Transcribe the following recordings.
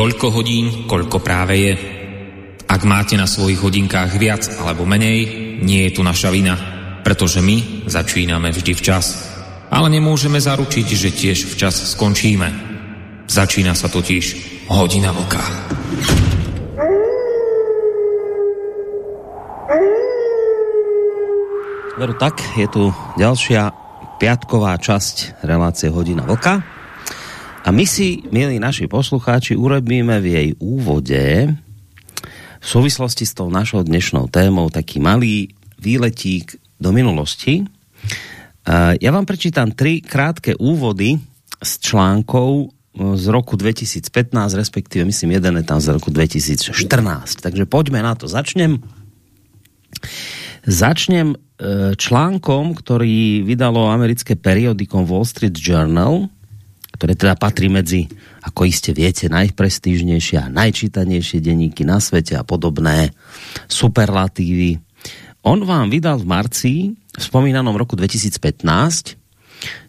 Toľko hodín, koľko práve je. Ak máte na svojich hodinkách viac alebo menej, nie je tu naša vina, pretože my začíname vždy včas. Ale nemôžeme zaručiť, že tiež včas skončíme. Začína sa totiž hodina vlka. Veru tak, je tu ďalšia piatková časť relácie Hodina Vlka. A my si, milí naši poslucháči, urobíme v jej úvode v súvislosti s tou našou dnešnou témou taký malý výletík do minulosti. Ja vám prečítam tri krátke úvody z článkov z roku 2015, respektíve myslím jeden je tam z roku 2014. Takže poďme na to. Začnem Začnem e, článkom, ktorý vydalo americké periodikom Wall Street Journal, ktoré teda patrí medzi, ako iste viete, najprestížnejšie a najčítanejšie denníky na svete a podobné superlatívy. On vám vydal v marci, v spomínanom roku 2015,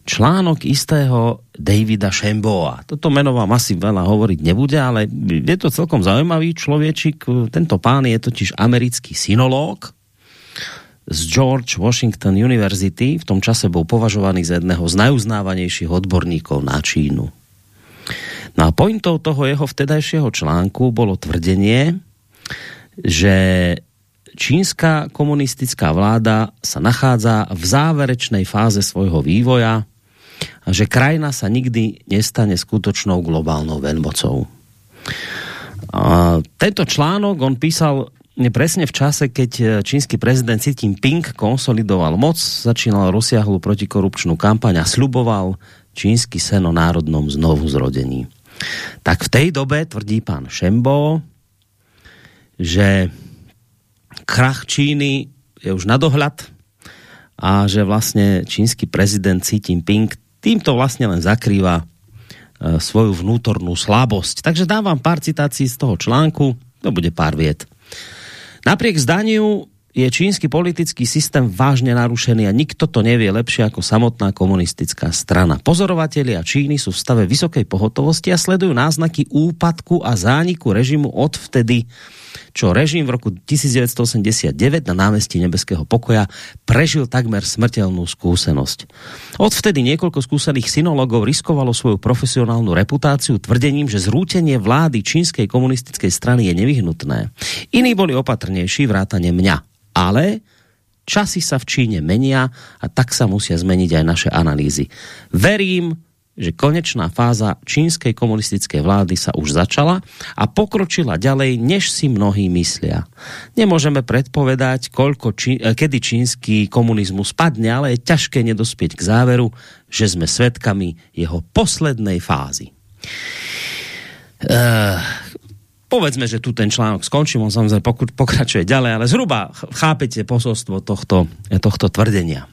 článok istého Davida Šemboa. Toto meno vám asi veľa hovoriť nebude, ale je to celkom zaujímavý človečik. Tento pán je totiž americký synológ, z George Washington University v tom čase bol považovaný za jedného z najuznávanejších odborníkov na Čínu. No a pointou toho jeho vtedajšieho článku bolo tvrdenie, že čínska komunistická vláda sa nachádza v záverečnej fáze svojho vývoja a že krajina sa nikdy nestane skutočnou globálnou veľmocou. A tento článok on písal presne v čase, keď e, čínsky prezident Xi Jinping konsolidoval moc, začínal rozsiahlu protikorupčnú kampaň a sluboval čínsky sen o národnom znovu zrodení. Tak v tej dobe tvrdí pán Šembo, že krach Číny je už na dohľad a že vlastne čínsky prezident Xi Jinping týmto vlastne len zakrýva e, svoju vnútornú slabosť. Takže dávam pár citácií z toho článku, to bude pár viet. Napriek zdaniu je čínsky politický systém vážne narušený a nikto to nevie lepšie ako samotná komunistická strana. Pozorovatelia Číny sú v stave vysokej pohotovosti a sledujú náznaky úpadku a zániku režimu od vtedy, čo režim v roku 1989 na námestí Nebeského pokoja prežil takmer smrteľnú skúsenosť. Odvtedy niekoľko skúsených synologov riskovalo svoju profesionálnu reputáciu tvrdením, že zrútenie vlády čínskej komunistickej strany je nevyhnutné. Iní boli opatrnejší vrátane mňa. Ale časy sa v Číne menia a tak sa musia zmeniť aj naše analýzy. Verím, že konečná fáza čínskej komunistické vlády sa už začala a pokročila ďalej, než si mnohí myslia. Nemôžeme predpovedať, koľko či, eh, kedy čínsky komunizmus padne, ale je ťažké nedospieť k záveru, že sme svedkami jeho poslednej fázy. Uh, povedzme, že tu ten článok skončím, on samozrejme pokračuje ďalej, ale zhruba chápete posolstvo tohto, tohto tvrdenia.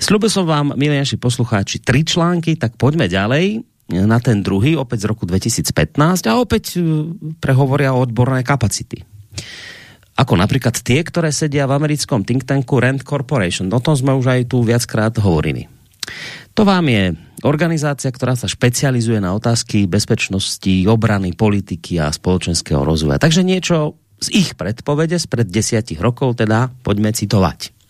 Sľubil som vám, milí naši poslucháči, tri články, tak poďme ďalej na ten druhý, opäť z roku 2015 a opäť e, prehovoria o odborné kapacity. Ako napríklad tie, ktoré sedia v americkom think tanku Rand Corporation. O tom sme už aj tu viackrát hovorili. To vám je organizácia, ktorá sa špecializuje na otázky bezpečnosti, obrany, politiky a spoločenského rozvoja. Takže niečo z ich predpovede z pred desiatich rokov teda poďme citovať.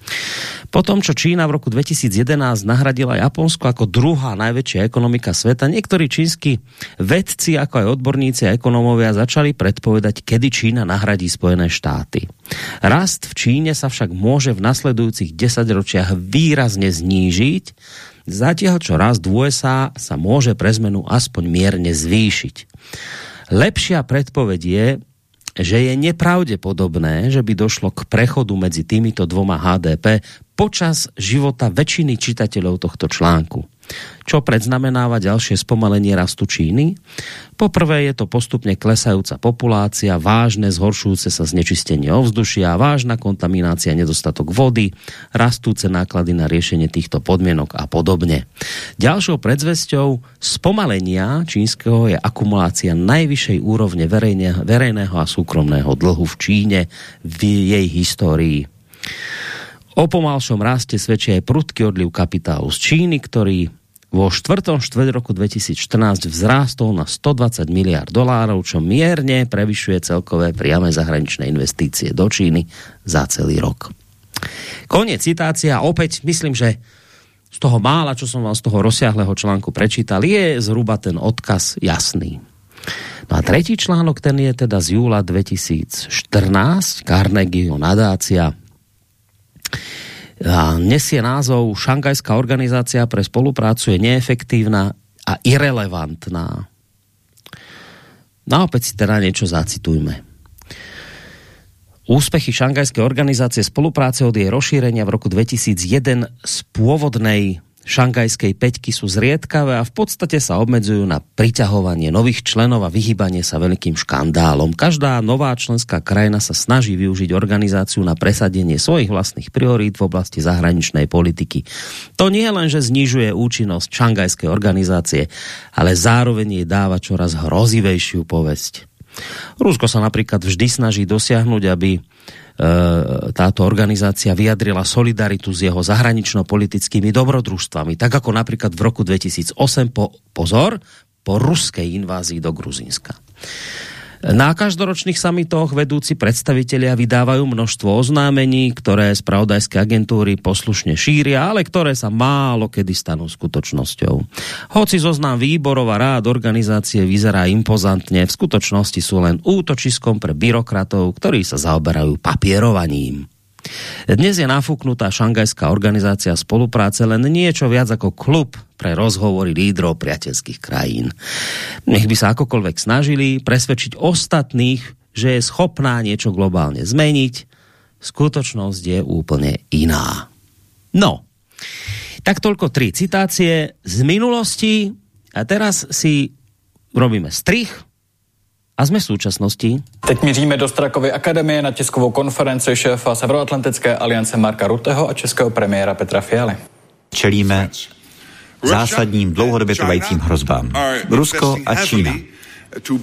Po tom, čo Čína v roku 2011 nahradila Japonsko ako druhá najväčšia ekonomika sveta, niektorí čínsky vedci, ako aj odborníci a ekonómovia začali predpovedať, kedy Čína nahradí Spojené štáty. Rast v Číne sa však môže v nasledujúcich desaťročiach výrazne znížiť, zatiaľ čo rast v USA sa môže pre zmenu aspoň mierne zvýšiť. Lepšia predpoveď je, že je nepravdepodobné, že by došlo k prechodu medzi týmito dvoma HDP počas života väčšiny čitateľov tohto článku. Čo predznamenáva ďalšie spomalenie rastu Číny? Poprvé je to postupne klesajúca populácia, vážne zhoršujúce sa znečistenie ovzdušia, vážna kontaminácia, nedostatok vody, rastúce náklady na riešenie týchto podmienok a podobne. Ďalšou predzvesťou spomalenia čínskeho je akumulácia najvyššej úrovne verejne, verejného a súkromného dlhu v Číne v jej histórii. O pomalšom raste svedčí aj prudký odliv kapitálu z Číny, ktorý vo štvrtom štvrť roku 2014 vzrástol na 120 miliard dolárov, čo mierne prevyšuje celkové priame zahraničné investície do Číny za celý rok. Konec citácia. Opäť myslím, že z toho mála, čo som vám z toho rozsiahleho článku prečítal, je zhruba ten odkaz jasný. No a tretí článok, ten je teda z júla 2014, Carnegieho nadácia a nesie názov Šangajská organizácia pre spoluprácu je neefektívna a irrelevantná. No a opäť si teda niečo zacitujme. Úspechy Šangajskej organizácie spolupráce od jej rozšírenia v roku 2001 z pôvodnej šangajskej peťky sú zriedkavé a v podstate sa obmedzujú na priťahovanie nových členov a vyhýbanie sa veľkým škandálom. Každá nová členská krajina sa snaží využiť organizáciu na presadenie svojich vlastných priorít v oblasti zahraničnej politiky. To nie len, že znižuje účinnosť šangajskej organizácie, ale zároveň jej dáva čoraz hrozivejšiu povesť. Rusko sa napríklad vždy snaží dosiahnuť, aby táto organizácia vyjadrila solidaritu s jeho zahranično-politickými dobrodružstvami, tak ako napríklad v roku 2008 po, pozor, po ruskej invázii do Gruzínska. Na každoročných samitoch vedúci predstavitelia vydávajú množstvo oznámení, ktoré spravodajské agentúry poslušne šíria, ale ktoré sa málo kedy stanú skutočnosťou. Hoci zoznam výborov a rád organizácie vyzerá impozantne, v skutočnosti sú len útočiskom pre byrokratov, ktorí sa zaoberajú papierovaním. Dnes je nafúknutá šangajská organizácia spolupráce len niečo viac ako klub pre rozhovory lídrov priateľských krajín. Nech by sa akokoľvek snažili presvedčiť ostatných, že je schopná niečo globálne zmeniť, skutočnosť je úplne iná. No, tak toľko tri citácie z minulosti a teraz si robíme strich a jsme v současnosti. Teď míříme do Strakovy akademie na tiskovou konferenci šéfa Severoatlantické aliance Marka Ruteho a českého premiéra Petra Fialy. Čelíme zásadním dlouhodobě trvajícím hrozbám. Rusko a Čína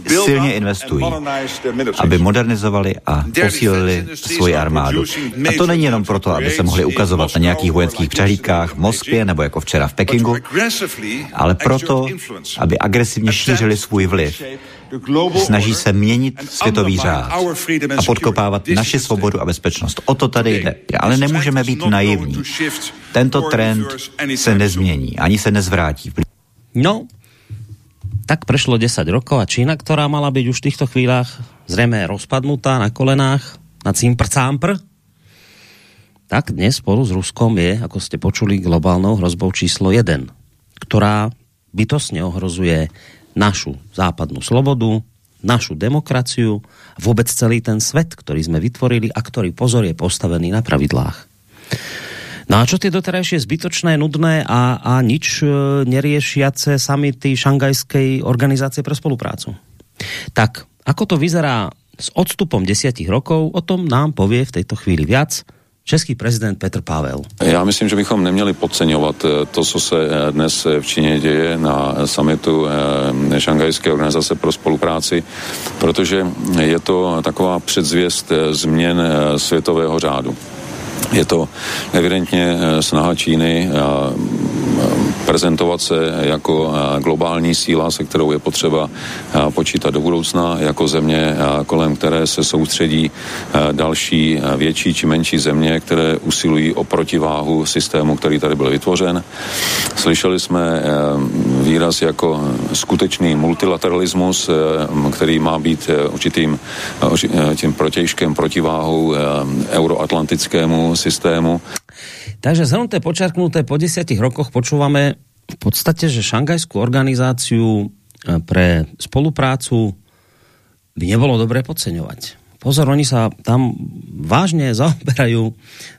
silně investují, aby modernizovali a posílili svoji armádu. A to není jenom proto, aby se mohli ukazovat na nějakých vojenských přehlídkách v Moskvě nebo jako včera v Pekingu, ale proto, aby agresivně šířili svůj vliv Snaží se měnit světový řád a podkopávat naši svobodu a bezpečnost. O to tady jde. Ale nemůžeme být naivní. Tento trend se nezmění, ani se nezvrátí. No, tak prešlo 10 rokov a Čína, ktorá mala byť už v týchto chvíľach zrejme rozpadnutá na kolenách, na cimpr-cámpr, tak dnes spolu s Ruskom je, ako ste počuli, globálnou hrozbou číslo 1, ktorá bytosne ohrozuje našu západnú slobodu, našu demokraciu, vôbec celý ten svet, ktorý sme vytvorili a ktorý pozor je postavený na pravidlách. No a čo tie doterajšie zbytočné, nudné a, a nič e, neriešiace samity Šangajskej organizácie pre spoluprácu? Tak, ako to vyzerá s odstupom desiatich rokov, o tom nám povie v tejto chvíli viac český prezident Petr Pavel. Já myslím, že bychom neměli podceňovat eh, to, co se eh, dnes v Číně děje na samitu Šangajské organizace pro spolupráci, protože je to taková předzvěst změn světového řádu. Je to evidentně snaha Číny prezentovat se jako globální síla, se kterou je potřeba počítat do budoucna, jako země, kolem které se soustředí další větší či menší země, které usilují o protiváhu systému, který tady byl vytvořen. Slyšeli jsme výraz jako skutečný multilateralismus, který má být určitým tím protějškem protiváhu euroatlantickému systému. Takže zhrnuté, počarknuté, po desiatich rokoch počúvame v podstate, že šangajskú organizáciu e, pre spoluprácu by nebolo dobré podceňovať. Pozor, oni sa tam vážne zaoberajú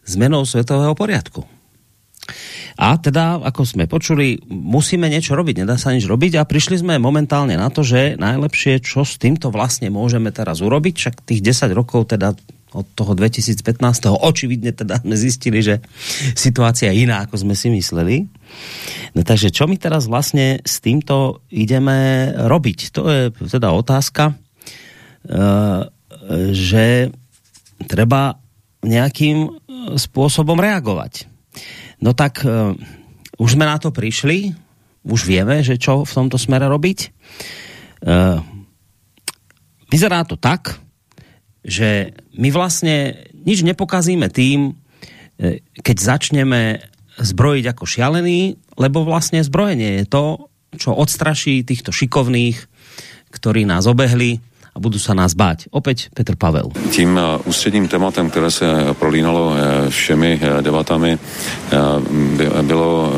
zmenou svetového poriadku. A teda, ako sme počuli, musíme niečo robiť, nedá sa nič robiť a prišli sme momentálne na to, že najlepšie, čo s týmto vlastne môžeme teraz urobiť, však tých 10 rokov teda od toho 2015. Očividne teda sme zistili, že situácia je iná, ako sme si mysleli. No takže čo my teraz vlastne s týmto ideme robiť? To je teda otázka, eh, že treba nejakým spôsobom reagovať. No tak eh, už sme na to prišli, už vieme, že čo v tomto smere robiť. Vyzerá to tak, že my vlastne nič nepokazíme tým, e, keď začneme zbrojiť ako šialený, lebo vlastne zbrojenie je to, čo odstraší týchto šikovných, ktorí nás obehli a budou se nás bát. Opět Petr Pavel. Tím e, ústředním tématem, které se prolínalo všemi debatami, bylo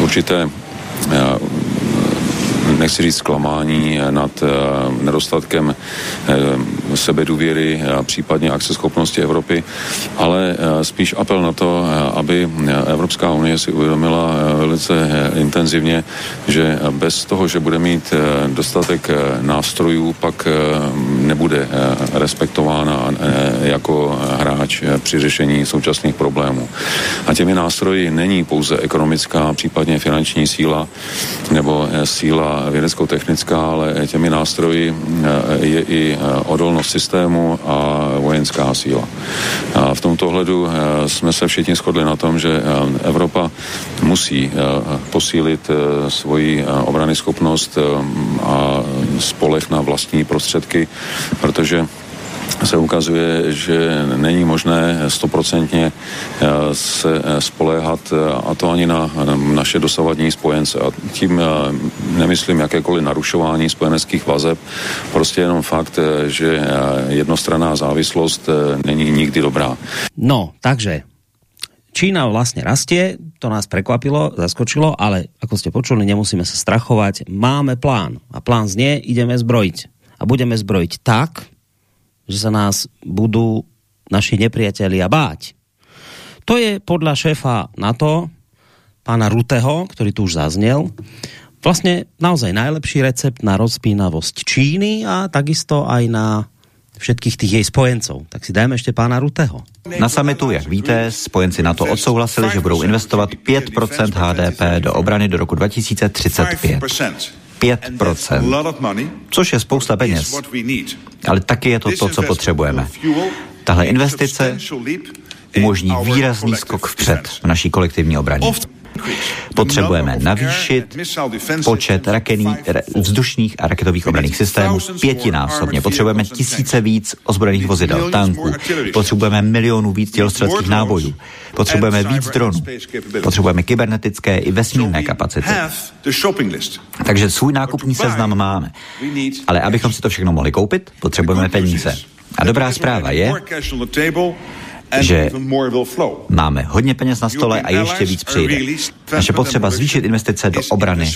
určité nechci říct zklamání nad eh, nedostatkem eh, sebedůvěry a případně akceschopnosti Evropy, ale eh, spíš apel na to, aby Evropská unie si uvědomila velice intenzivně, že bez toho, že bude mít dostatek nástrojů, pak nebude respektována jako hráč při řešení současných problémů. A těmi nástroji není pouze ekonomická, případně finanční síla nebo síla vědecko-technická, ale těmi nástroji eh, je i eh, odolnost systému a vojenská síla. A v tomto ohledu eh, jsme se všichni shodli na tom, že Evropa musí posílit svoji obrany schopnost a spolech na vlastní prostředky, protože se ukazuje, že není možné stoprocentně eh, se eh, spoléhat eh, a to ani na naše dosavadní spojence. A tím nemyslím jakékoliv narušování spojeneckých vazeb, prostě jenom fakt, že jednostranná závislost není nikdy dobrá. No, takže Čína vlastně rastie, to nás prekvapilo, zaskočilo, ale ako ste počuli, nemusíme sa strachovať. Máme plán a plán znie, ideme zbrojiť. A budeme zbrojiť tak, že sa nás budú naši nepriatelia báť. To je podľa šéfa NATO, pána Ruteho, ktorý tu už zaznel, vlastne naozaj najlepší recept na rozpínavosť Číny a takisto aj na všetkých těch jej spojencov. Tak si dajme ještě pána Ruteho. Na summitu, jak víte, spojenci NATO odsouhlasili, že budou investovat 5% HDP do obrany do roku 2035. 5%, což je spousta peněz. Ale taky je to to, co potřebujeme. Tahle investice umožní výrazný skok vpřed v naší kolektivní obraně. Potřebujeme navýšit počet rakený, vzdušných a raketových obraných systémů pětinásobně. Potřebujeme tisíce víc ozbrojených vozidel, tanků. Potřebujeme milionů víc tělostřeleckých nábojů. Potřebujeme víc dronů. Potřebujeme kybernetické i vesmírné kapacity. Takže svůj nákupní seznam máme. Ale abychom si to všechno mohli koupit, potřebujeme peníze. A dobrá zpráva je, že máme hodně peněz na stole a ještě víc přijde. Naše potřeba zvýšit investice do obrany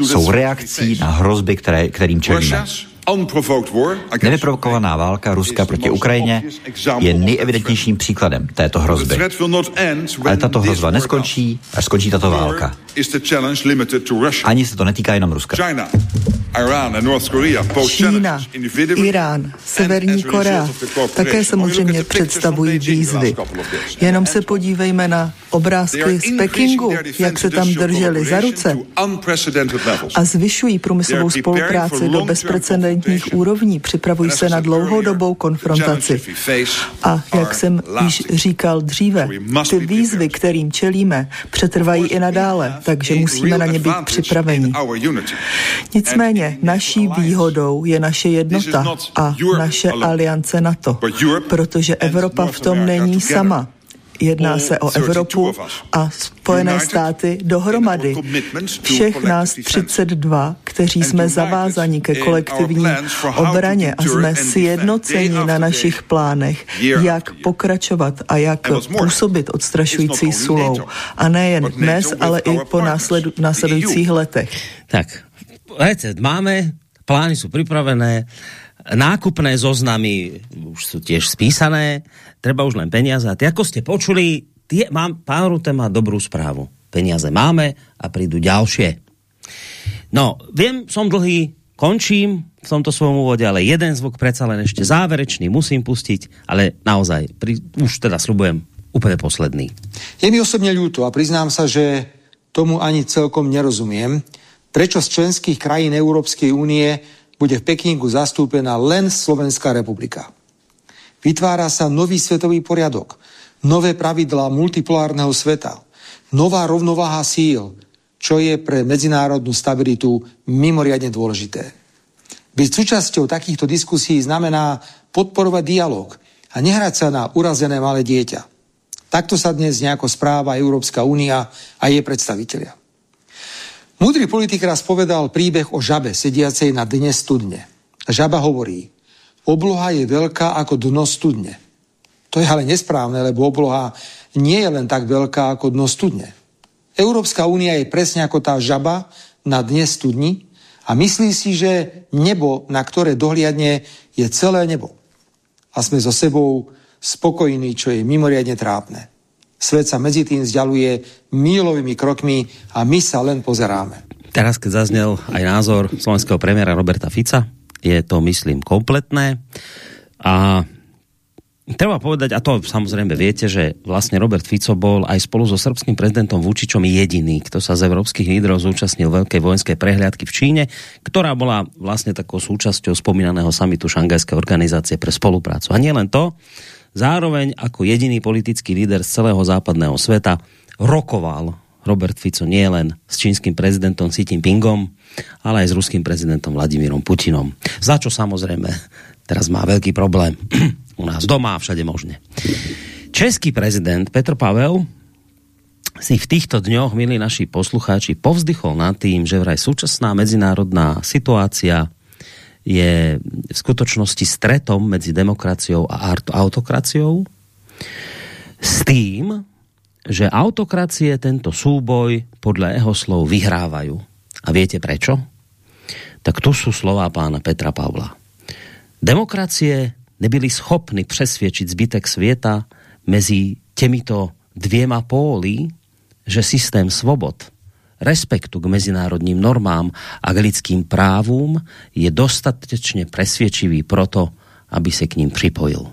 jsou reakcí na hrozby, které, kterým čelíme. Nevyprovokovaná válka Ruska proti Ukrajině je nejevidentnějším příkladem této hrozby. Ale tato hrozba neskončí, až skončí tato válka. Ani se to netýká jenom Ruska. Čína, Irán, Severní Korea také samozřejmě představují výzvy. Jenom se podívejme na obrázky z Pekingu, jak se tam drželi za ruce a zvyšují průmyslovou spolupráci do bezprecedentních úrovní, připravují se na dlouhodobou konfrontaci. A jak jsem již říkal dříve, ty výzvy, kterým čelíme, přetrvají i nadále, takže musíme na ně být připraveni. Nicméně naší výhodou je naše jednota a naše aliance NATO, protože Evropa v tom není sama. Jedná se o Evropu a Spojené státy dohromady. Všech nás 32, kteří jsme zavázaní ke kolektivní obraně a jsme sjednoceni na našich plánech, jak pokračovat a jak působit odstrašující sulou. A nejen dnes, ale i po následu, následujících letech. Tak, recept máme, plány jsou připravené, nákupné zoznamy už sú tiež spísané, treba už len peniaze. A ty, ako ste počuli, tie, mám, pán Rute má dobrú správu. Peniaze máme a prídu ďalšie. No, viem, som dlhý, končím v tomto svojom úvode, ale jeden zvuk predsa len ešte záverečný musím pustiť, ale naozaj, pri, už teda slubujem úplne posledný. Je mi osobne ľúto a priznám sa, že tomu ani celkom nerozumiem, prečo z členských krajín Európskej únie bude v Pekingu zastúpená len Slovenská republika. Vytvára sa nový svetový poriadok, nové pravidlá multipolárneho sveta, nová rovnováha síl, čo je pre medzinárodnú stabilitu mimoriadne dôležité. Byť súčasťou takýchto diskusí znamená podporovať dialog a nehrať sa na urazené malé dieťa. Takto sa dnes nejako správa Európska únia a jej predstavitelia. Múdry politik raz povedal príbeh o žabe sediacej na dne studne. Žaba hovorí, obloha je veľká ako dno studne. To je ale nesprávne, lebo obloha nie je len tak veľká ako dno studne. Európska únia je presne ako tá žaba na dne studni a myslí si, že nebo, na ktoré dohliadne, je celé nebo. A sme so sebou spokojní, čo je mimoriadne trápne. Svet sa medzi tým vzdialuje mílovými krokmi a my sa len pozeráme. Teraz, keď zaznel aj názor slovenského premiéra Roberta Fica, je to, myslím, kompletné. A Treba povedať, a to samozrejme viete, že vlastne Robert Fico bol aj spolu so srbským prezidentom Vučičom jediný, kto sa z európskych lídrov zúčastnil veľkej vojenskej prehliadky v Číne, ktorá bola vlastne takou súčasťou spomínaného samitu Šangajskej organizácie pre spoluprácu. A nie len to, zároveň ako jediný politický líder z celého západného sveta rokoval Robert Fico nie len s čínskym prezidentom Xi Jinpingom, ale aj s ruským prezidentom Vladimírom Putinom. Za čo samozrejme teraz má veľký problém u nás doma a všade možne. Český prezident Petr Pavel si v týchto dňoch, milí naši poslucháči, povzdychol nad tým, že vraj súčasná medzinárodná situácia je v skutočnosti stretom medzi demokraciou a autokraciou s tým, že autokracie tento súboj podľa jeho slov vyhrávajú. A viete prečo? Tak tu sú slova pána Petra Pavla. Demokracie nebyli schopni přesvědčit zbytek světa mezi těmito dvěma póly, že systém svobod, respektu k mezinárodním normám a k lidským právům je dostatečně presvědčivý proto, aby se k ním připojil.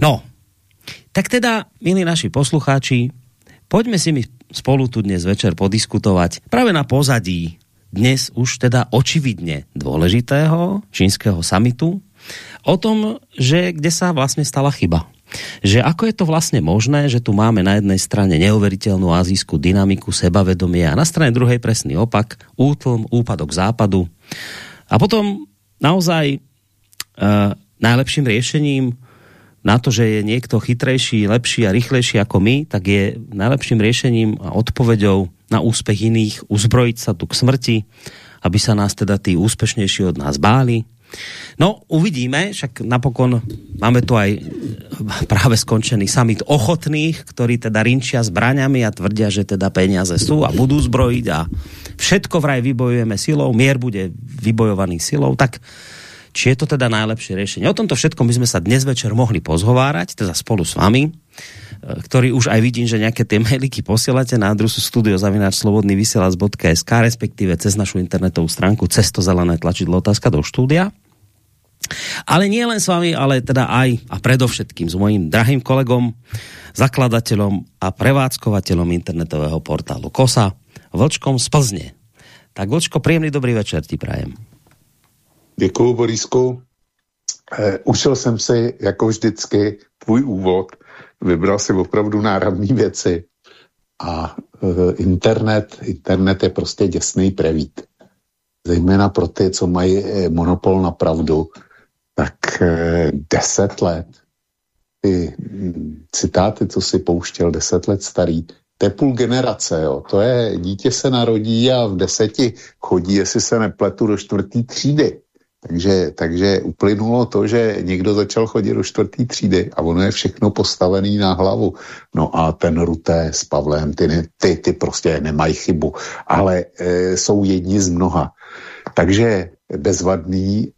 No, tak teda, milí naši poslucháči, poďme si mi spolu tu dnes večer podiskutovať práve na pozadí dnes už teda očividne dôležitého čínskeho samitu o tom, že kde sa vlastne stala chyba. Že ako je to vlastne možné, že tu máme na jednej strane neuveriteľnú azijskú dynamiku, sebavedomie a na strane druhej presný opak, útlm, úpadok západu. A potom naozaj uh, najlepším riešením na to, že je niekto chytrejší, lepší a rýchlejší ako my, tak je najlepším riešením a odpoveďou na úspech iných uzbrojiť sa tu k smrti, aby sa nás teda tí úspešnejší od nás báli, No, uvidíme, však napokon máme tu aj práve skončený summit ochotných, ktorí teda rinčia zbraňami a tvrdia, že teda peniaze sú a budú zbrojiť a všetko vraj vybojujeme silou, mier bude vybojovaný silou, tak či je to teda najlepšie riešenie. O tomto všetkom by sme sa dnes večer mohli pozhovárať, teda spolu s vami, e, ktorý už aj vidím, že nejaké tie mailiky posielate na adresu studiozavináčslobodnyvysielac.sk respektíve cez našu internetovú stránku cez to zelené tlačidlo otázka do štúdia. Ale nie len s vami, ale teda aj a predovšetkým s mojím drahým kolegom, zakladateľom a prevádzkovateľom internetového portálu KOSA, Vlčkom z Plzne. Tak Vlčko, príjemný dobrý večer ti prajem. Děkuji, Borisku. Eh, ušel jsem si, jako vždycky, tvůj úvod. Vybral si opravdu náramné věci. A eh, internet, internet je prostě děsný prevít. Zejména pro ty, co mají eh, monopol na pravdu, tak eh, deset let, ty hm, citáty, co si pouštěl, deset let starý, to je půl generace, jo. To je, dítě se narodí a v deseti chodí, jestli se nepletu, do čtvrtý třídy. Takže, takže uplynulo to, že někdo začal chodit do čtvrtý třídy a ono je všechno postavený na hlavu. No a ten Ruté s Pavlem, ty, ty, ty prostě nemají chybu, ale e, jsou jedni z mnoha. Takže bezvadný,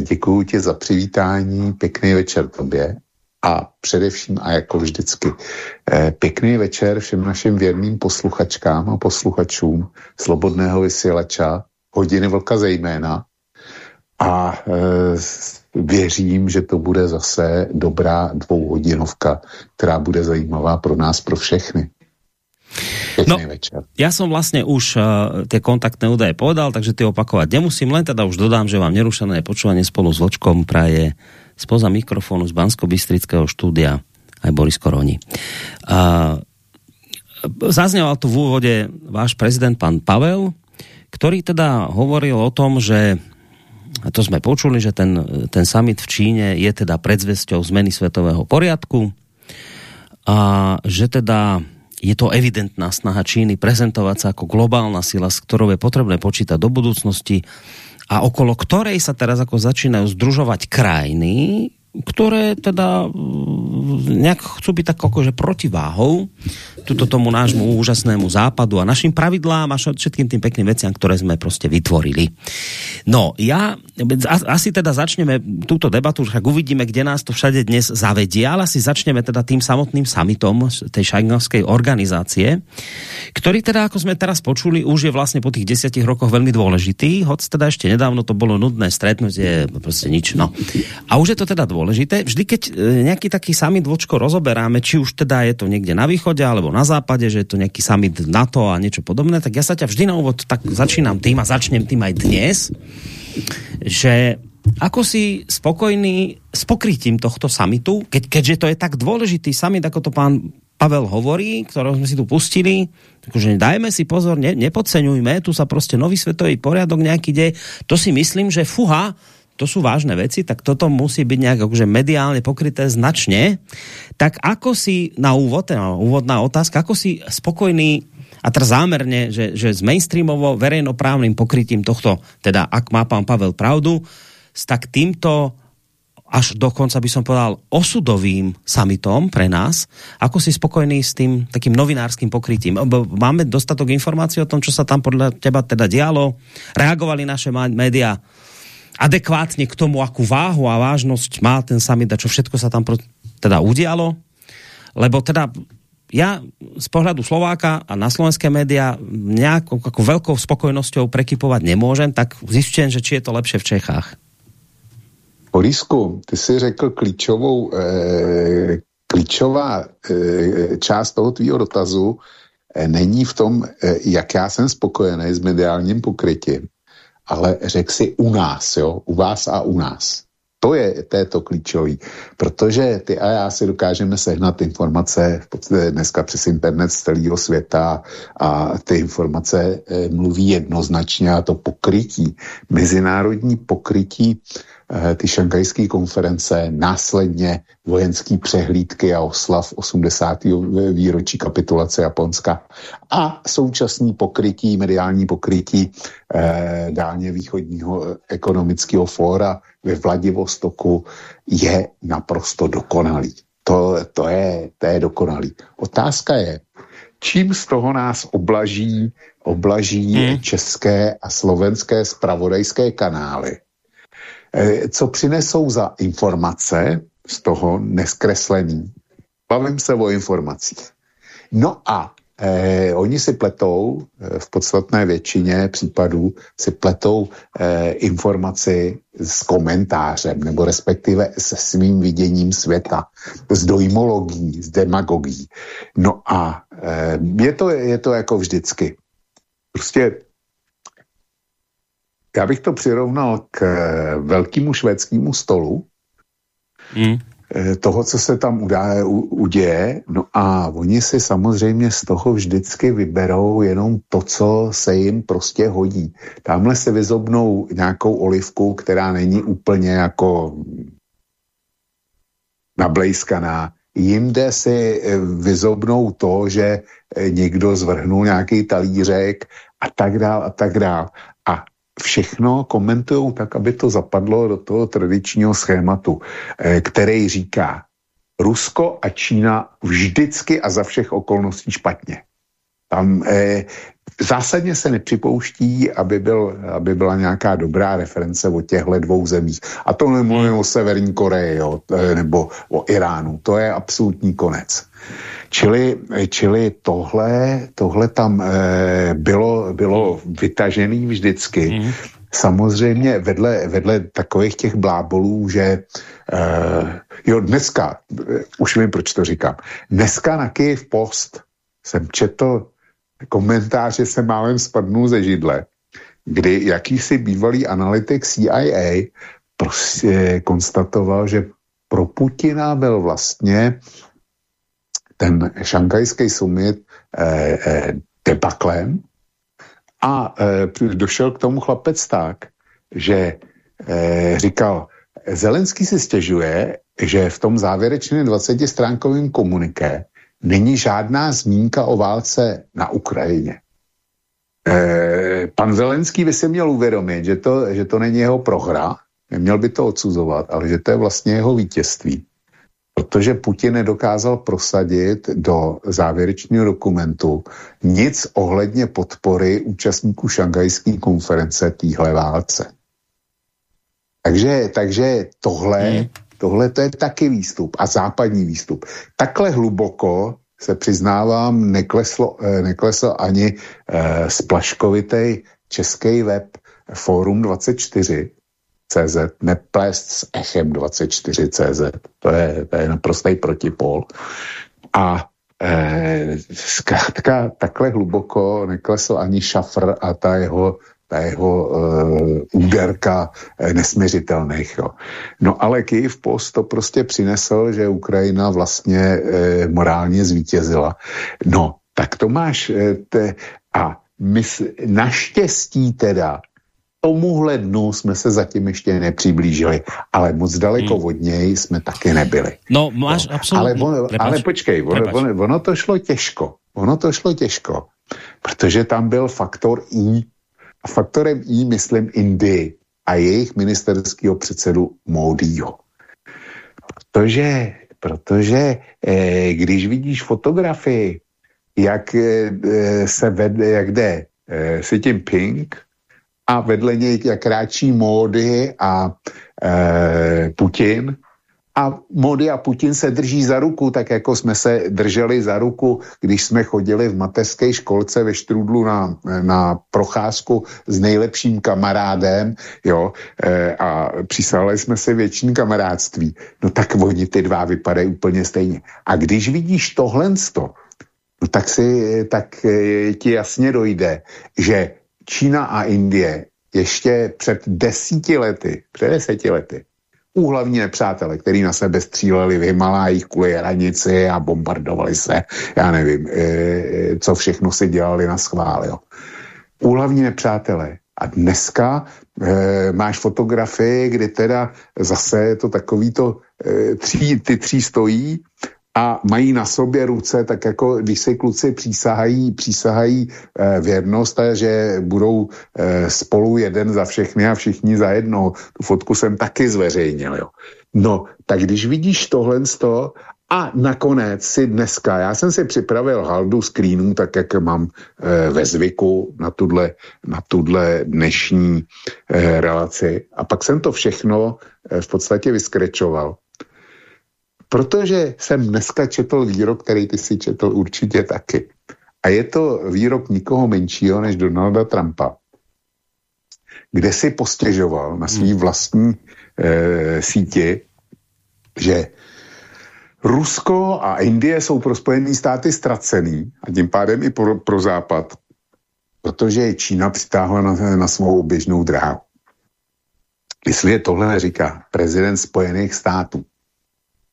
děkuji ti za přivítání, pěkný večer tobě a především a jako vždycky e, pěkný večer všem našim věrným posluchačkám a posluchačům Slobodného vysílača, hodiny vlka zejména, a e, věřím, že to bude zase dobrá dvouhodinovka, která bude zajímavá pro nás, pro všechny. No, večer. ja som vlastne už uh, tie kontaktné údaje povedal, takže ty opakovať nemusím, len teda už dodám, že vám nerušené počúvanie spolu s Vlčkom praje spoza mikrofónu z bansko bystrického štúdia aj Boris Koroni. Uh, zazněval tu v úvode váš prezident pán Pavel, ktorý teda hovoril o tom, že a to sme počuli, že ten, ten summit v Číne je teda predzvesťou zmeny svetového poriadku a že teda je to evidentná snaha Číny prezentovať sa ako globálna sila, s ktorou je potrebné počítať do budúcnosti a okolo ktorej sa teraz ako začínajú združovať krajiny, ktoré teda mm, nejak chcú byť tak akože protiváhou tuto tomu nášmu úžasnému západu a našim pravidlám a všetkým tým pekným veciam, ktoré sme prostě vytvorili. No, ja asi teda začneme túto debatu, však uvidíme, kde nás to všade dnes zavedie, ale asi začneme teda tým samotným summitom tej šajnovskej organizácie, ktorý teda, ako sme teraz počuli, už je vlastne po tých desiatich rokoch veľmi dôležitý, hoď teda ešte nedávno to bolo nudné stretnutie, prostě nič, no. A už je to teda dôležité. Vždy, keď e, nejaký taký summit vočko rozoberáme, či už teda je to niekde na východe alebo na západe, že je to nejaký summit NATO a niečo podobné, tak ja sa ťa vždy na úvod tak začínam tým a začnem tým aj dnes, že ako si spokojný s pokrytím tohto samitu, keď, keďže to je tak dôležitý summit, ako to pán Pavel hovorí, ktorého sme si tu pustili, takže dajme si pozor, ne, nepodceňujme, tu sa prostě nový svetový poriadok nejaký deje, to si myslím, že fuha, to sú vážne veci, tak toto musí byť nejak akože mediálne pokryté značne. Tak ako si na úvod, teda úvodná otázka, ako si spokojný a teraz zámerne, že, že s mainstreamovo verejnoprávnym pokrytím tohto, teda ak má pán Pavel pravdu, s tak týmto až dokonca by som povedal osudovým summitom pre nás. Ako si spokojný s tým takým novinárským pokrytím? Máme dostatok informácií o tom, čo sa tam podľa teba teda dialo? Reagovali naše média adekvátne k tomu, akú váhu a vážnosť má ten summit a čo všetko sa tam teda udialo. Lebo teda ja z pohľadu Slováka a na slovenské média nejakou ako veľkou spokojnosťou prekypovať nemôžem, tak zjišťujem, že či je to lepšie v Čechách. Borisku, ty si řekl klíčovou, eh, klíčová eh, část toho tvýho dotazu eh, není v tom, eh, jak já jsem spokojený s mediálním pokrytím, ale řek si u nás, jo, u vás a u nás. To je této klíčový, protože ty a já si dokážeme sehnat informace v podstatě dneska přes internet z celého světa a ty informace e, mluví jednoznačně a to pokrytí, mezinárodní pokrytí Eh, ty šankajské konference, následně vojenský přehlídky a oslav 80. výročí kapitulace Japonska a současný pokrytí, mediální pokrytí eh, dálně východního ekonomického fóra ve Vladivostoku je naprosto dokonalý. To, to, je, to je dokonalý. Otázka je, čím z toho nás oblaží, oblaží hmm. české a slovenské spravodajské kanály Eh, co přinesou za informace z toho neskreslený. Bavím se o informacích. No a eh, oni si pletou, eh, v podstatné většině případů, si pletou eh, informaci s komentářem, nebo respektive se svým viděním světa, s dojmologií, s demagogií. No a eh, je, to, je to jako vždycky. Prostě já bych to přirovnal k eh, velkému švédskému stolu, mm. toho, co se tam udá, u, uděje, no a oni si samozřejmě z toho vždycky vyberou jenom to, co se jim prostě hodí. Tamhle se vyzobnou nějakou olivku, která není úplně jako nablejskaná, jinde si eh, vyzobnou to, že někdo zvrhnul nějaký talířek a tak dál a tak dál. Všechno komentují tak, aby to zapadlo do toho tradičního schématu, eh, který říká, Rusko a Čína vždycky a za všech okolností špatně. Tam eh, zásadně se nepřipouští, aby, byl, aby byla nějaká dobrá reference o těchto dvou zemích. A to nemluvím o Severní Koreji jo, eh, nebo o Iránu. To je absolutní konec. Čili, čili tohle, tohle tam e, bylo, bylo vytažený vždycky. Mm. Samozřejmě vedle, vedle takových těch blábolů, že e, jo, dneska, e, už vím, proč to říkám, dneska na Kyiv Post jsem četl komentáře, se málem spadnul ze židle, kdy jakýsi bývalý analytik CIA prostě konstatoval, že pro Putina byl vlastně ten šankajský summit eh, debaklem. A eh, došel k tomu chlapec tak, že eh, říkal, Zelenský si stěžuje, že v tom závěrečném 20-stránkovém komuniké není žádná zmínka o válce na Ukrajině. Eh, pan Zelenský by si měl uvědomit, že to, že to není jeho prohra, neměl by to odsuzovat, ale že to je vlastně jeho vítězství. Protože Putin nedokázal prosadit do závěrečného dokumentu nic ohledně podpory účastníků šangajské konference týhle válce. Takže, takže tohle, hmm. Tohle to je taky výstup a západní výstup. Takhle hluboko se přiznávám, nekleslo, eh, neklesl ani eh, splaškovitej český web Forum 24 CZ, neplést s Echem 24 CZ. To je, to je naprostý protipol. A eh, zkrátka takhle hluboko neklesl ani Šafr a ta jeho ta jeho uh, úderka uh, nesměřitelných. Jo. No ale Kyiv Post to prostě přinesl, že Ukrajina vlastně uh, morálně zvítězila. No, tak to máš uh, te, a my naštěstí teda tomuhle dnu jsme se zatím ještě nepřiblížili, ale moc daleko hmm. od něj jsme taky nebyli. No, máš no. absolutně... Ale, on, ale počkej, ono, ono, ono to šlo těžko. Ono to šlo těžko, protože tam byl faktor I a faktorem I myslím Indii a jejich ministerského předsedu Módího. Protože, protože eh, když vidíš fotografii, jak eh, se vede, jak jde eh, Xi Jinping a vedle něj jak kráčí módy a eh, Putin, a Modi a Putin se drží za ruku, tak jako jsme se drželi za ruku, když jsme chodili v mateřské školce ve Štrudlu na, na procházku s nejlepším kamarádem, jo, e, a přisali jsme si větší kamarádství. No tak oni ty dva vypadají úplně stejně. A když vidíš tohle, no tak, si, tak e, ti jasně dojde, že Čína a Indie ještě před desíti lety, před deseti lety, úhlavní nepřátele, který na sebe stříleli v Himalájích kvůli hranici a bombardovali se, já nevím, e, co všechno si dělali na schvál, jo. Úhlavní nepřátelé. A dneska e, máš fotografii, kdy teda zase je to takový to, e, tří, ty tří stojí a mají na sobě ruce, tak jako když se kluci přísahají, přísahají eh, věrnost a že budou eh, spolu jeden za všechny a všichni za jedno. Tu fotku jsem taky zveřejnil. Jo. No, tak když vidíš tohle z toho a nakonec si dneska, já jsem si připravil haldu screenů, tak jak mám e, ve zvyku na tuhle, na tuhle dnešní e, relaci. A pak jsem to všechno e, v podstatě vyskrečoval. Protože jsem dneska četl výrok, který ty si četl určitě taky. A je to výrok nikoho menšího než Donalda Trumpa, kde si postěžoval na svý hmm. vlastní e, síti, že Rusko a Indie jsou pro Spojené státy ztracený a tím pádem i pro, pro Západ, protože Čína přitáhla na, na svou oběžnou dráhu. Jestli je tohle neříká prezident Spojených států,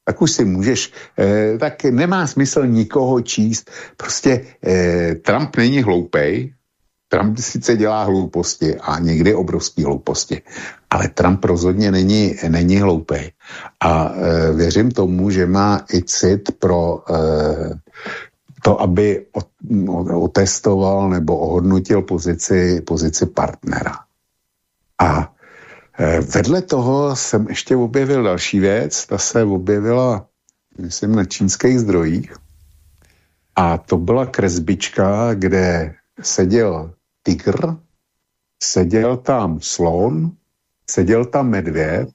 tak už si můžeš, eh, tak nemá smysl nikoho číst. Prostě eh, Trump není hloupej, Trump sice dělá hlouposti a někdy obrovské hlouposti, ale Trump rozhodně není, není hloupej. A e, věřím tomu, že má i cit pro e, to, aby otestoval nebo ohodnotil pozici, pozici partnera. A Eh, vedle toho jsem ještě objevil další věc, ta se objevila, myslím, na čínských zdrojích. A to byla kresbička, kde seděl tygr, seděl tam slon, seděl tam medvěd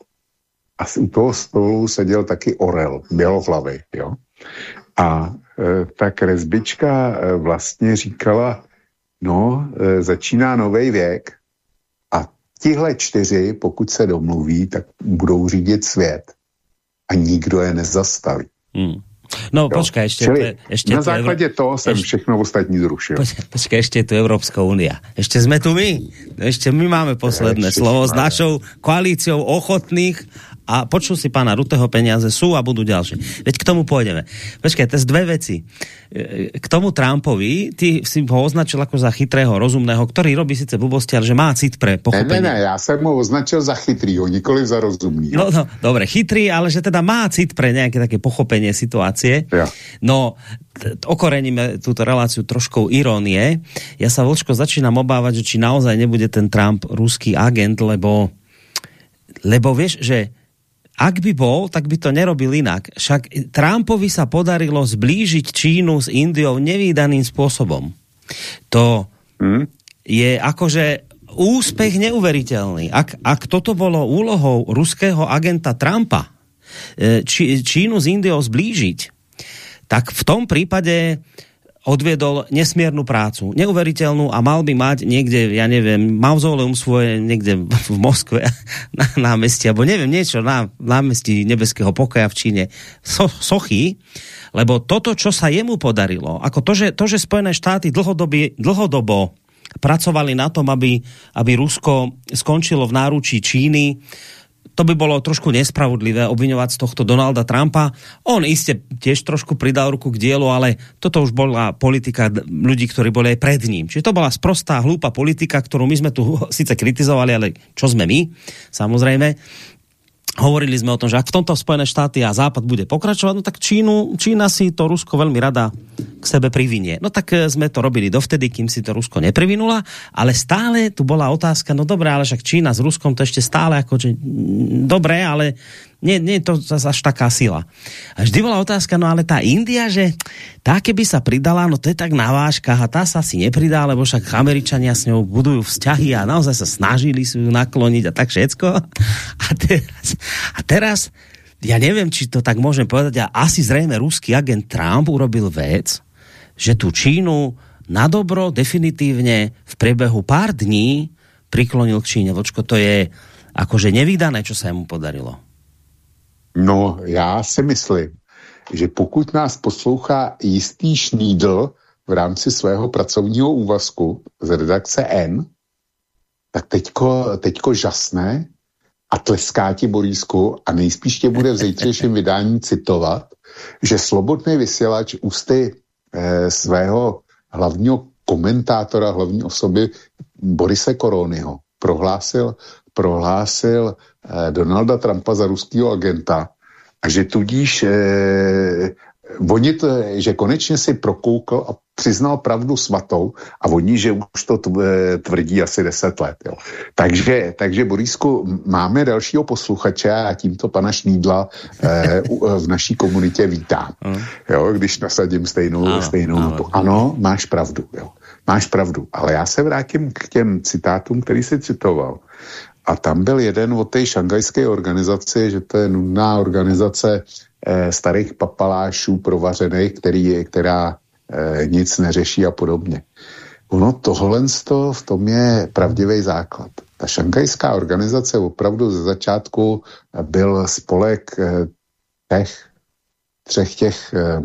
a u toho stolu seděl taky orel, bělohlavy, jo. A e, ta kresbička e, vlastně říkala, no, e, začíná nový věk, tihle čtyři, pokud se domluví, tak budou řídit svět a nikdo je nezastaví. Hmm. No jo. počkej, ještě, Čili to, ještě na základě Evro... toho jsem ještě... všechno ostatní zrušil. Počkej, ještě tu Evropská unia. Ještě jsme tu my. Ještě my máme posledné slovo s našou koalíciou ochotných a počul si pána Ruteho peniaze sú a budú ďalšie. Veď k tomu pôjdeme. Počkaj, to dve veci. E, k tomu Trumpovi, ty si ho označil ako za chytrého, rozumného, ktorý robí sice blbosti, ale že má cit pre pochopenie. Ne, ne, ne, já jsem ho označil za chytrýho, nikoli za rozumný. No, no, dobre, chytrý, ale že teda má cit pre nejaké také pochopenie situácie. Ja. No, okoreníme túto reláciu troškou irónie. Ja sa, Vlčko, začínam obávať, že či naozaj nebude ten Trump ruský agent, lebo lebo vieš, že ak by bol, tak by to nerobil inak. Však Trumpovi sa podarilo zblížiť Čínu s Indiou nevýdaným spôsobom. To hmm? je akože úspech neuveriteľný. Ak, ak toto bolo úlohou ruského agenta Trumpa, e, či, Čínu s Indiou zblížiť, tak v tom prípade odviedol nesmiernu prácu, neuveriteľnú a mal by mať niekde, ja neviem, mauzoleum svoje niekde v Moskve na námestí, alebo neviem, niečo na námestí Nebeského pokoja v Číne, so, sochy, lebo toto, čo sa jemu podarilo, ako to, že, to, že Spojené štáty dlhodobo pracovali na tom, aby, aby Rusko skončilo v náručí Číny, to by bolo trošku nespravodlivé obviňovať z tohto Donalda Trumpa. On iste tiež trošku pridal ruku k dielu, ale toto už bola politika ľudí, ktorí boli aj pred ním. Čiže to bola sprostá, hlúpa politika, ktorú my sme tu síce kritizovali, ale čo sme my, samozrejme. Hovorili sme o tom, že ak v tomto Spojené štáty a Západ bude pokračovať, no tak Čínu, Čína si to Rusko veľmi rada k sebe privinie. No tak eh, sme to robili dovtedy, kým si to Rusko neprivinula, ale stále tu bola otázka, no dobré, ale však Čína s Ruskom to ešte stále akože mm, dobré, ale nie, nie je to až taká sila. A vždy bola otázka, no ale tá India, že tá keby sa pridala, no to je tak na váškach a tá sa si nepridá, lebo však Američania s ňou budujú vzťahy a naozaj sa snažili si ju nakloniť a tak všetko. A teraz, a teraz ja neviem, či to tak môžem povedať, a asi zrejme ruský agent Trump urobil vec, že tu Čínu na dobro definitívne v priebehu pár dní priklonil k Číne. Vočko, to je akože nevydané, čo sa mu podarilo. No, já si myslím, že pokud nás poslouchá jistý šnídl v rámci svého pracovního úvazku z redakce N, tak teďko, teďko žasné a tleská ti Borísku a nejspíš tě bude v zítřejším vydání citovat, že slobodný vysílač ústy eh, svého hlavního komentátora, hlavní osoby Borise Koronyho prohlásil, prohlásil eh, Donalda Trumpa za ruského agenta a že tudíž eh, oni to, že konečně si prokoukl a přiznal pravdu svatou a oni, že už to tvrdí asi deset let. Jo. Takže, takže Borisku, máme dalšího posluchače a tímto pana Šnídla eh, v naší komunitě vítám. Mm. Jo, když nasadím stejnou, ano, stejnou ano. Ano, máš pravdu. Jo. Máš pravdu. Ale já se vrátím k těm citátům, který jsi citoval. A tam byl jeden od té šangajské organizace, že to je nudná organizace eh, starých papalášů provařených, který, která eh, nic neřeší a podobně. Ono tohle v tom je pravdivý základ. Ta šangajská organizace opravdu ze začátku byl spolek eh, těch třech těch eh,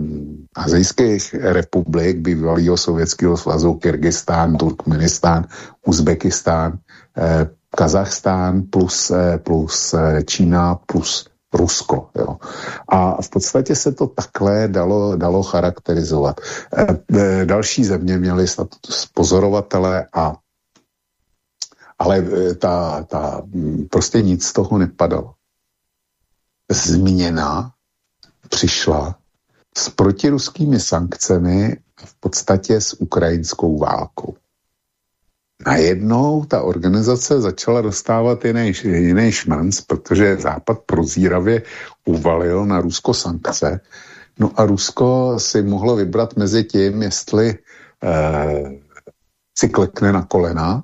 azijských republik bývalého sovětského svazu, Kyrgyzstán, Turkmenistán, Uzbekistán, eh, Kazachstán plus, eh, plus eh, Čína plus Rusko. Jo. A v podstatě se to takhle dalo, dalo charakterizovat. E, další země měly status pozorovatele a ale ta, ta, hm, prostě nic z toho nepadalo. Změna přišla s protiruskými sankcemi v podstatě s ukrajinskou válkou najednou ta organizace začala dostávat jiný, jiný šmanc, protože Západ prozíravě uvalil na Rusko sankce. No a Rusko si mohlo vybrat mezi tím, jestli eh, si klekne na kolena,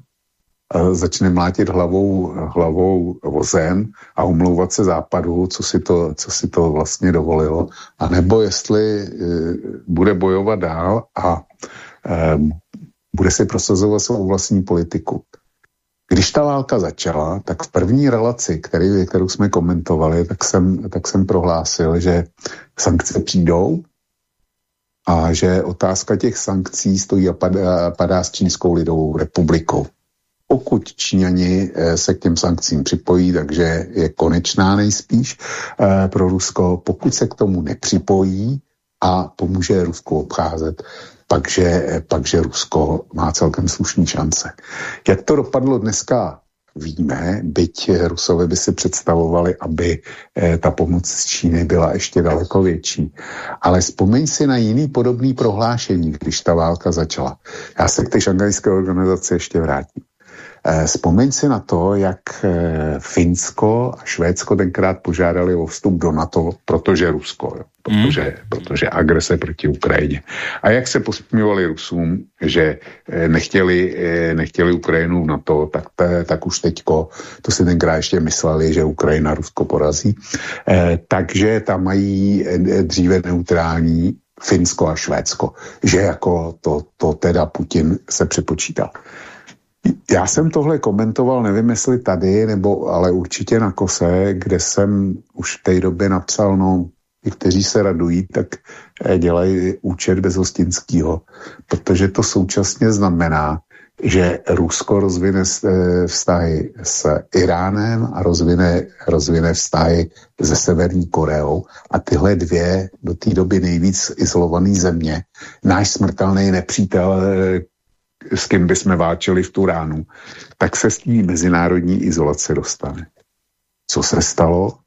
eh, začne mlátit hlavou, hlavou vozem a umlouvat se západu, co si to, co si to vlastně dovolilo, a nebo jestli eh, bude bojovat dál a eh, bude si prosazovat svou vlastní politiku. Když ta válka začala, tak v první relaci, který, kterou jsme komentovali, tak jsem, tak jsem prohlásil, že sankce přijdou a že otázka těch sankcí stojí a padá, padá s Čínskou lidovou republikou. pokud Číňani eh, se k těm sankcím připojí, takže je konečná nejspíš eh, pro Rusko. Pokud se k tomu nepřipojí a pomůže Rusku obcházet, pakže, pakže Rusko má celkem slušný šance. Jak to dopadlo dneska víme, byť Rusové by si představovali, aby eh, ta pomoc z Číny byla ještě daleko větší. Ale vzpomeň si na jiný podobný prohlášení, když ta válka začala. Já se k té šangajské organizaci ještě vrátím. Eh, vzpomeň si na to, jak eh, Finsko a Švédsko tenkrát požádali o vstup do NATO, protože Rusko, jo, protože, mm. protože agrese proti Ukrajině. A jak se posměvali Rusům, že eh, nechtěli, nechtěli Ukrajinu v NATO, tak, te, tak už teďko, to si tenkrát ještě mysleli, že Ukrajina Rusko porazí. Takže tam mají dříve neutrální Finsko a Švédsko, že jako to, to teda Putin se přepočítal. Já jsem tohle komentoval, nevím jestli tady, nebo ale určitě na kose, kde jsem už v té době napsal, no, i kteří se radují, tak eh, dělají účet bez hostinského, protože to současně znamená, že Rusko rozvine eh, vztahy s Iránem a rozvine, rozvine vztahy se Severní Koreou a tyhle dvě do té doby nejvíc izolované země, náš smrtelný nepřítel, eh, s kým bychom váčeli v tu ránu, tak se z té mezinárodní izolace dostane. Co se stalo?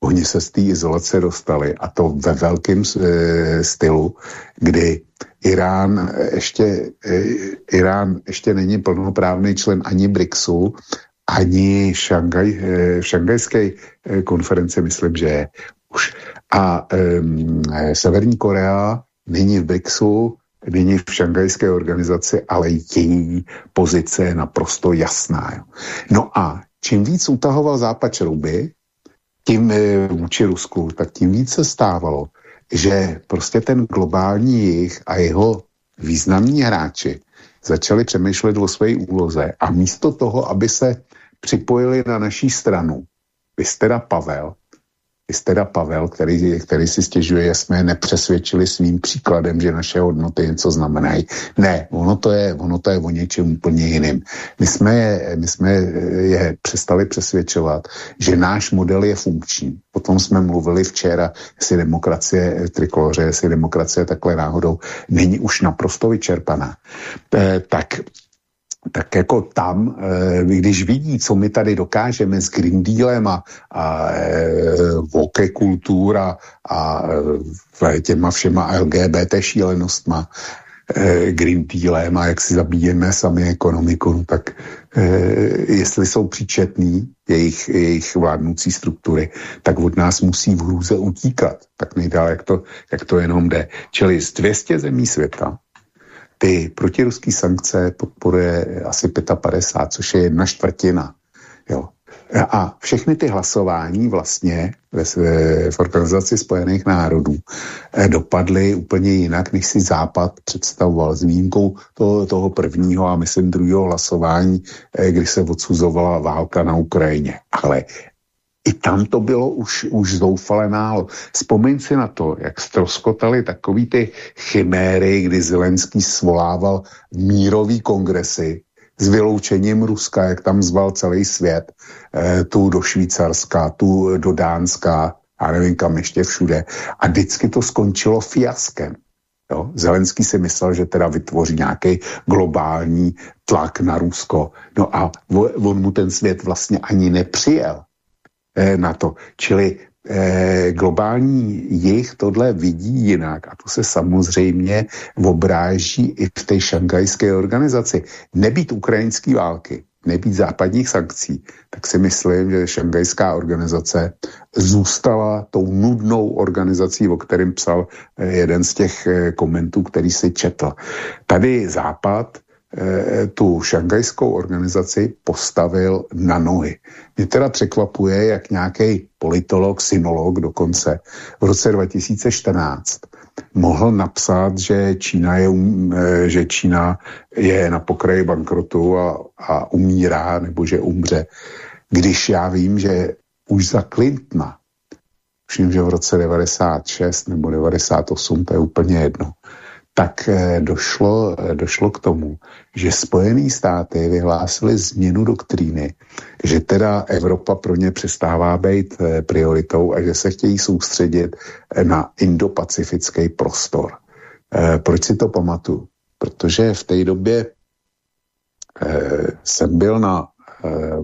Oni se z té izolace dostali a to ve velkém e, stylu, kdy Irán ještě, e, Irán ještě není plnoprávný člen ani BRICSu, ani Šangaj, e, šangajské konference, myslím, že je už. A e, Severní Korea není v BRICSu, není v šangajské organizaci, ale její pozice je naprosto jasná. Jo. No a čím víc utahoval západ šrouby, tím eh, vůči Rusku, tak tím víc se stávalo, že prostě ten globální jich a jeho významní hráči začali přemýšlet o své úloze a místo toho, aby se připojili na naší stranu, vy teda Pavel, teda Pavel, který, který si stěžuje, že jsme je nepřesvědčili svým příkladem, že naše hodnoty něco znamenají. Ne, ono to je, ono to je o něčem úplně jiným. My jsme, je, my jsme je přestali přesvědčovat, že náš model je funkční. O tom jsme mluvili včera, jestli demokracie, trikoloře, jestli demokracie takhle náhodou není už naprosto vyčerpaná. E, tak tak jako tam, eh, když vidí, co my tady dokážeme s Green Dealem a, a voke kultura a e, těma všema LGBT šílenostma, Green Dealem a jak si zabíjeme sami ekonomiku, no tak jestli jsou příčetný jejich, jejich vládnoucí struktury, tak od nás musí v hrůze utíkat. Tak nejdál, jak to, jak to jenom jde. Čili z 200 zemí světa ty protiruské sankce podporuje asi 55, což je jedna čtvrtina. Jo. A všechny ty hlasování vlastně ve, v Organizaci spojených národů eh, dopadly úplně jinak, než si Západ představoval, s výjimkou toho, toho prvního a myslím druhého hlasování, eh, kdy se odsuzovala válka na Ukrajině. Ale i tam to bylo už, už zoufale nálo. Vzpomeň si na to, jak stroskotali takový ty chiméry, kdy Zelenský svolával mírový kongresy s vyloučením Ruska, jak tam zval celý svět, eh, tu do Švýcarska, tu do Dánska, a nevím kam ještě všude. A vždycky to skončilo fiaskem. Jo? Zelenský si myslel, že teda vytvoří nějaký globální tlak na Rusko. No a on mu ten svět vlastně ani nepřijel. Eh, na to. Čili eh, globální jich tohle vidí jinak a to se samozřejmě obráží i v té šangajské organizaci. Nebýt ukrajinské války, nebýt západních sankcí, tak si myslím, že šangajská organizace zůstala tou nudnou organizací, o kterém psal eh, jeden z těch komentů, který si četl. Tady Západ tu šangajskou organizaci postavil na nohy. Mě teda překvapuje, jak nějaký politolog, synolog dokonce v roce 2014 mohl napsat, že Čína je, um, eh, že Čína je na pokraji bankrotu a, a umírá, nebo že umře. Když já vím, že už za Clintona, vím, že v roce 96 nebo 98, to je úplně jedno, tak eh, došlo, eh, došlo k tomu, že Spojené státy vyhlásily změnu doktríny, že teda Evropa pro ně přestává být eh, prioritou a že se chtějí soustředit na indopacifický prostor. Proč si to pamatuju? Protože v té době jsem byl na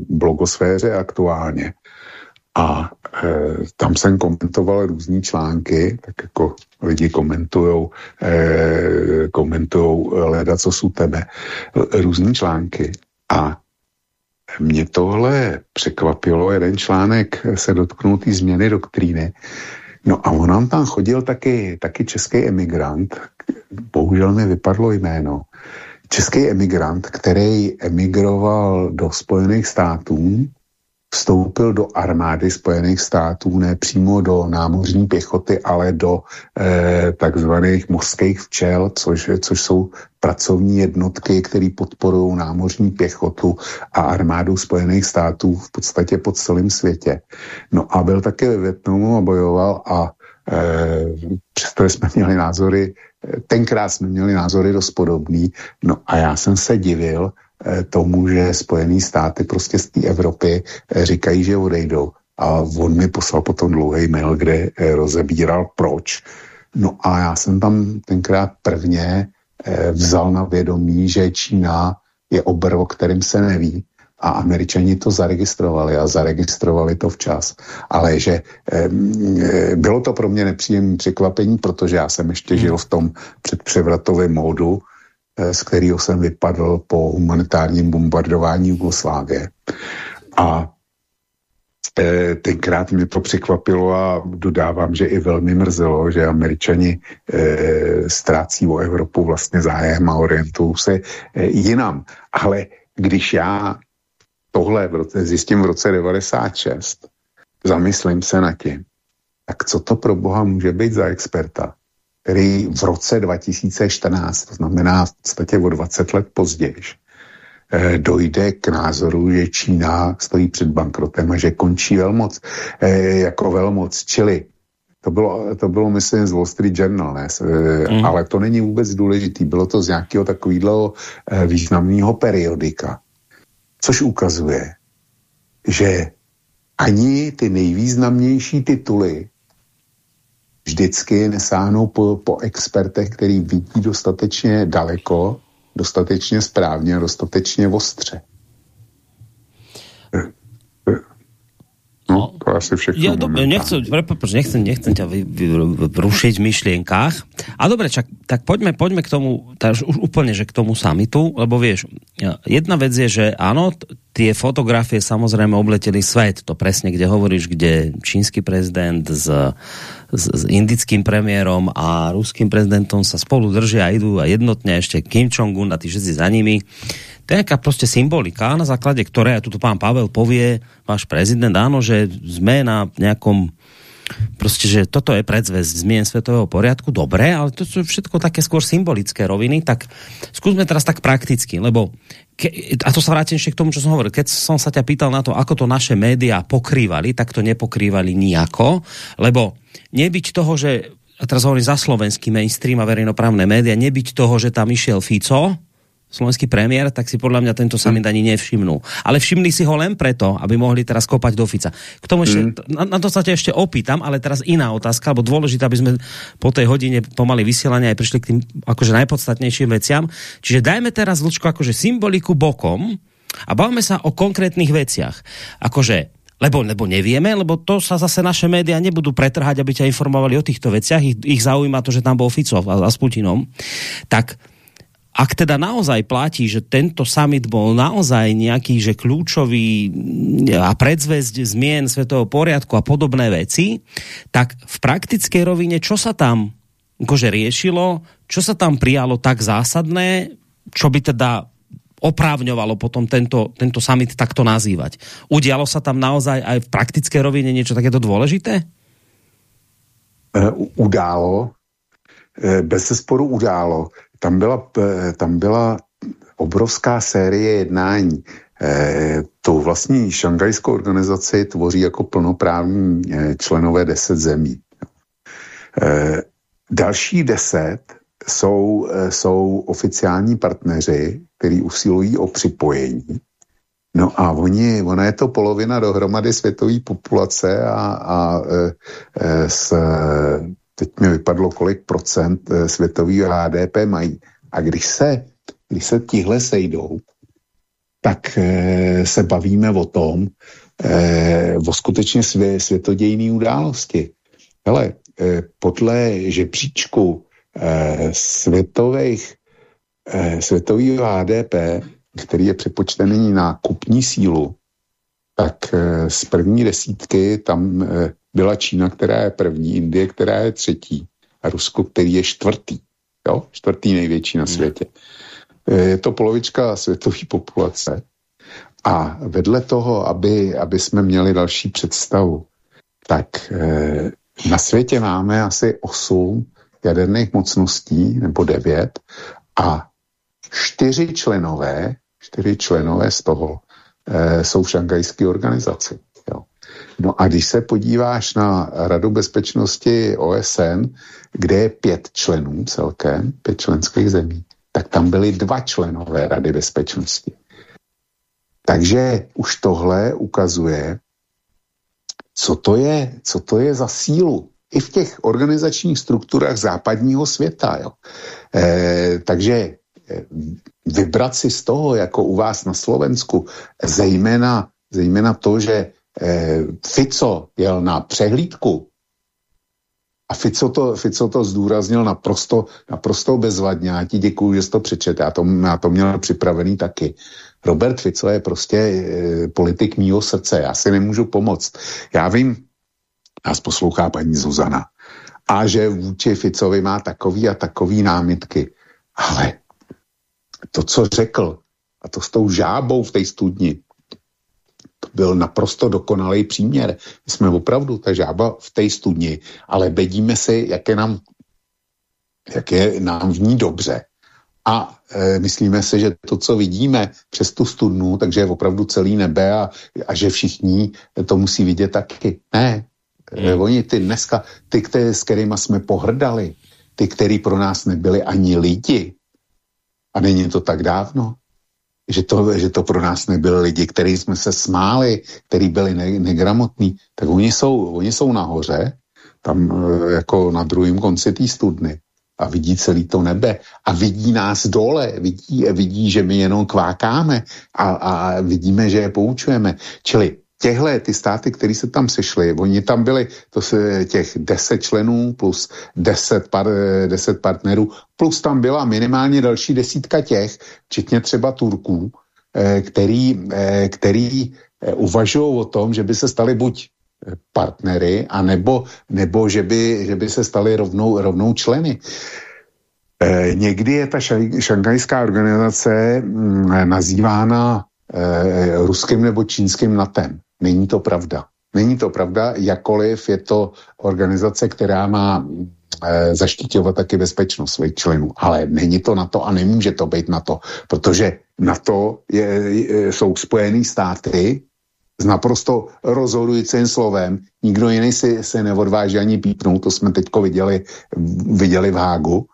blogosféře aktuálně a e, tam jsem komentoval různé články, tak jako lidi komentujou, e, komentujou leda, co jsou tebe, různé články. A mě tohle překvapilo, jeden článek se dotknul té změny doktríny. No a on nám tam chodil taky, taky český emigrant, bohužel mi vypadlo jméno, český emigrant, který emigroval do Spojených států vstoupil do armády Spojených států, ne přímo do námořní pěchoty, ale do eh, takzvaných mořských včel, což, což jsou pracovní jednotky, které podporují námořní pěchotu a armádu Spojených států v podstatě po celém světě. No a byl také ve Větnamu a bojoval a eh, přesto jsme měli názory, eh, tenkrát jsme měli názory dost podobný, no a já jsem se divil, tomu, že Spojené státy prostě z té Evropy eh, říkají, že odejdou. A on mi poslal potom dlouhý mail, kde eh, rozebíral proč. No a já jsem tam tenkrát prvně vzal na vědomí, že Čína je obr, o kterým se neví. A američani to zaregistrovali a zaregistrovali to včas. Ale že e, bylo to pro mě nepříjemné překvapení, protože já jsem ještě žil v tom předpřevratovém módu, Eh, z kterého jsem vypadl po humanitárním bombardování Jugoslávie. A eh, tenkrát mě to překvapilo a dodávám, že i velmi mrzelo, že američani e, ztrácí o Evropu vlastně zájem a orientují se jinam. Ale když já tohle v roce, zjistím v roce 96, zamyslím se na tím, tak co to pro boha může být za experta, který v roce 2014, to znamená v podstatě o 20 let později, eh, dojde k názoru, že Čína stojí před bankrotem a že končí velmoc, eh, jako velmoc. Čili to bylo, to bylo myslím, z Wall Street Journal, ne? Mm. ale to není vůbec důležitý. Bylo to z nějakého takového významného periodika, což ukazuje, že ani ty nejvýznamnější tituly vždycky nesáhnou po, po expertech, který vidí dostatečně daleko, dostatečně správně a dostatečně ostře. No, to asi všechno. Ja, dobre, nechcem, nechcem, nechcem ťa vy, vy, rušiť v myšlienkách. A dobre, čak, tak poďme, poďme k tomu, tak už úplne, že k tomu samitu, lebo vieš, jedna vec je, že áno, tie fotografie samozrejme obleteli svet, to presne, kde hovoríš, kde čínsky prezident s, s, s indickým premiérom a ruským prezidentom sa spolu držia a idú a jednotne ešte Kim Jong-un a tí všetci za nimi to je nejaká prostě symbolika, na základe ktoré, a tuto pán Pavel povie, váš prezident, áno, že sme na nejakom prostě, že toto je predzvesť zmien svetového poriadku, dobré, ale to sú všetko také skôr symbolické roviny, tak skúsme teraz tak prakticky, lebo ke, a to sa vrátim ešte k tomu, čo som hovoril, keď som sa ťa pýtal na to, ako to naše médiá pokrývali, tak to nepokrývali nijako, lebo nebyť toho, že a teraz hovorím za slovenský mainstream a verejnoprávne média, nebyť toho, že tam išiel Fico, slovenský premiér, tak si podľa mňa tento summit ani nevšimnul. Ale všimli si ho len preto, aby mohli teraz kopať do Fica. K tomu ešte, mm. na, na to sa ťa ešte opýtam, ale teraz iná otázka, alebo dôležité, aby sme po tej hodine pomaly vysielania aj prišli k tým akože najpodstatnejším veciam. Čiže dajme teraz, Lučko, akože symboliku bokom a bavme sa o konkrétnych veciach. Akože lebo, lebo nevieme, lebo to sa zase naše médiá nebudú pretrhať, aby ťa informovali o týchto veciach. Ich, ich zaujíma to, že tam bol Fico a, a s Putinom. Tak ak teda naozaj platí, že tento summit bol naozaj nejaký, že kľúčový a predzvesť zmien svetového poriadku a podobné veci, tak v praktickej rovine, čo sa tam akože riešilo, čo sa tam prijalo tak zásadné, čo by teda oprávňovalo potom tento, tento summit takto nazývať. Udialo sa tam naozaj aj v praktické rovine niečo takéto dôležité? Uh, událo. Uh, bez sporu událo tam byla, eh, tam byla obrovská série jednání. E, tou vlastní šangajskou organizaci tvoří jako plnoprávní eh, členové deset zemí. E, další deset jsou, jsou oficiální partneři, kteří usilují o připojení. No a oni, ona je to polovina dohromady světové populace a, a e, s, teď mi vypadlo, kolik procent e, světového HDP mají. A když se, když se tihle sejdou, tak e, se bavíme o tom, e, o skutečně svě, světodějné události. Hele, podle žebříčku světových, světového HDP, který je přepočtený na kupní sílu, tak z první desítky tam byla Čína, která je první, Indie, která je třetí a Rusko, který je čtvrtý. Jo? Čtvrtý největší na světě. Je to polovička světové populace. A vedle toho, aby, aby jsme měli další představu, tak eh, na světě máme asi 8 jaderných mocností, nebo 9, a čtyři členové, čtyři členové z toho eh, jsou v šangajské organizaci. No a když se podíváš na Radu bezpečnosti OSN, kde je pět členů celkem, pět členských zemí, tak tam byly dva členové Rady bezpečnosti. Takže už tohle ukazuje, co to je, co to je za sílu i v těch organizačních strukturách západního světa. Jo. E, takže e, vybrat si z toho, jako u vás na Slovensku, zejména, zejména to, že Fico jel na přehlídku a Fico to, Fico to zdůraznil naprosto, naprosto bezvadně. Já ti děkuju, že jsi to přečet. Já to, já to měl připravený taky. Robert Fico je prostě e, politik mýho srdce. Já si nemůžu pomoct. Já vím, nás poslouchá paní Zuzana. A že vůči Ficovi má takový a takový námitky. Ale to, co řekl, a to s tou žábou v té studni, byl naprosto dokonalý příměr. My jsme opravdu ta žába v té studni, ale bedíme si, jak je nám, jak je nám v ní dobře. A e, myslíme si, že to, co vidíme přes tu studnu, takže je opravdu celý nebe a, a že všichni to musí vidět taky. Ne, e, oni ty dneska, ty, které, s kterými jsme pohrdali, ty, který pro nás nebyli ani lidi, a není to tak dávno, že to, že to pro nás nebyli lidi, kteří jsme se smáli, kteří byli ne, negramotní, tak oni jsou, oni jsou nahoře, tam e, jako na druhém konci té studny. A vidí celý to nebe. A vidí nás dole, vidí, vidí že my jenom kvákáme a, a vidíme, že je poučujeme. Čili těhle ty státy, které se tam sešly, oni tam byli to se těch deset členů plus deset, par, deset partnerů, plus tam byla minimálně další desítka těch, včetně třeba Turků, eh, který, eh, který eh, uvažují o tom, že by se stali buď partnery, a nebo, že, by, že by se stali rovnou, rovnou členy. Někdy je ta šangajská organizace mm, nazývána ruským nebo čínským NATEM. Není to pravda. Není to pravda, jakkoliv je to organizace, která má e, zaštiťovat taky bezpečnost svých členů. Ale není to na to a nemůže to být na to, protože na to je, jsou Spojené státy, s naprosto rozhodujícím slovem. Nikdo jiný si se neodváží ani pípnout, to jsme teďko viděli, viděli v Hágu.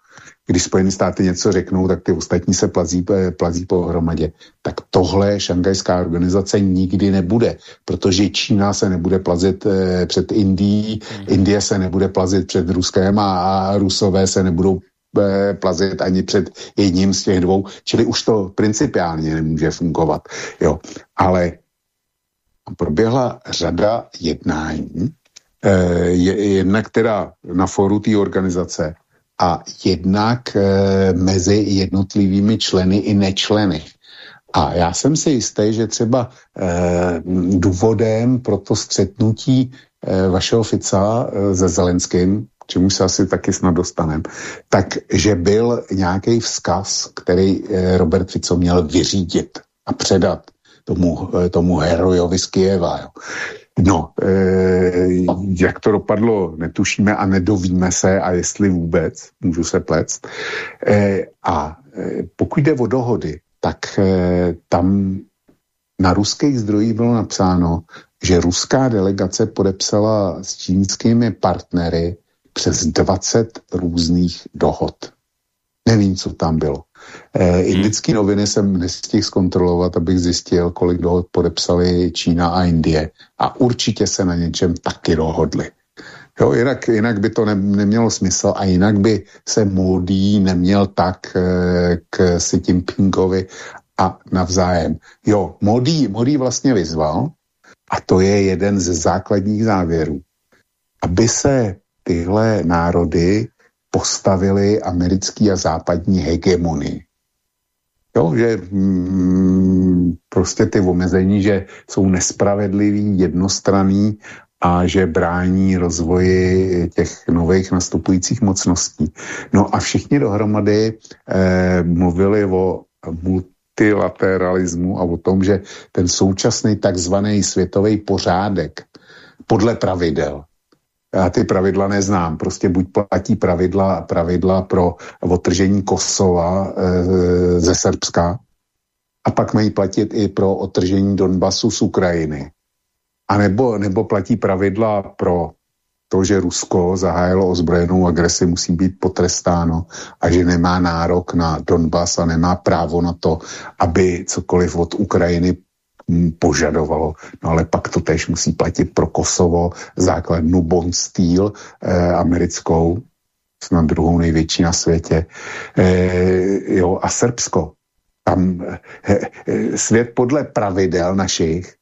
Když Spojené státy něco řeknou, tak ty ostatní se plazí, plazí pohromadě. Tak tohle šangajská organizace nikdy nebude, protože Čína se nebude plazit eh, před Indií, hmm. Indie se nebude plazit před Ruskem a, a Rusové se nebudou eh, plazit ani před jedním z těch dvou, čili už to principiálně nemůže fungovat. Jo. Ale proběhla řada jednání, eh, jednak teda na foru té organizace a jednak eh, mezi jednotlivými členy i nečleny. A já jsem si jistý, že třeba eh, důvodem pro to střetnutí vašeho Fica se Zelenským, čemu se asi taky snad dostanem, tak že byl nějaký vzkaz, který Robert Fico měl vyřídit a předat tomu, eh, tomu herojovi z Kieva. Jo. No, e, jak to dopadlo, netušíme a nedovíme se a jestli vůbec, můžu se plect. E, a e, pokud jde o dohody, tak e, tam na ruských zdrojích bylo napsáno, že ruská delegace podepsala s čínskými partnery přes 20 různých dohod. Nevím, co tam bylo. Eh, indické noviny jsem nestihl zkontrolovat, abych zjistil, kolik dohod podepsali Čína a Indie. A určitě se na něčem taky dohodli. Jo, jinak, jinak by to ne, nemělo smysl a jinak by se Modi neměl tak eh, k Xi Jinpingovi a navzájem. Jo, Modi, Modi vlastně vyzval, a to je jeden ze základních závěrů, aby se tyhle národy postavili americký a západní hegemonii. Jo, že mm, prostě ty omezení, že jsou nespravedlivý, jednostranný a že brání rozvoji těch nových nastupujících mocností. No a všichni dohromady eh, mluvili o multilateralismu a o tom, že ten současný takzvaný světový pořádek podle pravidel, já ty pravidla neznám. Prostě buď platí pravidla, pravidla pro otržení Kosova e, ze Srbska a pak mají platit i pro otržení Donbasu z Ukrajiny. A nebo, nebo platí pravidla pro to, že Rusko zahájilo ozbrojenou agresi, musí být potrestáno a že nemá nárok na Donbas a nemá právo na to, aby cokoliv od Ukrajiny požadovalo. No ale pak to tež musí platit pro Kosovo, základnu Bond Steel eh, americkou, snad druhou největší na světě, eh, jo, a Srbsko. Tam eh, eh, svět podle pravidel našich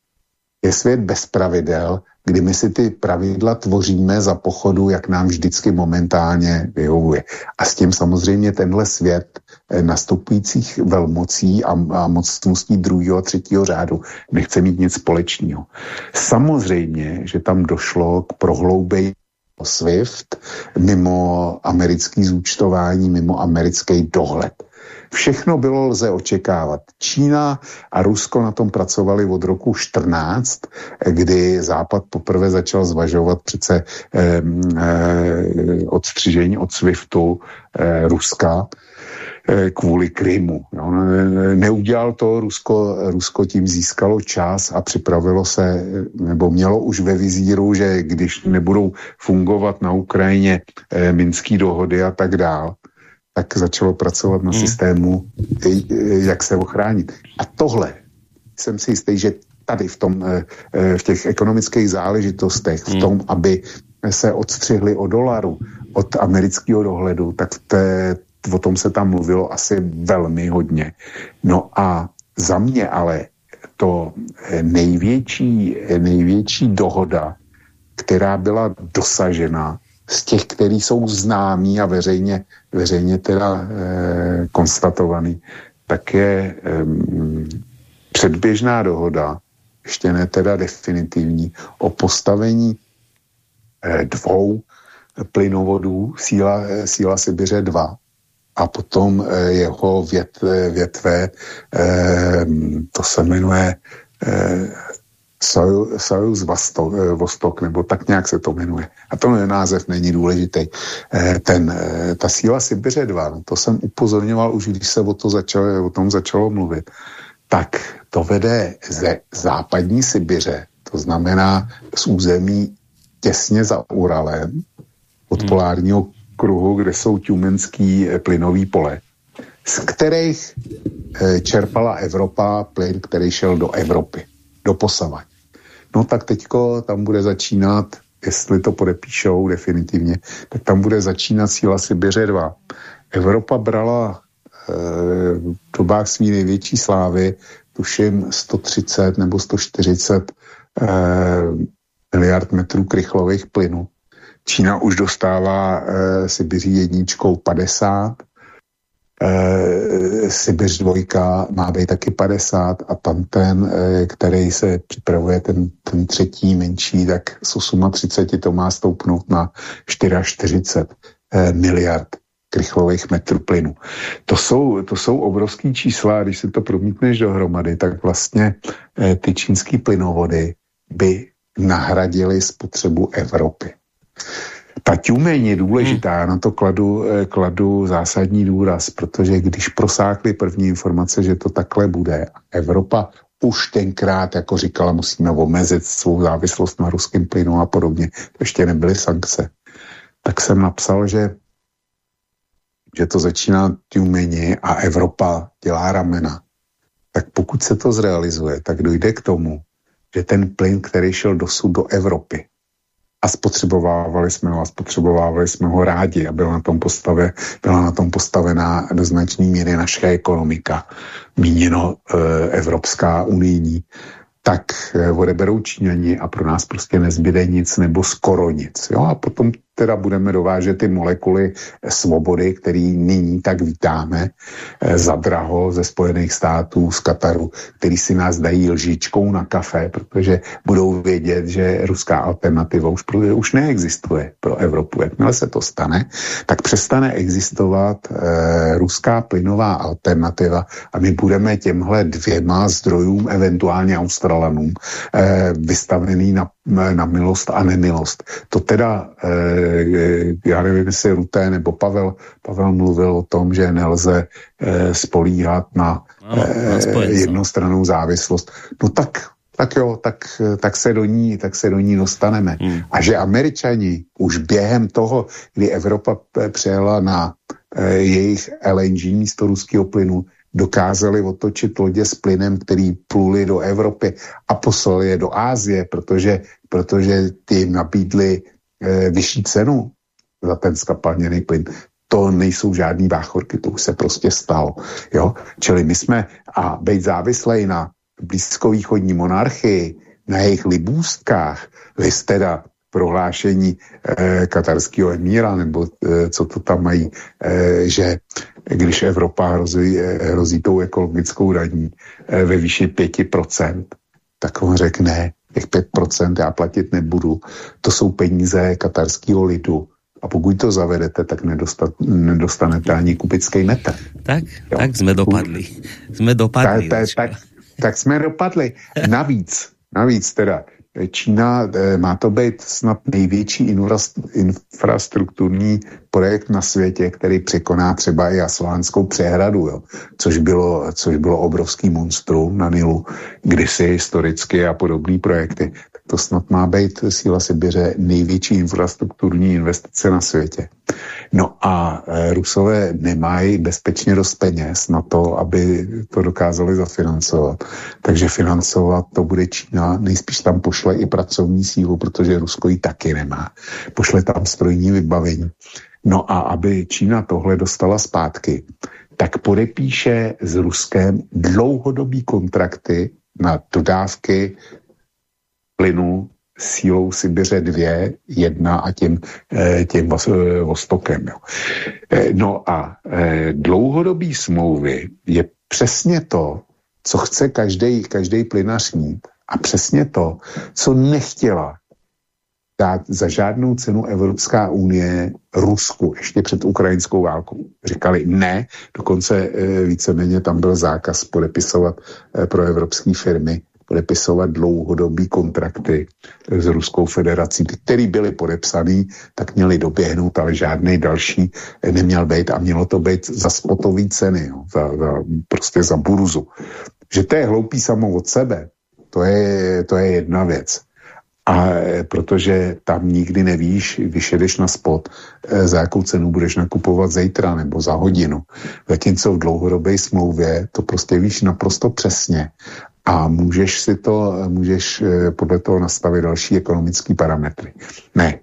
je svět bez pravidel, kdy my si ty pravidla tvoříme za pochodu, jak nám vždycky momentálně vyhovuje. A s tím samozřejmě tenhle svět nastupujících velmocí a, a mocností druhého a třetího řádu nechce mít nic společného. Samozřejmě, že tam došlo k prohloubení SWIFT mimo americký zúčtování, mimo americký dohled. Všechno bylo lze očekávat. Čína a Rusko na tom pracovali od roku 14, kdy Západ poprvé začal zvažovat přece eh, eh, odstřižení od SWIFTu eh, Ruska eh, kvůli Krymu. Jo. Neudělal to, Rusko, Rusko tím získalo čas a připravilo se, nebo mělo už ve vizíru, že když nebudou fungovat na Ukrajině eh, minský dohody a tak dál, tak začalo pracovat na hmm. systému, jak se ochránit. A tohle jsem si jistý, že tady v, tom, eh, eh, v těch ekonomických záležitostech, v hmm. tom, aby se odstřihli o dolaru, od amerického dohledu, tak té, o tom se tam mluvilo asi velmi hodně. No a za mě ale to největší, největší dohoda, která byla dosažena, z těch, který jsou známí a veřejně, veřejně teda e, konstatovaný, tak je e, předběžná dohoda, ještě ne teda definitivní, o postavení e, dvou plynovodů síla, síla Sibiře 2 a potom e, jeho vět, větve, e, to se jmenuje Sojus Vostok, eh, Vostok, nebo tak nějak se to jmenuje. A to název není důležitý. Eh, ten, eh, ta síla Sibiře 2, no to jsem upozorňoval už, když se o, to začalo, o tom začalo mluvit, tak to vede ze západní Sibiře, to znamená z území těsně za Uralem, od hmm. polárního kruhu, kde jsou tumenský plynový pole, z kterých čerpala Evropa plyn, který šel do Evropy doposavať. No tak teďko tam bude začínat, jestli to podepíšou definitivně, tak tam bude začínat síla Sibiře 2. Evropa brala e, v dobách svý největší slávy, tuším 130 nebo 140 e, miliard metrů krychlových plynů. Čína už dostává e, Sibiří jedničkou 50, e, Sibiř dvojka má být taky 50 a tam ten, e, který se připravuje, ten, ten třetí menší, tak z 38 to má stoupnout na 44 e, miliard krychlových metrů plynu. To jsou, to jsou obrovský čísla, když si to promítneš dohromady, tak vlastně e, ty čínský plynovody by nahradily spotřebu Evropy. Ta ťumeň je důležitá, hmm. na to kladu, eh, kladu zásadní důraz, protože když prosákly první informace, že to takhle bude, Evropa už tenkrát, jako říkala, musíme omezit svou závislost na ruském plynu a podobně, to ještě nebyly sankce, tak jsem napsal, že že to začíná tůměně a Evropa dělá ramena, tak pokud se to zrealizuje, tak dojde k tomu, že ten plyn, který šel dosud do Evropy, a spotřebovávali jsme ho a spotřebovávali jsme ho rádi a byla na tom, postave, byla na tom postavená do značné míry naše ekonomika, míněno e, Evropská unijní, tak e, odeberou Číňani a pro nás prostě nezbyde nic nebo skoro nic. Jo? A potom teda budeme dovážet ty molekuly svobody, který nyní tak vítáme eh, za draho ze Spojených států, z Kataru, který si nás dají lžičkou na kafe, protože budou vědět, že ruská alternativa už, už neexistuje pro Evropu. Jakmile se to stane, tak přestane existovat eh, ruská plynová alternativa a my budeme těmhle dvěma zdrojům, eventuálně Australanům, eh, vystavený na, na milost a nemilost. To teda eh, já nevím, jestli Ruté nebo Pavel, Pavel mluvil o tom, že nelze eh, spolíhat na, ano, na eh, jednostrannou závislost. No tak tak jo, tak, tak, se do ní, tak se do ní dostaneme. Hmm. A že američani už během toho, kdy Evropa přejela na jejich LNG místo ruského plynu, dokázali otočit lodě s plynem, který pluli do Evropy a poslali je do Ázie, protože, protože ty jim nabídli e, vyšší cenu za ten skapalněný plyn. To nejsou žádný báchorky, to už se prostě stalo. Jo? Čili my jsme, a být závislej na blízkovýchodní monarchii, na jejich libůstkách, vy teda prohlášení e, katarského emíra, nebo e, co to tam mají, e, že když Evropa hrozí, hrozí tou ekologickou daní e, ve výši 5%, tak on řekne, těch 5% já platit nebudu, to jsou peníze katarského lidu. A pokud to zavedete, tak nedostat, nedostanete ani kubický metr. Tak, jo? tak jsme dopadli. Jsme dopadli. Tak, tak, tak, tak jsme dopadli. Navíc, navíc teda, Čína, eh, má to být snad největší infrastrukturní projekt na světě, který překoná třeba i Aslánskou přehradu, jo, což, bylo, což bylo obrovský monstrum na Nilu, kdysi historicky a podobné projekty. To snad má být síla Sibiře největší infrastrukturní investice na světě. No a e, Rusové nemají bezpečně dost peněz na to, aby to dokázali zafinancovat. Takže financovat to bude Čína, nejspíš tam pošle i pracovní sílu, protože Rusko ji taky nemá. Pošle tam strojní vybavení. No a aby Čína tohle dostala zpátky, tak podepíše s Ruskem dlouhodobý kontrakty na dodávky plynu sílou Sibiře 2, 1 a tím, eh, tím eh, Vostokem. Jo. Eh, no a dlouhodobý smlouvy je přesně to, co chce každý, každý plynař mít a přesně to, co nechtěla dát za žádnou cenu Evropská unie Rusku ještě před ukrajinskou válkou. Říkali ne, dokonce víceméně tam byl zákaz podepisovat pro evropské firmy podepisovat dlouhodobý kontrakty s Ruskou federací. Které byly podepsané, tak měly doběhnout, ale žádný další neměl být a mělo to být za spotové ceny, jo, za, za, prostě za burzu. Že to je hloupý samo od sebe, to je, to je jedna věc. A protože tam nikdy nevíš, když jedeš na spot, eh, za jakou cenu budeš nakupovat zítra nebo za hodinu. Zatímco v dlouhodobé smlouvě to prostě víš naprosto přesně a můžeš si to, můžeš eh, podle toho nastavit další ekonomické parametry. Ne.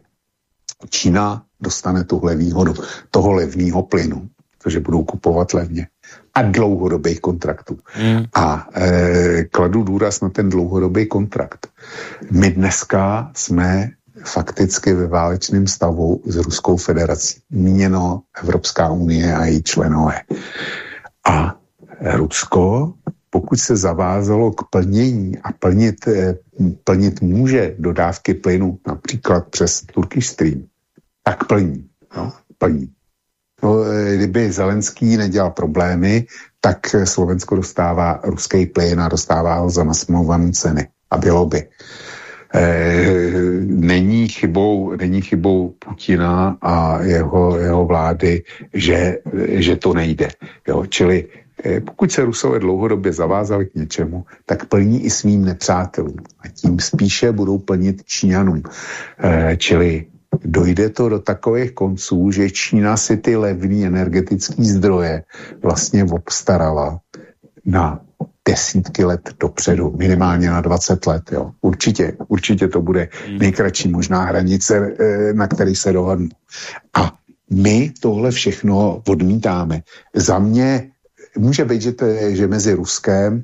Čína dostane tuhle výhodu toho levného plynu, protože budou kupovat levně a dlouhodobých kontraktů. Mm. A e, kladu důraz na ten dlouhodobý kontrakt. My dneska jsme fakticky ve válečném stavu s Ruskou federací. Míněno Evropská unie a její členové. A Rusko pokud se zavázalo k plnění a plnit, eh, plnit může dodávky plynu, například přes Turkish Stream, tak plní. No, plní. No, eh, kdyby Zelenský nedělal problémy, tak Slovensko dostává ruský plyn a dostává ho za nasmlouvané ceny. A bylo by. E, není, chybou, není chybou Putina a jeho, jeho vlády, že, že to nejde. Jo? Čili pokud se Rusové dlouhodobě zavázali k něčemu, tak plní i svým nepřátelům. A tím spíše budou plnit Číňanům. Eh, čili dojde to do takových konců, že Čína si ty levné energetické zdroje vlastně obstarala na desítky let dopředu, minimálně na 20 let. Jo. Určitě, určitě to bude hmm. nejkratší možná hranice, eh, na který se dohodnu. A my tohle všechno odmítáme. Za mě může být, že, to, že mezi Ruskem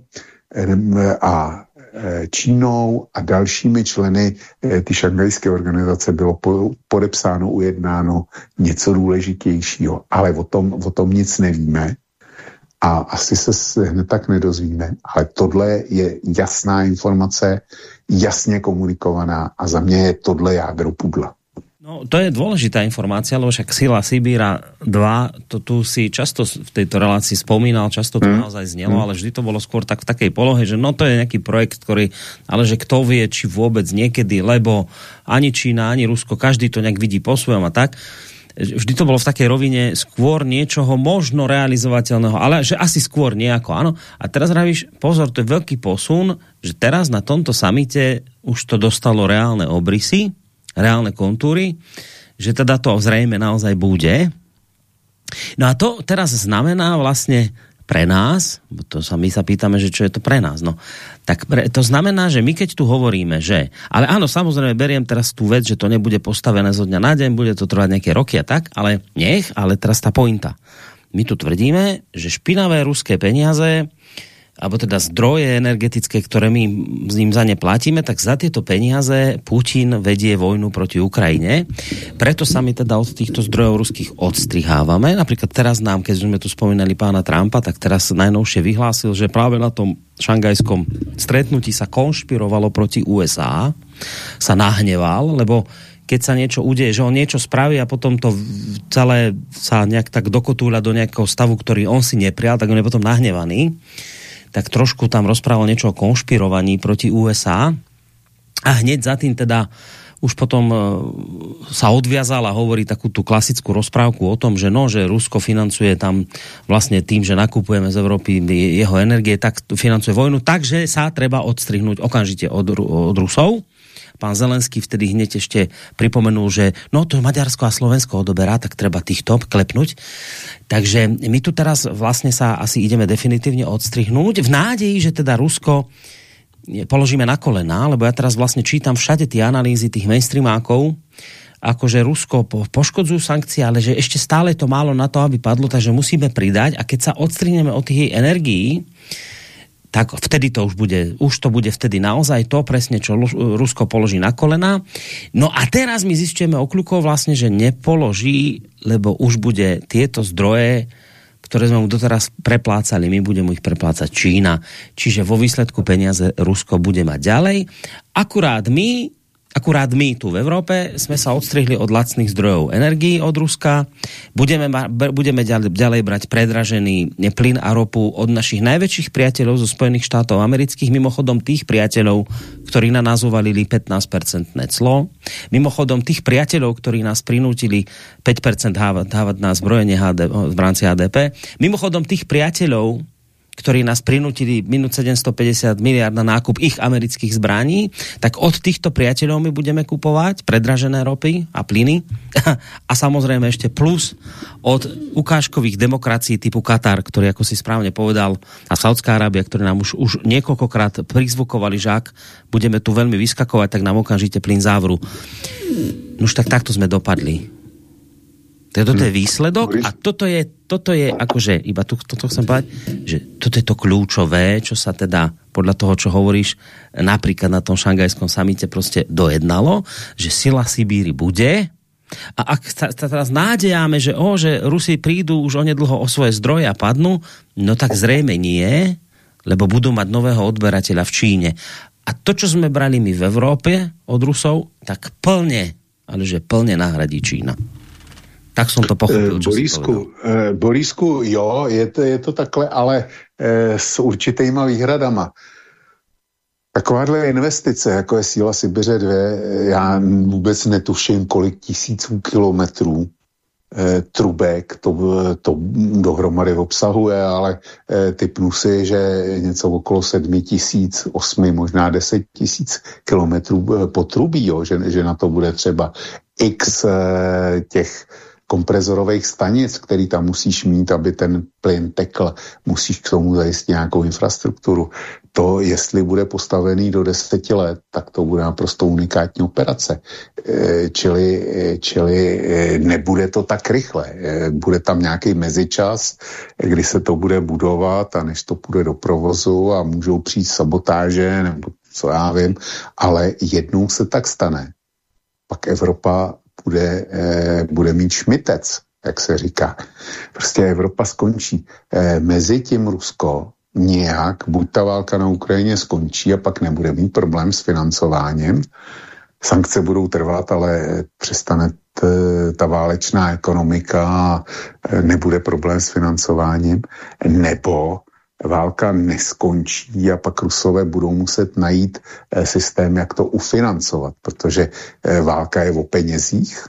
a eh, Čínou a dalšími členy ty šangajské organizace bylo podepsáno, ujednáno něco důležitějšího, ale o tom, o tom nic nevíme. A asi se hned tak nedozvíme, ale tohle je jasná informace, jasně komunikovaná. A za mě je tohle jádro pudla. No, to je dôležitá informácia, lebo však Sila Sibíra 2, to tu si často v tejto relácii spomínal, často to mm. naozaj znelo, mm. ale vždy to bolo skôr tak v takej polohe, že no to je nejaký projekt, ktorý, ale že kto vie, či vôbec niekedy, lebo ani Čína, ani Rusko, každý to nejak vidí po svojom a tak vždy to bolo v takej rovine skôr niečoho možno realizovateľného, ale že asi skôr nejako, áno. A teraz vravíš, pozor, to je veľký posun, že teraz na tomto samite už to dostalo reálne obrysy, reálne kontúry, že teda to zrejme naozaj bude. No a to teraz znamená vlastne pre nás, to sa my sa pýtame, že čo je to pre nás, no, tak pre, to znamená, že my keď tu hovoríme, že, ale áno, samozrejme beriem teraz tú vec, že to nebude postavené zo dňa na deň, bude to trvať nejaké roky a tak, ale nech, ale teraz tá pointa. My tu tvrdíme, že špinavé ruské peniaze alebo teda zdroje energetické, ktoré my s ním za ne platíme, tak za tieto peniaze Putin vedie vojnu proti Ukrajine. Preto sa my teda od týchto zdrojov ruských odstrihávame. Napríklad teraz nám, keď sme tu spomínali pána Trumpa, tak teraz najnovšie vyhlásil, že práve na tom šangajskom stretnutí sa konšpirovalo proti USA, sa nahneval, lebo keď sa niečo udeje, že on niečo spraví a potom to celé sa nejak tak dokotúľa do nejakého stavu, ktorý on si neprial, tak on je potom nahnevaný tak trošku tam rozprával niečo o konšpirovaní proti USA a. Hneď za tým teda už potom e, sa odviazal a hovorí takú tú klasickú rozprávku o tom, že no, že Rusko financuje tam vlastne tým, že nakupujeme z Európy jeho energie, tak financuje vojnu, takže sa treba odstrihnúť okamžite od, od Rusov pán Zelenský vtedy hneď ešte pripomenul, že no to Maďarsko a Slovensko odoberá, tak treba týchto klepnúť. Takže my tu teraz vlastne sa asi ideme definitívne odstrihnúť v nádeji, že teda Rusko položíme na kolena, lebo ja teraz vlastne čítam všade tie analýzy tých mainstreamákov, akože Rusko poškodzujú sankcie, ale že ešte stále to málo na to, aby padlo, takže musíme pridať a keď sa odstrihneme od tých energií, tak vtedy to už bude, už to bude vtedy naozaj to presne, čo Rusko položí na kolena. No a teraz my zistíme okľukov vlastne, že nepoloží, lebo už bude tieto zdroje, ktoré sme mu doteraz preplácali, my budeme ich preplácať Čína. Čiže vo výsledku peniaze Rusko bude mať ďalej. Akurát my Akurát my tu v Európe sme sa odstrihli od lacných zdrojov energií od Ruska. Budeme, budeme ďalej, ďalej brať predražený plyn a ropu od našich najväčších priateľov zo Spojených štátov amerických, mimochodom tých priateľov, ktorí na nás uvalili 15-percentné clo. Mimochodom tých priateľov, ktorí nás prinútili 5% dávať, dávať na zbrojenie HD, v rámci HDP. Mimochodom tých priateľov, ktorí nás prinútili minút 750 miliard na nákup ich amerických zbraní, tak od týchto priateľov my budeme kupovať predražené ropy a plyny a samozrejme ešte plus od ukážkových demokracií typu Katar, ktorý, ako si správne povedal, a Saudská Arábia, ktorí nám už, už niekoľkokrát prizvukovali, že ak budeme tu veľmi vyskakovať, tak nám okamžite plyn závru. Už tak takto sme dopadli toto je výsledok a toto je, toto je akože, iba tu, toto chcem povedať, že toto je to kľúčové, čo sa teda podľa toho, čo hovoríš, napríklad na tom šangajskom samite prostě dojednalo, že sila Sibíry bude a ak sa, sa teraz nádejáme, že, o, že Rusi prídu už onedlho o svoje zdroje a padnú, no tak zrejme nie, lebo budú mať nového odberateľa v Číne. A to, čo sme brali my v Európe od Rusov, tak plne, ale že plne nahradí Čína. Tak jsem to pochopil. Borísku, eh, Borísku, jo, je to, je to takhle, ale eh, s určitýma výhradama. Takováhle investice, jako je síla Sibiře 2, já vůbec netuším, kolik tisíců kilometrů eh, trubek to, to dohromady obsahuje, ale eh, typnu si, že něco okolo sedmi tisíc, osmi, možná deset tisíc kilometrů eh, potrubí, jo, že, že na to bude třeba. x těch komprezorových stanic, který tam musíš mít, aby ten plyn tekl, musíš k tomu zajistit nějakou infrastrukturu. To, jestli bude postavený do deseti let, tak to bude naprosto unikátní operace. E, čili, e, čili e, nebude to tak rychle. Bude tam nějaký mezičas, kdy se to bude budovat a než to půjde do provozu a můžou přijít sabotáže nebo co já vím, ale jednou se tak stane. Pak Evropa bude, eh, bude mít šmitec, jak se říká. Prostě Evropa skončí. Eh, mezi tím Rusko nějak, buď ta válka na Ukrajině skončí a pak nebude mít problém s financováním, sankce budou trvat, ale přestane ta válečná ekonomika eh, nebude problém s financováním, nebo válka neskončí a pak Rusové budou muset najít eh, systém, jak to ufinancovat, protože eh, válka je o penězích,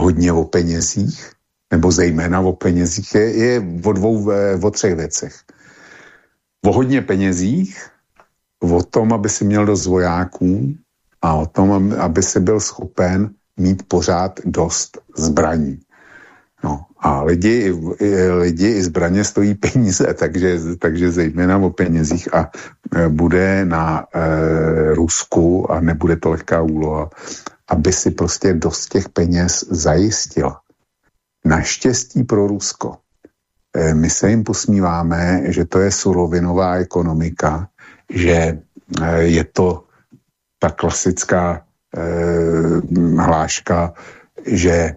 hodně o penězích, nebo zejména o penězích, je, je o dvou, eh, o třech věcech. O hodně penězích, o tom, aby si měl dost vojáků a o tom, aby si byl schopen mít pořád dost zbraní. No a lidi, lidi i zbraně stojí peníze, takže, takže zejména o penězích a e, bude na e, Rusku a nebude to lehká úloha, aby si prostě dost těch peněz zajistila. Naštěstí pro Rusko. E, my se jim posmíváme, že to je surovinová ekonomika, že e, je to ta klasická e, hláška, že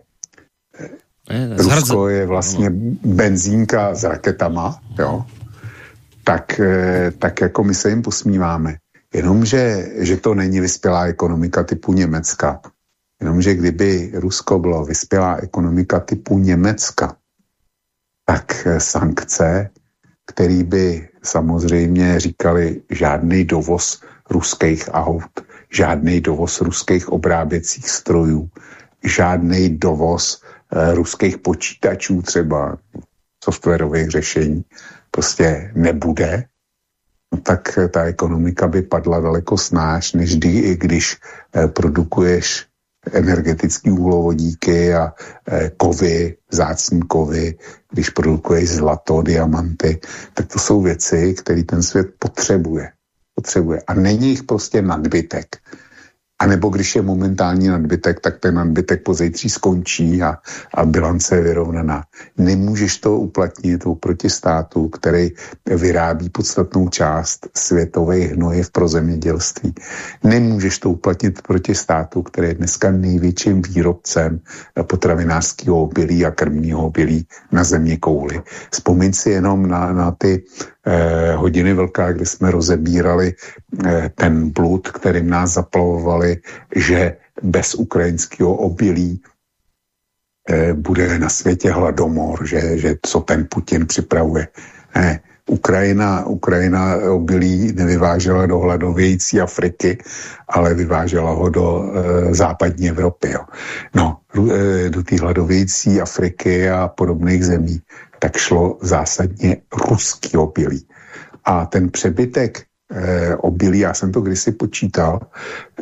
Rusko je vlastně benzínka s raketama, jo, tak, eh, tak jako my se jim posmíváme. Jenomže že to není vyspělá ekonomika typu Německa. Jenomže kdyby Rusko bylo vyspělá ekonomika typu Německa, tak eh, sankce, který by samozřejmě říkali žádný dovoz ruských aut, žádný dovoz ruských obráběcích strojů, žádný dovoz ruských počítačů třeba, softwarových řešení, prostě nebude, no tak ta ekonomika by padla daleko snáš, než kdy, když eh, produkuješ energetické uhlovodíky a eh, kovy, zácní kovy, když produkuješ zlato, diamanty, tak to jsou věci, které ten svět potřebuje. potřebuje. A není jich prostě nadbytek. A nebo když je momentální nadbytek, tak ten nadbytek po zejtří skončí a, a bilance je vyrovnaná. Nemůžeš to uplatnit proti státu, který vyrábí podstatnou část světových hnojiv pro zemědělství. Nemůžeš to uplatnit proti státu, který je dneska největším výrobcem potravinářského obilí a krmního obilí na země kouli. Vzpomeň si jenom na, na ty eh, hodiny velká, kdy jsme rozebírali eh, ten blud, kterým nás zaplavovali, že bez ukrajinského obilí eh, bude na světě hladomor, že, že co ten Putin připravuje. Ne, Ukrajina, Ukrajina obilí nevyvážela do hladovějící Afriky, ale vyvážela ho do e, západní Evropy. Jo. No, e, do té hladovějící Afriky a podobných zemí tak šlo zásadně ruský obilí. A ten přebytek eh, obilí, já jsem to kdysi počítal,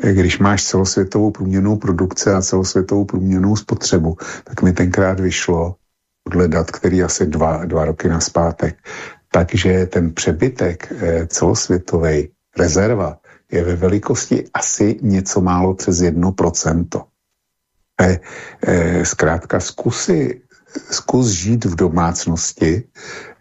eh, když máš celosvětovou průměrnou produkci a celosvětovou průměrnou spotřebu, tak mi tenkrát vyšlo podle dat, který asi dva, dva roky naspátek, takže ten přebytek eh, rezerva je ve velikosti asi něco málo přes 1%. E, e, zkrátka zkusy zkus žít v domácnosti,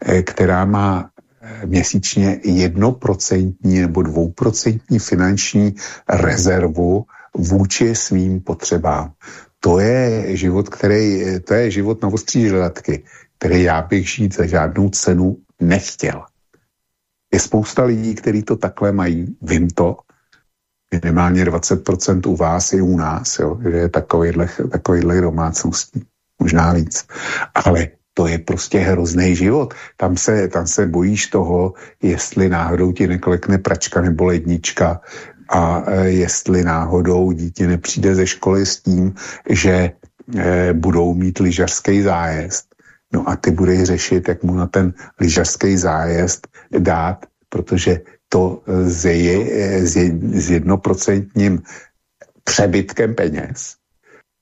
eh, která má eh, měsíčně jednoprocentní nebo dvouprocentní finanční rezervu vůči svým potřebám. To je život, který, to je život na ostří žiletky, který já bych žít za žádnou cenu nechtěl. Je spousta lidí, kteří to takhle mají, vím to, minimálně 20% u vás i u nás, jo, že je takovýhle, takovýhle domácností možná víc. Ale to je prostě hrozný život. Tam se, tam se bojíš toho, jestli náhodou ti neklekne pračka nebo lednička a e, jestli náhodou dítě nepřijde ze školy s tím, že e, budou mít lyžařský zájezd. No a ty budeš řešit, jak mu na ten lyžařský zájezd dát, protože to je, s, je, jednoprocentním přebytkem peněz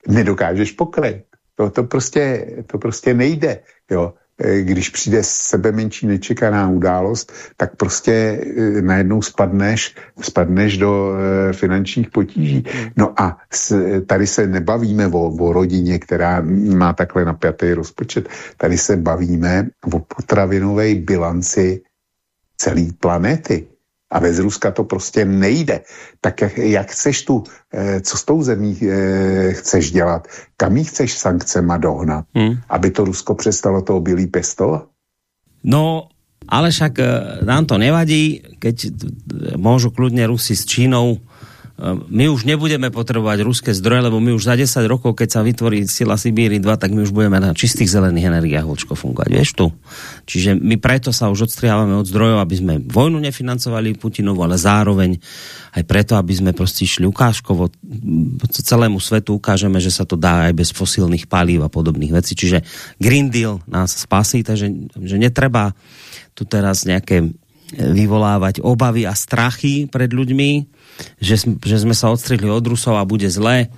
nedokážeš pokryt. To, to, prostě, to prostě nejde. Jo. Eh, když přijde sebe menší nečekaná událost, tak prostě eh, najednou spadneš, spadneš do eh, finančních potíží. No a tady se nebavíme o, o rodině, která má takhle napjatý rozpočet. Tady se bavíme o potravinové bilanci celé planety. A bez Ruska to prostě nejde. Tak jak, jak chceš tu, eh, co s tou zemí eh, chceš dělat? Kam jí chceš sankcema dohnat? Hmm. Aby to Rusko přestalo to obilí pestovat? No, ale však eh, nám to nevadí, keď môžu kľudne Rusi s Čínou my už nebudeme potrebovať ruské zdroje, lebo my už za 10 rokov, keď sa vytvorí sila Sibíry 2, tak my už budeme na čistých zelených energiách vočko fungovať. Vieš tu? Čiže my preto sa už odstriávame od zdrojov, aby sme vojnu nefinancovali Putinovu, ale zároveň aj preto, aby sme prostě išli ukážkovo celému svetu ukážeme, že sa to dá aj bez fosílnych palív a podobných vecí. Čiže Green Deal nás spasí, takže že netreba tu teraz nejaké vyvolávať obavy a strachy pred ľuďmi, že, že sme sa odstrihli od Rusov a bude zle.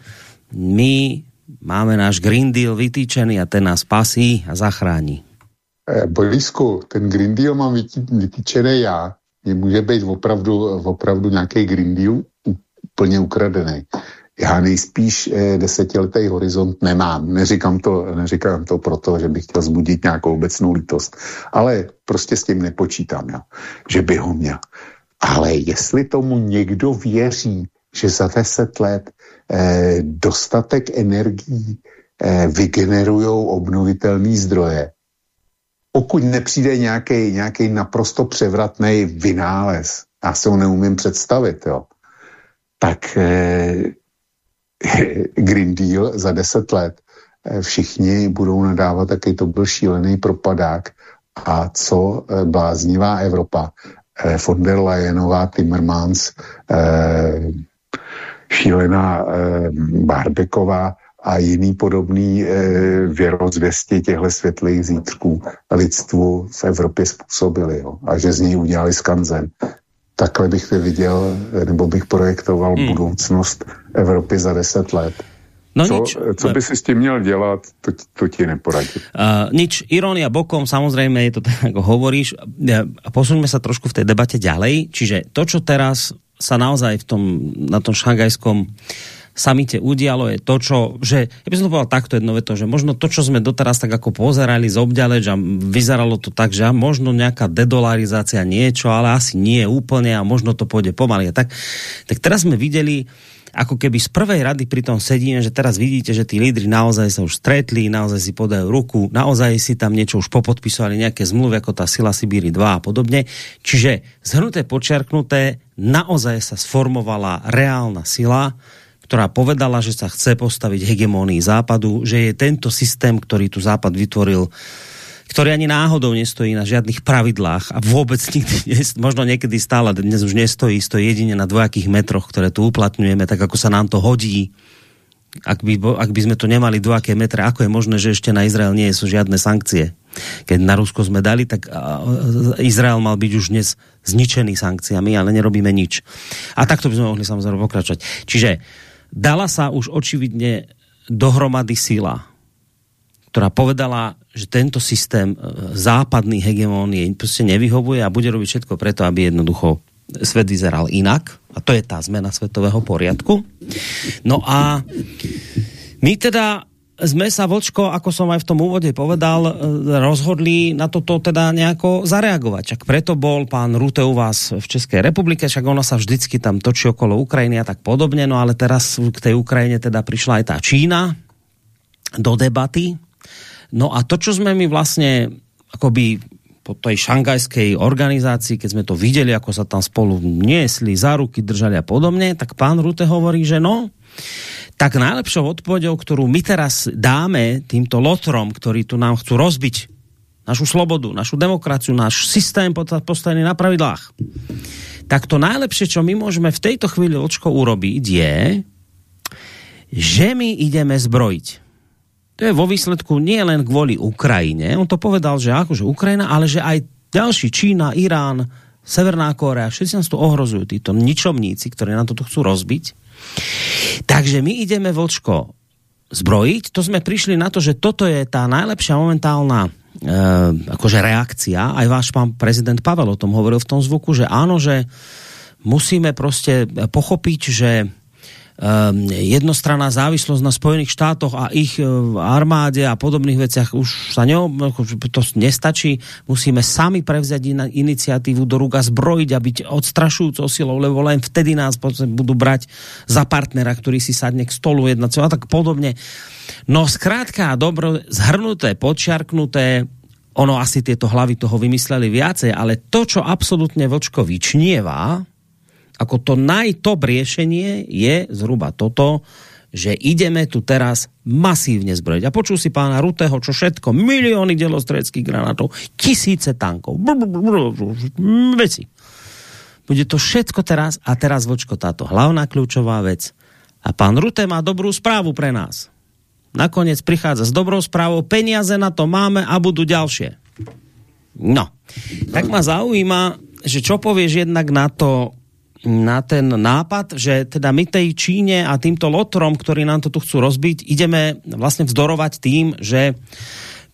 My máme náš Green Deal vytýčený a ten nás pasí a zachrání. Eh, Borisku, ten Green Deal mám vytýčený já. Mně může být opravdu, opravdu nějaký Green Deal úplně ukradený. Já nejspíš eh, desetiletý horizont nemám. Neříkám to, neříkám to proto, že bych chtěl zbudit nějakou obecnou lítost, ale prostě s tím nepočítám, jo, že by ho měl. Ale jestli tomu někdo věří, že za deset let eh, dostatek energií eh, vygenerují obnovitelné zdroje, pokud nepřijde nějaký, nějaký naprosto převratný vynález, já se ho neumím představit, jo, tak eh, Green Deal za deset let eh, všichni budou nadávat, jaký to byl šílený propadák a co eh, bláznivá Evropa von der Leyenová, Timmermans, eh, šílená eh, Barbeková a jiný podobný eh, věrozvěstě těchto světlých zítřků lidstvu v Evropě způsobili. Jo? A že z něj udělali skanzen. Takhle bych viděl, nebo bych projektoval hmm. budoucnost Evropy za deset let. No co, nič. co by si s tím měl dělat, to, to ti neporadím. Uh, nič, ironia bokom, samozrejme je to tak, ako hovoríš. Posuňme sa trošku v tej debate ďalej. Čiže to, čo teraz sa naozaj v tom, na tom šangajskom samite udialo je to, čo, že, ja by som to povedal takto jedno veto, že možno to, čo sme doteraz tak ako pozerali z obďaleč a vyzeralo to tak, že možno nejaká dedolarizácia niečo, ale asi nie úplne a možno to pôjde pomaly. Tak, tak teraz sme videli ako keby z prvej rady pri tom sedíme, že teraz vidíte, že tí lídry naozaj sa už stretli, naozaj si podajú ruku, naozaj si tam niečo už popodpisovali, nejaké zmluvy ako tá sila Sibíry 2 a podobne. Čiže zhrnuté, počiarknuté, naozaj sa sformovala reálna sila, ktorá povedala, že sa chce postaviť hegemónii západu, že je tento systém, ktorý tu západ vytvoril, ktorý ani náhodou nestojí na žiadnych pravidlách a vôbec nikdy, možno niekedy stále, dnes už nestojí, stojí jedine na dvojakých metroch, ktoré tu uplatňujeme, tak ako sa nám to hodí. Ak by, ak by sme to nemali dvojaké metre, ako je možné, že ešte na Izrael nie sú žiadne sankcie? Keď na Rusko sme dali, tak Izrael mal byť už dnes zničený sankciami, ale nerobíme nič. A takto by sme mohli samozrejme pokračovať. Čiže dala sa už očividne dohromady sila, ktorá povedala, že tento systém e, západný hegemónie prostě nevyhovuje a bude robiť všetko preto, aby jednoducho svet vyzeral inak. A to je tá zmena svetového poriadku. No a my teda sme sa, Vlčko, ako som aj v tom úvode povedal, e, rozhodli na toto teda nejako zareagovať. Čak preto bol pán Rute u vás v Českej republike, však ono sa vždycky tam točí okolo Ukrajiny a tak podobne, no ale teraz k tej Ukrajine teda prišla aj tá Čína do debaty No a to, čo sme my vlastne akoby po tej šangajskej organizácii, keď sme to videli, ako sa tam spolu niesli, za ruky držali a podobne, tak pán Rute hovorí, že no, tak najlepšou odpovedou, ktorú my teraz dáme týmto lotrom, ktorí tu nám chcú rozbiť našu slobodu, našu demokraciu, náš systém postavený na pravidlách, tak to najlepšie, čo my môžeme v tejto chvíli očko urobiť, je, že my ideme zbrojiť to je vo výsledku nie len kvôli Ukrajine, on to povedal, že akože Ukrajina, ale že aj ďalší Čína, Irán, Severná Korea, všetci nás tu ohrozujú, títo ničomníci, ktorí na toto chcú rozbiť. Takže my ideme, Vlčko, zbrojiť, to sme prišli na to, že toto je tá najlepšia momentálna e, akože reakcia. Aj váš pán prezident Pavel o tom hovoril v tom zvuku, že áno, že musíme prostě pochopiť, že jednostranná závislosť na Spojených štátoch a ich e, armáde a podobných veciach už sa ňou, to nestačí. Musíme sami prevziať iniciatívu do rúk a zbrojiť a byť odstrašujúcou silou, lebo len vtedy nás budú brať za partnera, ktorý si sadne k stolu jednať a tak podobne. No zkrátka dobro zhrnuté, podčiarknuté, ono asi tieto hlavy toho vymysleli viacej, ale to, čo absolútne Vlčko vyčnieva, ako to najtop riešenie je zhruba toto, že ideme tu teraz masívne zbrojiť. A počul si pána Rutého, čo všetko, milióny delostreckých granátov, tisíce tankov, veci. Bude to všetko teraz a teraz vočko táto hlavná kľúčová vec. A pán Rute má dobrú správu pre nás. Nakoniec prichádza s dobrou správou, peniaze na to máme a budú ďalšie. No, tak ma zaujíma, že čo povieš jednak na to, na ten nápad, že teda my tej Číne a týmto lotrom, ktorí nám to tu chcú rozbiť, ideme vlastne vzdorovať tým, že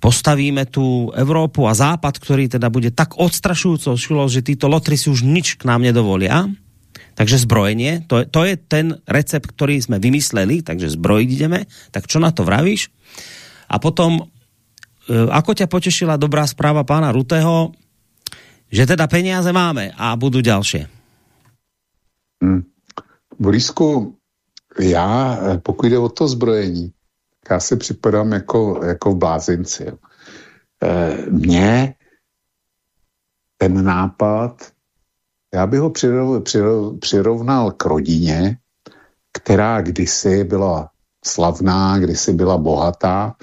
postavíme tu Európu a Západ, ktorý teda bude tak odstrašujúco šilou, že títo lotry si už nič k nám nedovolia. Takže zbrojenie, to, to je ten recept, ktorý sme vymysleli, takže zbrojiť ideme. Tak čo na to vravíš? A potom, e, ako ťa potešila dobrá správa pána Rutého, že teda peniaze máme a budú ďalšie. Hmm. Borisku, já, pokud jde o to zbrojení, já si připadám jako, jako v blázinci. E, mně ten nápad, já bych ho přirov, přirov, přirovnal k rodině, která kdysi byla slavná, kdysi byla bohatá,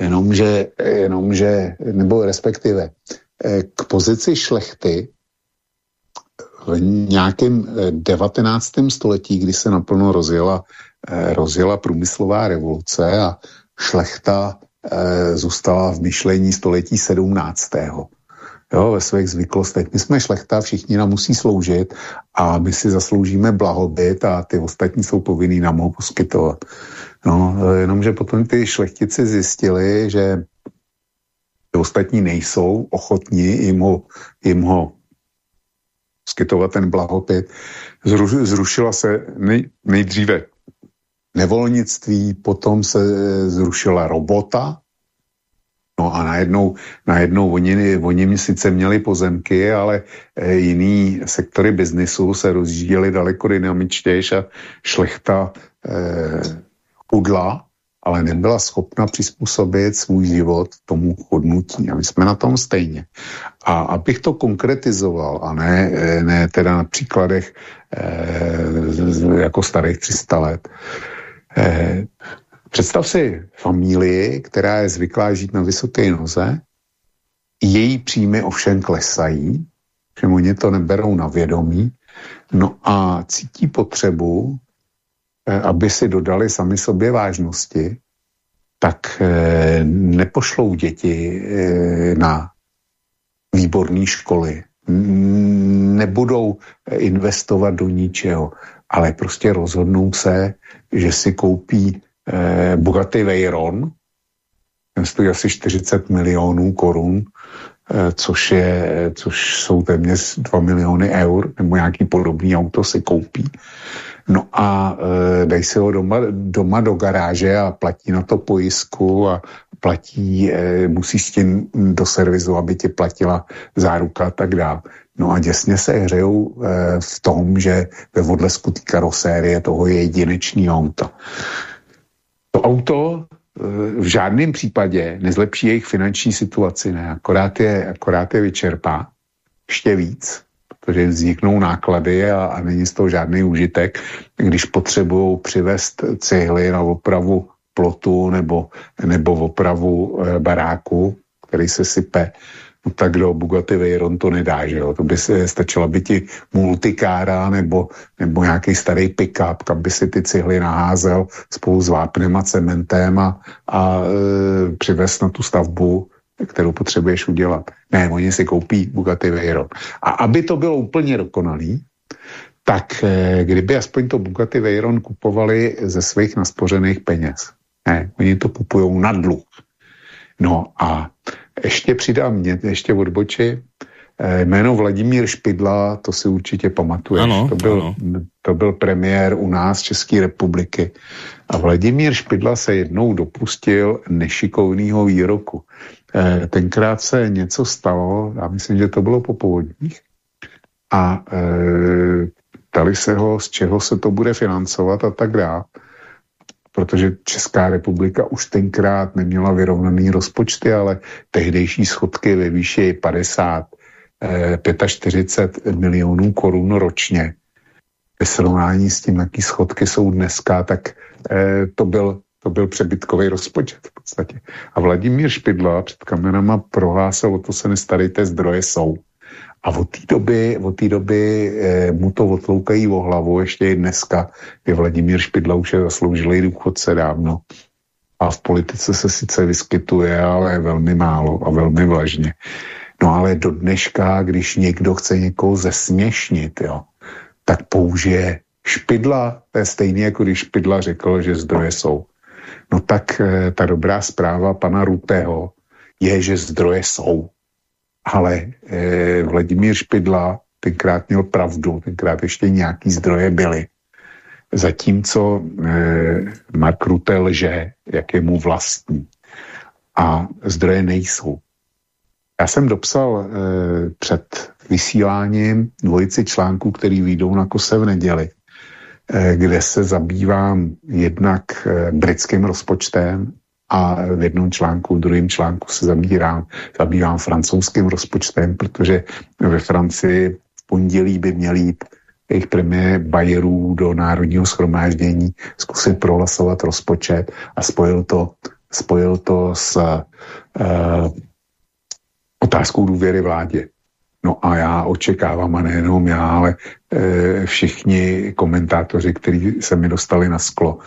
jenomže, jenomže nebo respektive e, k pozici šlechty v nějakém 19. Eh, století, kdy se naplno rozjela, eh, rozjela průmyslová revoluce a šlechta eh, zůstala v myšlení století 17. Jo, ve svých zvyklostech. My jsme šlechta, všichni nám musí sloužit a my si zasloužíme blahobyt a ty ostatní jsou povinný nám ho poskytovat. No, jenomže potom ty šlechtici zjistili, že ostatní nejsou ochotní jim ho, jim ho skytovat ten blahobyt. Zrušila se nej, nejdříve nevolnictví, potom se zrušila robota, No a najednou, najednou oni, oni sice měli pozemky, ale e, jiný sektory biznisu se rozjížděly daleko dynamičtější a šlechta e, chudla ale nebyla schopna přizpůsobit svůj život tomu chodnutí. A my jsme na tom stejně. A abych to konkretizoval, a ne, ne teda na příkladech eh, jako starých 300 let, eh, představ si familii, která je zvyklá žít na vysoké noze, její příjmy ovšem klesají, že oni to neberou na vědomí, no a cítí potřebu Eh, aby si dodali sami sobě vážnosti, tak eh, nepošlou děti na výborné školy, nebudou investovat do ničeho, ale prostě rozhodnou se, že si koupí bohatý Veyron, ten stojí asi 40 milionů korun, což, je, což jsou téměř 2 miliony eur, nebo nějaký podobný auto si koupí No a e, dají si ho doma, doma do garáže a platí na to pojistku a platí, e, musí s tím do servisu, aby ti platila záruka a tak dále. No a děsně se hřejou e, v tom, že ve odlesku té karosérie toho je jedinečný auto. To auto e, v žádném případě nezlepší jejich finanční situaci, ne, akorát je, akorát je vyčerpá ještě víc protože vzniknou náklady a, a není z toho žádný užitek, když potřebují přivést cihly na opravu plotu nebo, nebo opravu e, baráku, který se sype, no tak do Bugatti Veyron to nedá, že jo? To by se stačilo by ti multikára nebo, nebo nějaký starý pick-up, kam by si ty cihly naházel spolu s vápnem a cementem a, a e, přivez na tu stavbu kterou potřebuješ udělat. Ne, oni si koupí Bugatti Veyron. A aby to bylo úplně dokonalý, tak eh, kdyby aspoň to Bugatti Veyron kupovali ze svých naspořených peněz. Ne, oni to kupují na dluh. No a ještě přidám, mě, ještě odboči, eh, jméno Vladimír Špidla, to si určitě pamatuješ. Ano, to, byl, ano. to byl premiér u nás České republiky. A Vladimír Špidla se jednou dopustil nešikovného výroku. Eh, tenkrát se něco stalo, já myslím, že to bylo po povodních, a e, ptali se ho, z čeho se to bude financovat a tak dále. Protože Česká republika už tenkrát neměla vyrovnaný rozpočty, ale tehdejší schodky ve výši 50, e, 45 milionů korun ročně. Ve srovnání s tím, jaký schodky jsou dneska, tak to byl to byl přebytkový rozpočet v podstatě. A Vladimír Špidla před kamerama prohlásil, o to se nestarejte, zdroje jsou. A od té doby, od té doby eh, mu to otloukají o hlavu, ještě i dneska, kdy Vladimír Špidla už je zasloužilý důchodce dávno. A v politice se sice vyskytuje, ale velmi málo a velmi vlažně. No ale do dneška, když někdo chce někoho zesměšnit, jo, tak použije špidla, to je stejně jako když špidla řekl, že zdroje jsou. No tak eh, ta dobrá zpráva pana Rutého je, že zdroje jsou ale eh, Vladimír Špidla tenkrát měl pravdu, tenkrát ještě nějaký zdroje byly. Zatímco eh, Mark Rutte lže, jak je mu vlastní. A zdroje nejsou. Já jsem dopsal eh, před vysíláním dvojici článků, který výjdou na kose v neděli, kde se zabývám jednak eh, britským rozpočtem a v jednom článku, v druhém článku se zabírám, zabývám francouzským rozpočtem, protože ve Francii v pondělí by měl jít jejich premiér Bayerů do národního schromáždění zkusit prohlasovat rozpočet a spojil to, spojil to s uh, otázkou důvěry vládě. No a já očekávám, a nejenom já, ale e, všichni komentátoři, kteří se mi dostali na sklo,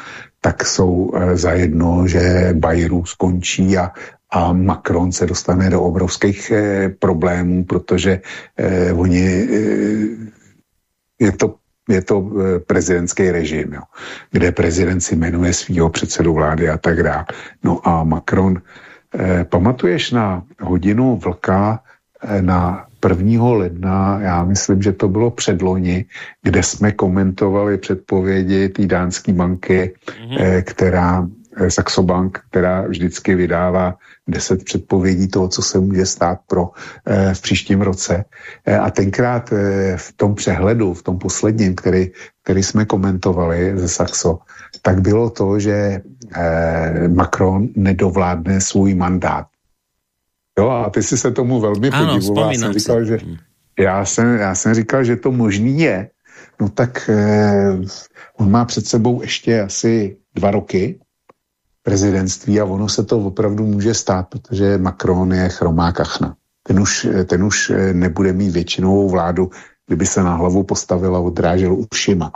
tak jsou e, zajedno, že Bayrou skončí a, a Macron se dostane do obrovských e, problémů, protože e, oni, e, je to je to e, prezidentský režim, jo, kde prezident si jmenuje svého předsedu vlády a tak dále. No a Macron, eh, pamatuješ na hodinu vlka eh, na 1. ledna, já myslím, že to bylo předloni, kde jsme komentovali předpovědi té dánské banky, mm-hmm. která eh, Saxo Bank, která vždycky vydává 10 předpovědí toho, co se může stát pro eh, v příštím roce. Eh, a tenkrát eh, v tom přehledu, v tom posledním, který, který jsme komentovali ze Saxo, tak bylo to, že eh, Macron nedovládne svůj mandát. Jo, a ty si se tomu velmi Ano, podivoval. Já jsem říkal, že, já, jsem, já jsem říkal, že to možný je. No tak eh, on má před sebou ještě asi dva roky prezidentství a ono se to opravdu může stát, protože Macron je chromá kachna. Ten už, ten už eh, nebude mít většinovou vládu, kdyby se na hlavu postavil a odrážel ušima.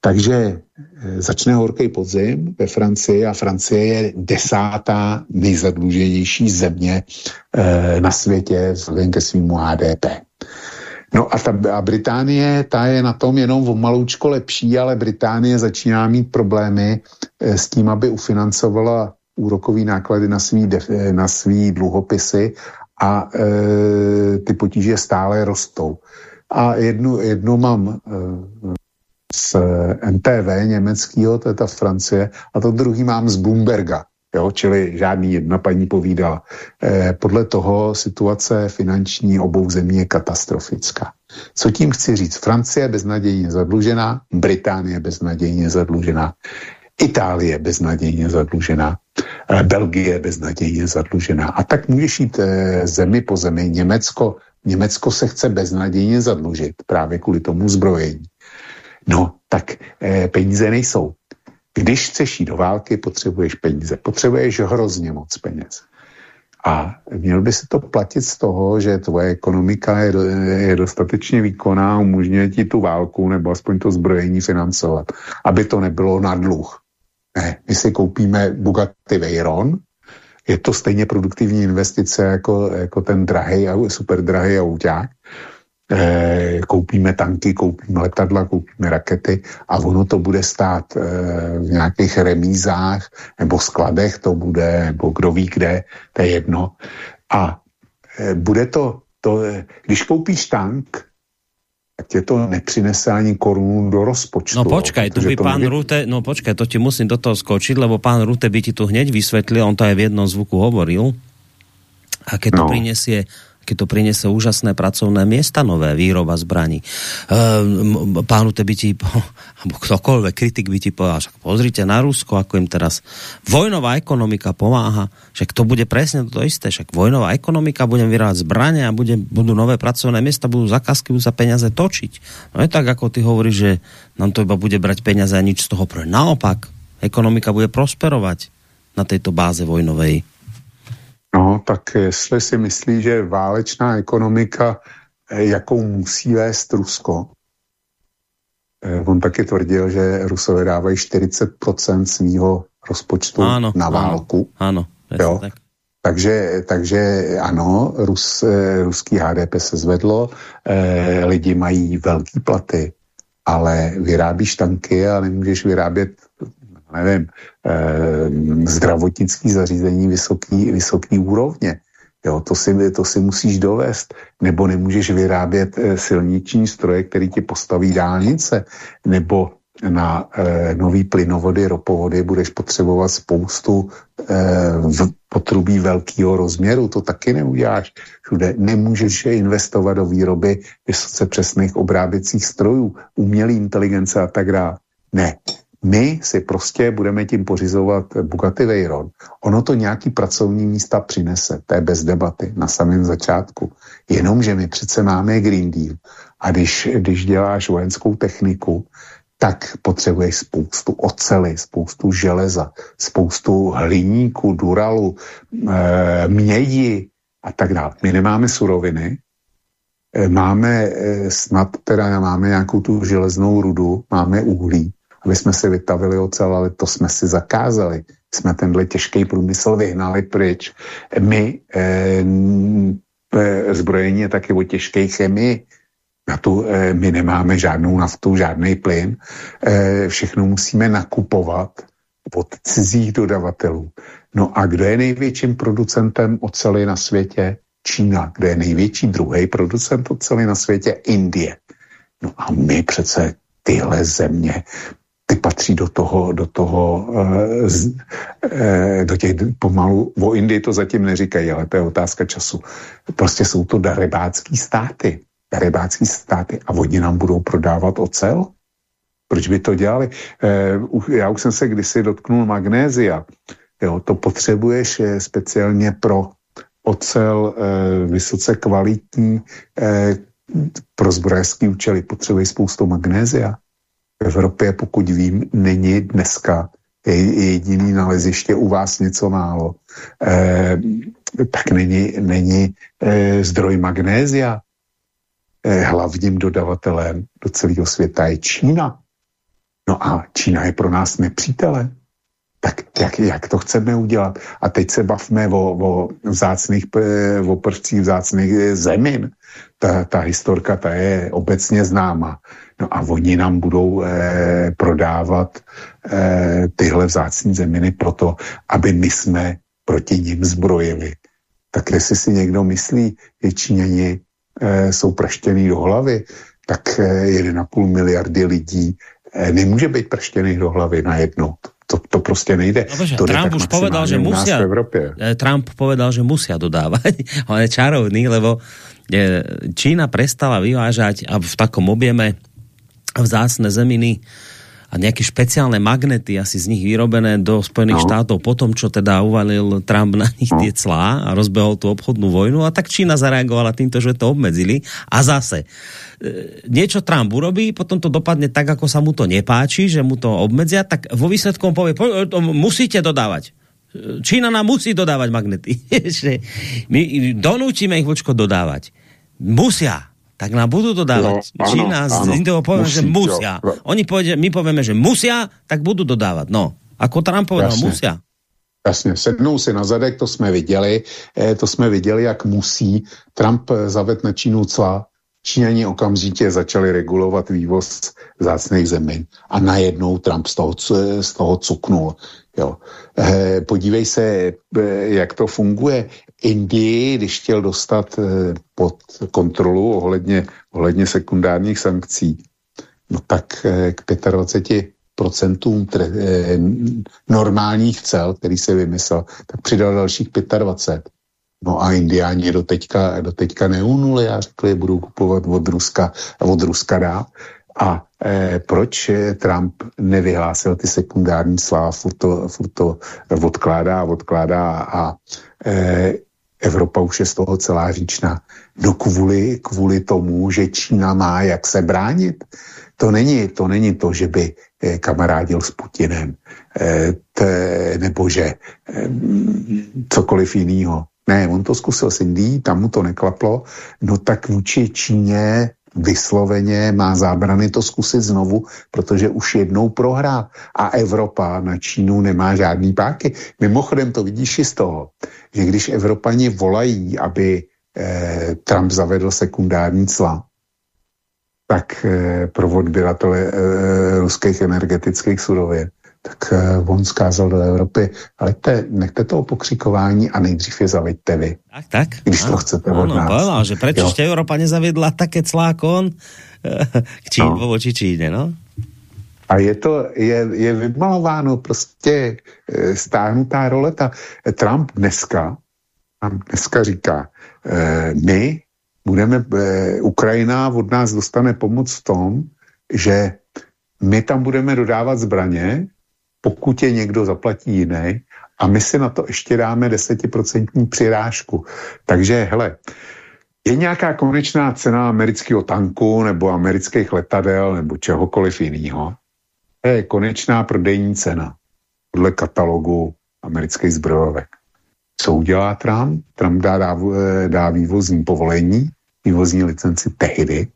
Takže eh, začne horký podzim ve Francii a Francie je desátá nejzadluženější země eh, na světě vzhledem ke svýmu HDP. No a, ta, a Británie, ta je na tom jenom o maloučko lepší, ale Británie začíná mít problémy eh, s tím, aby ufinancovala úrokový náklady na svý, def, na svý dluhopisy a e, ty potíže stále rostou. A jednu, jednu mám e, z NTV německého, to je ta Francie, a to druhý mám z Bloomberga. Jo, čili žádný jedna paní povídala. Eh, podle toho situace finanční obou zemí je katastrofická. Co tím chci říct? Francie je beznadějně zadlužená, Británie beznadějně zadlužená, Itálie beznadějně zadlužená, eh, Belgie beznadějně zadlužená. A tak můžeš jít eh, zemi po zemi. Německo, Německo se chce beznadějně zadlužit právě kvůli tomu zbrojení. No, tak eh, peníze nejsou. Když chceš jít do války, potřebuješ peníze. Potřebuješ hrozně moc peněz. A měl by se to platit z toho, že tvoje ekonomika je, je dostatečně výkonná umožňuje ti tu válku nebo aspoň to zbrojení financovat, aby to nebylo na dluh. Ne, my si koupíme Bugatti Veyron, je to stejně produktivní investice jako, jako ten drahý, super drahý auták, eh, koupíme tanky, koupíme letadla, koupíme rakety a ono to bude stát eh, v nějakých remízách nebo skladech, to bude, nebo kdo ví kde, to je jedno. A eh, bude to, to, když koupíš tank, tak tě to nepřinese ani korunu do rozpočtu. No počkaj, tu by pán nevě... Rute, no počkaj, to ti musím do toho skočiť, lebo pán Rute by ti tu hneď vysvetlil, on to aj v jednom zvuku hovoril, aké to no. prinesie keď to prinese úžasné pracovné miesta, nové výroba zbraní. Ehm, pánu by ti, alebo ktokoľvek, kritik by ti povedal, však pozrite na Rusko, ako im teraz vojnová ekonomika pomáha, však to bude presne to isté, však vojnová ekonomika, budem vyrábať zbranie a bude, budú nové pracovné miesta, budú zakázky, budú za peniaze točiť. No je tak, ako ty hovoríš, že nám to iba bude brať peniaze a nič z toho pre. Naopak, ekonomika bude prosperovať na tejto báze vojnovej. No, tak jestli si myslí, že válečná ekonomika, eh, jakou musí vést Rusko, eh, on taky tvrdil, že Rusové dávají 40% svýho rozpočtu ano, na válku. Ano, ano jo? tak. Takže, takže ano, Rus, eh, ruský HDP se zvedlo, eh, lidi mají velký platy, ale vyrábíš tanky a nemůžeš vyrábět nevím, eh, zdravotnický zařízení vysoký, vysoký úrovně. Jo, to si, to si musíš dovést. Nebo nemůžeš vyrábět eh, silniční stroje, který ti postaví dálnice. Nebo na eh, nový plynovody, ropovody budeš potřebovat spoustu eh, v, potrubí velkého rozměru. To taky neuděláš. Všude nemůžeš investovat do výroby vysoce přesných obráběcích strojů, umělé inteligence a tak dále. Ne, my si prostě budeme tím pořizovat Bugatti Veyron. Ono to nějaký pracovní místa přinese, to je bez debaty na samém začátku. Jenomže my přece máme Green Deal a když, když děláš vojenskou techniku, tak potřebuješ spoustu ocely, spoustu železa, spoustu hliníku, duralu, e, mědi a tak dále. My nemáme suroviny, e, máme e, snad teda máme nějakou tu železnou rudu, máme uhlí, aby jsme si vytavili ocel, ale to jsme si zakázali. Jsme tenhle těžký průmysl vyhnali pryč. My eh, zbrojení je taky o těžké chemii. Na tu, eh, my nemáme žádnou naftu, žádný plyn. Eh, všechno musíme nakupovat od cizích dodavatelů. No a kdo je největším producentem oceli na světě? Čína. Kdo je největší druhý producent oceli na světě? Indie. No a my přece tyhle země ty patří do toho, do toho, e, do těch pomalu, o Indii to zatím neříkají, ale to je otázka času. Prostě jsou to darebácký státy, darebácký státy a oni nám budou prodávat ocel? Proč by to dělali? E, já už jsem se kdysi dotknul magnézia. Jo, to potřebuješ speciálně pro ocel vysoce kvalitní pro zbrojařský účely. Potřebuješ spoustu magnézia v Evropě, pokud vím, není dneska jediný naleziště u vás něco málo, eh, tak není, není eh, zdroj magnézia. Eh, hlavním dodavatelem do celého světa je Čína. No a Čína je pro nás nepřítelem. Tak jak, jak to chceme udělat? A teď se bavme o, o vzácných, o prvcích vzácných zemin. Ta, ta historka, ta je obecně známa. No a oni nám budou eh, prodávat eh, tyhle vzácní zeminy proto, aby my jsme proti ním zbrojili. Tak jestli si někdo myslí, že Číňani eh, jsou praštěný do hlavy, tak eh, 1,5 miliardy lidí eh, nemůže být praštěný do hlavy najednou. To, to prostě nejde. No, bože, to Trump už povedal, že musia, eh, Trump povedal, že musia dodávať. On je čarovný, lebo eh, Čína prestala vyvážať a v takom objeme vzácne zeminy a nejaké špeciálne magnety asi z nich vyrobené do Spojených no. štátov po tom, čo teda uvalil Trump na nich tie clá a rozbehol tú obchodnú vojnu a tak Čína zareagovala týmto, že to obmedzili a zase e, niečo Trump urobí, potom to dopadne tak, ako sa mu to nepáči, že mu to obmedzia, tak vo výsledku povie, po, to musíte dodávať. Čína nám musí dodávať magnety. My donútime ich vočko dodávať. Musia tak nám budú dodávať. No, Čína z toho povie, že musia. Jo. Oni povede, my povieme, že musia, tak budú dodávať. No, ako Trump povedal, Jasne. musia. Jasně, sednou si na zadek, to jsme viděli, eh, to jsme viděli, jak musí. Trump eh, zaved na Čínu cla, Číňani okamžitě začali regulovat vývoz zácných zemin a najednou Trump z toho, z toho cuknul. Jo. Eh, podívej se, eh, jak to funguje. Indii, když chtěl dostat eh, pod kontrolu ohledně, ohledně sekundárních sankcí, no tak k 25 procentům normálních cel, který se vymyslel, tak přidal dalších 25. No a indiáni do teďka, do teďka neunuli a řekli, budou kupovat od Ruska od Ruska dál. A eh, proč Trump nevyhlásil ty sekundární slávy, furt to, furt to odkládá a odkládá a eh, Evropa už je z toho celá říčná. No kvůli, kvůli tomu, že Čína má jak se bránit. To není to, není to že by eh, kamarádil s Putinem, eh, t, nebo že cokoliv jiného. Ne, on to zkusil s Indií, tam mu to neklaplo, no tak vůči Číně vysloveně má zábrany to zkusit znovu, protože už jednou prohrál a Evropa na Čínu nemá žádný páky. Mimochodem to vidíš i z toho, že když Evropani volají, aby eh, Trump zavedl sekundární cla, tak eh, pro odběratele eh, ruských energetických surovin, tak uh, on zkázal do Evropy, ale te, nechte toho pokřikování a nejdřív je zaveďte vy. Tak, tak. Když ano, to chcete od nás. Povedal, že proč ještě Evropa nezavedla také clákon k Čín, no. voči Číně, no? A je to, je, je vymalováno prostě e, stáhnutá roleta. Trump dneska, Trump dneska říká, e, my budeme, e, Ukrajina od nás dostane pomoc v tom, že my tam budeme dodávat zbraně, pokud je někdo zaplatí jiný, a my si na to ještě dáme desetiprocentní přirážku. Takže, hele, je nějaká konečná cena amerického tanku nebo amerických letadel nebo čehokoliv jiného. To je konečná prodejní cena podle katalogu amerických zbrojovek. Co udělá Trump? Trump dá, dá, dá vývozní povolení, vývozní licenci tehdy,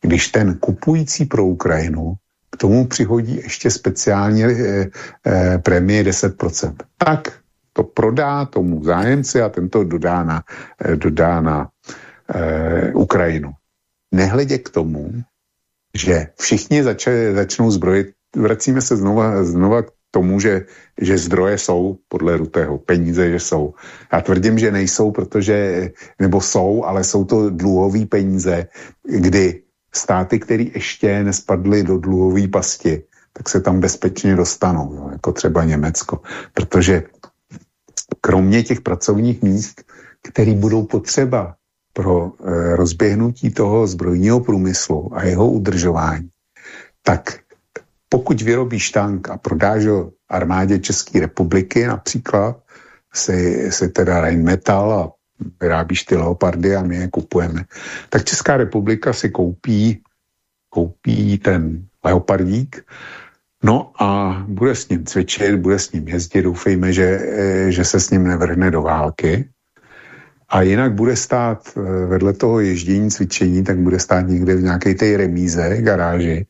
když ten kupující pro Ukrajinu k tomu přihodí ještě speciálně eh, eh, prémie 10%. Tak to prodá tomu zájemci a tento dodá na, eh, dodá na eh, Ukrajinu. Nehledě k tomu, že všichni zač, začnou zbrojit, vracíme se znova, znova k tomu, že, že zdroje jsou podle Rutého, peníze, že jsou. Já tvrdím, že nejsou, protože, nebo jsou, ale jsou to dluhové peníze, kdy státy, které ještě nespadly do dluhové pasti, tak se tam bezpečně dostanou, jo, jako třeba Německo. Protože kromě těch pracovních míst, které budou potřeba pro e, rozběhnutí toho zbrojního průmyslu a jeho udržování, tak pokud vyrobíš tank a prodáš ho armádě České republiky například, si teda Rheinmetall a vyrábíš ty leopardy a my je kupujeme. Tak Česká republika si koupí, koupí ten leopardík, no a bude s ním cvičit, bude s ním jezdit, doufejme, že, že se s ním nevrhne do války. A jinak bude stát eh, vedle toho ježdění, cvičení, tak bude stát někde v nějaké té remíze, garáži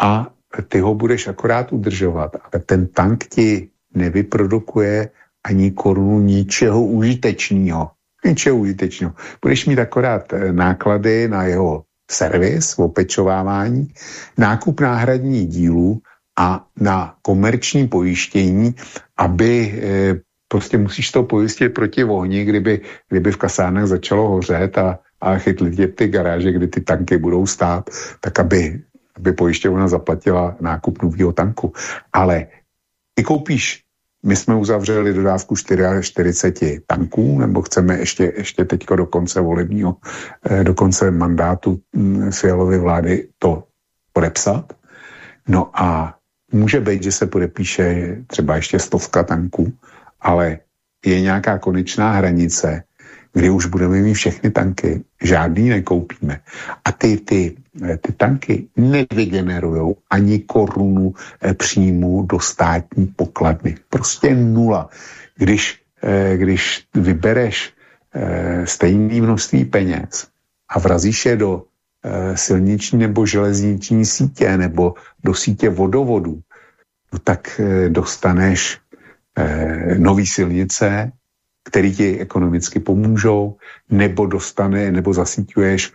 a ty ho budeš akorát udržovat. Ale ten tank ti nevyprodukuje ani korunu ničeho užitečného. Ničeho užitečného. Budeš mít akorát eh, náklady na jeho servis, opečovávání, nákup náhradních dílů a na komerční pojištění, aby e, prostě musíš to pojistit proti ohni, kdyby, kdyby v kasárnách začalo hořet a, a chytli tě ty garáže, kdy ty tanky budou stát, tak aby, aby pojišťovna zaplatila nákup nového tanku. Ale ty koupíš my jsme uzavřeli dodávku 44 tanků, nebo chceme ještě, ještě teďko do konce volebního, eh, do konce mandátu mm, Fialovy vlády to podepsat. No a může být, že se podepíše třeba ještě stovka tanků, ale je nějaká konečná hranice, kdy už budeme mít všechny tanky, žádný nekoupíme. A ty, ty, eh, ty tanky nevygenerují ani korunu eh, příjmu do státní pokladny. Prostě nula. Když, eh, když vybereš stejné množství peněz a vrazíš je do silniční nebo železniční sítě nebo do sítě vodovodu, no tak dostaneš nové silnice, který ti ekonomicky pomůžou, nebo dostane, nebo zasíťuješ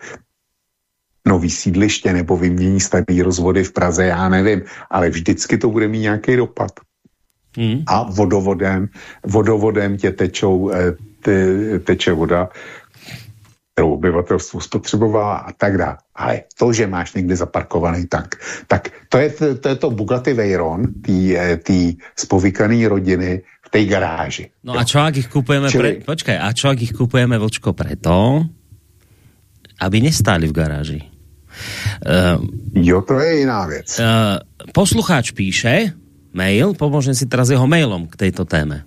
nový sídliště nebo vymění starý rozvody v Praze, já nevím, ale vždycky to bude mít nějaký dopad. Hmm. A vodovodem, vodovodem tě tečou, eh, te, teče voda, kterou obyvatelstvo spotřebová a tak dále. Ale to, že máš někde zaparkovaný tank, tak to je to, je to Bugatti Veyron, tý, spovykaný rodiny v té garáži. No a čo ak ich kupujeme, Čili... pre... počkaj, a čo ak ich kupujeme, Vlčko, preto, aby nestáli v garáži? Uh, jo, to je jiná věc. Uh, poslucháč píše, mail, pomôžem si teraz jeho mailom k tejto téme.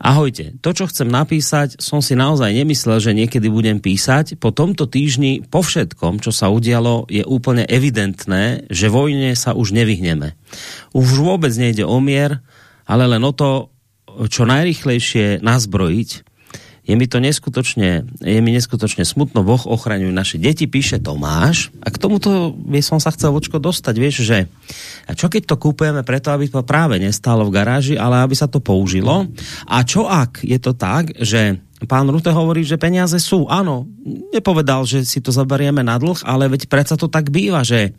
Ahojte, to, čo chcem napísať, som si naozaj nemyslel, že niekedy budem písať. Po tomto týždni, po všetkom, čo sa udialo, je úplne evidentné, že vojne sa už nevyhneme. Už vôbec nejde o mier, ale len o to, čo najrychlejšie nazbrojiť je mi to neskutočne, je mi neskutočne smutno, Boh ochraňuje naše deti, píše Tomáš. A k tomuto by som sa chcel vočko dostať, vieš, že a čo keď to kúpujeme preto, aby to práve nestálo v garáži, ale aby sa to použilo? A čo ak je to tak, že pán Rute hovorí, že peniaze sú, áno, nepovedal, že si to zaberieme na dlh, ale veď predsa to tak býva, že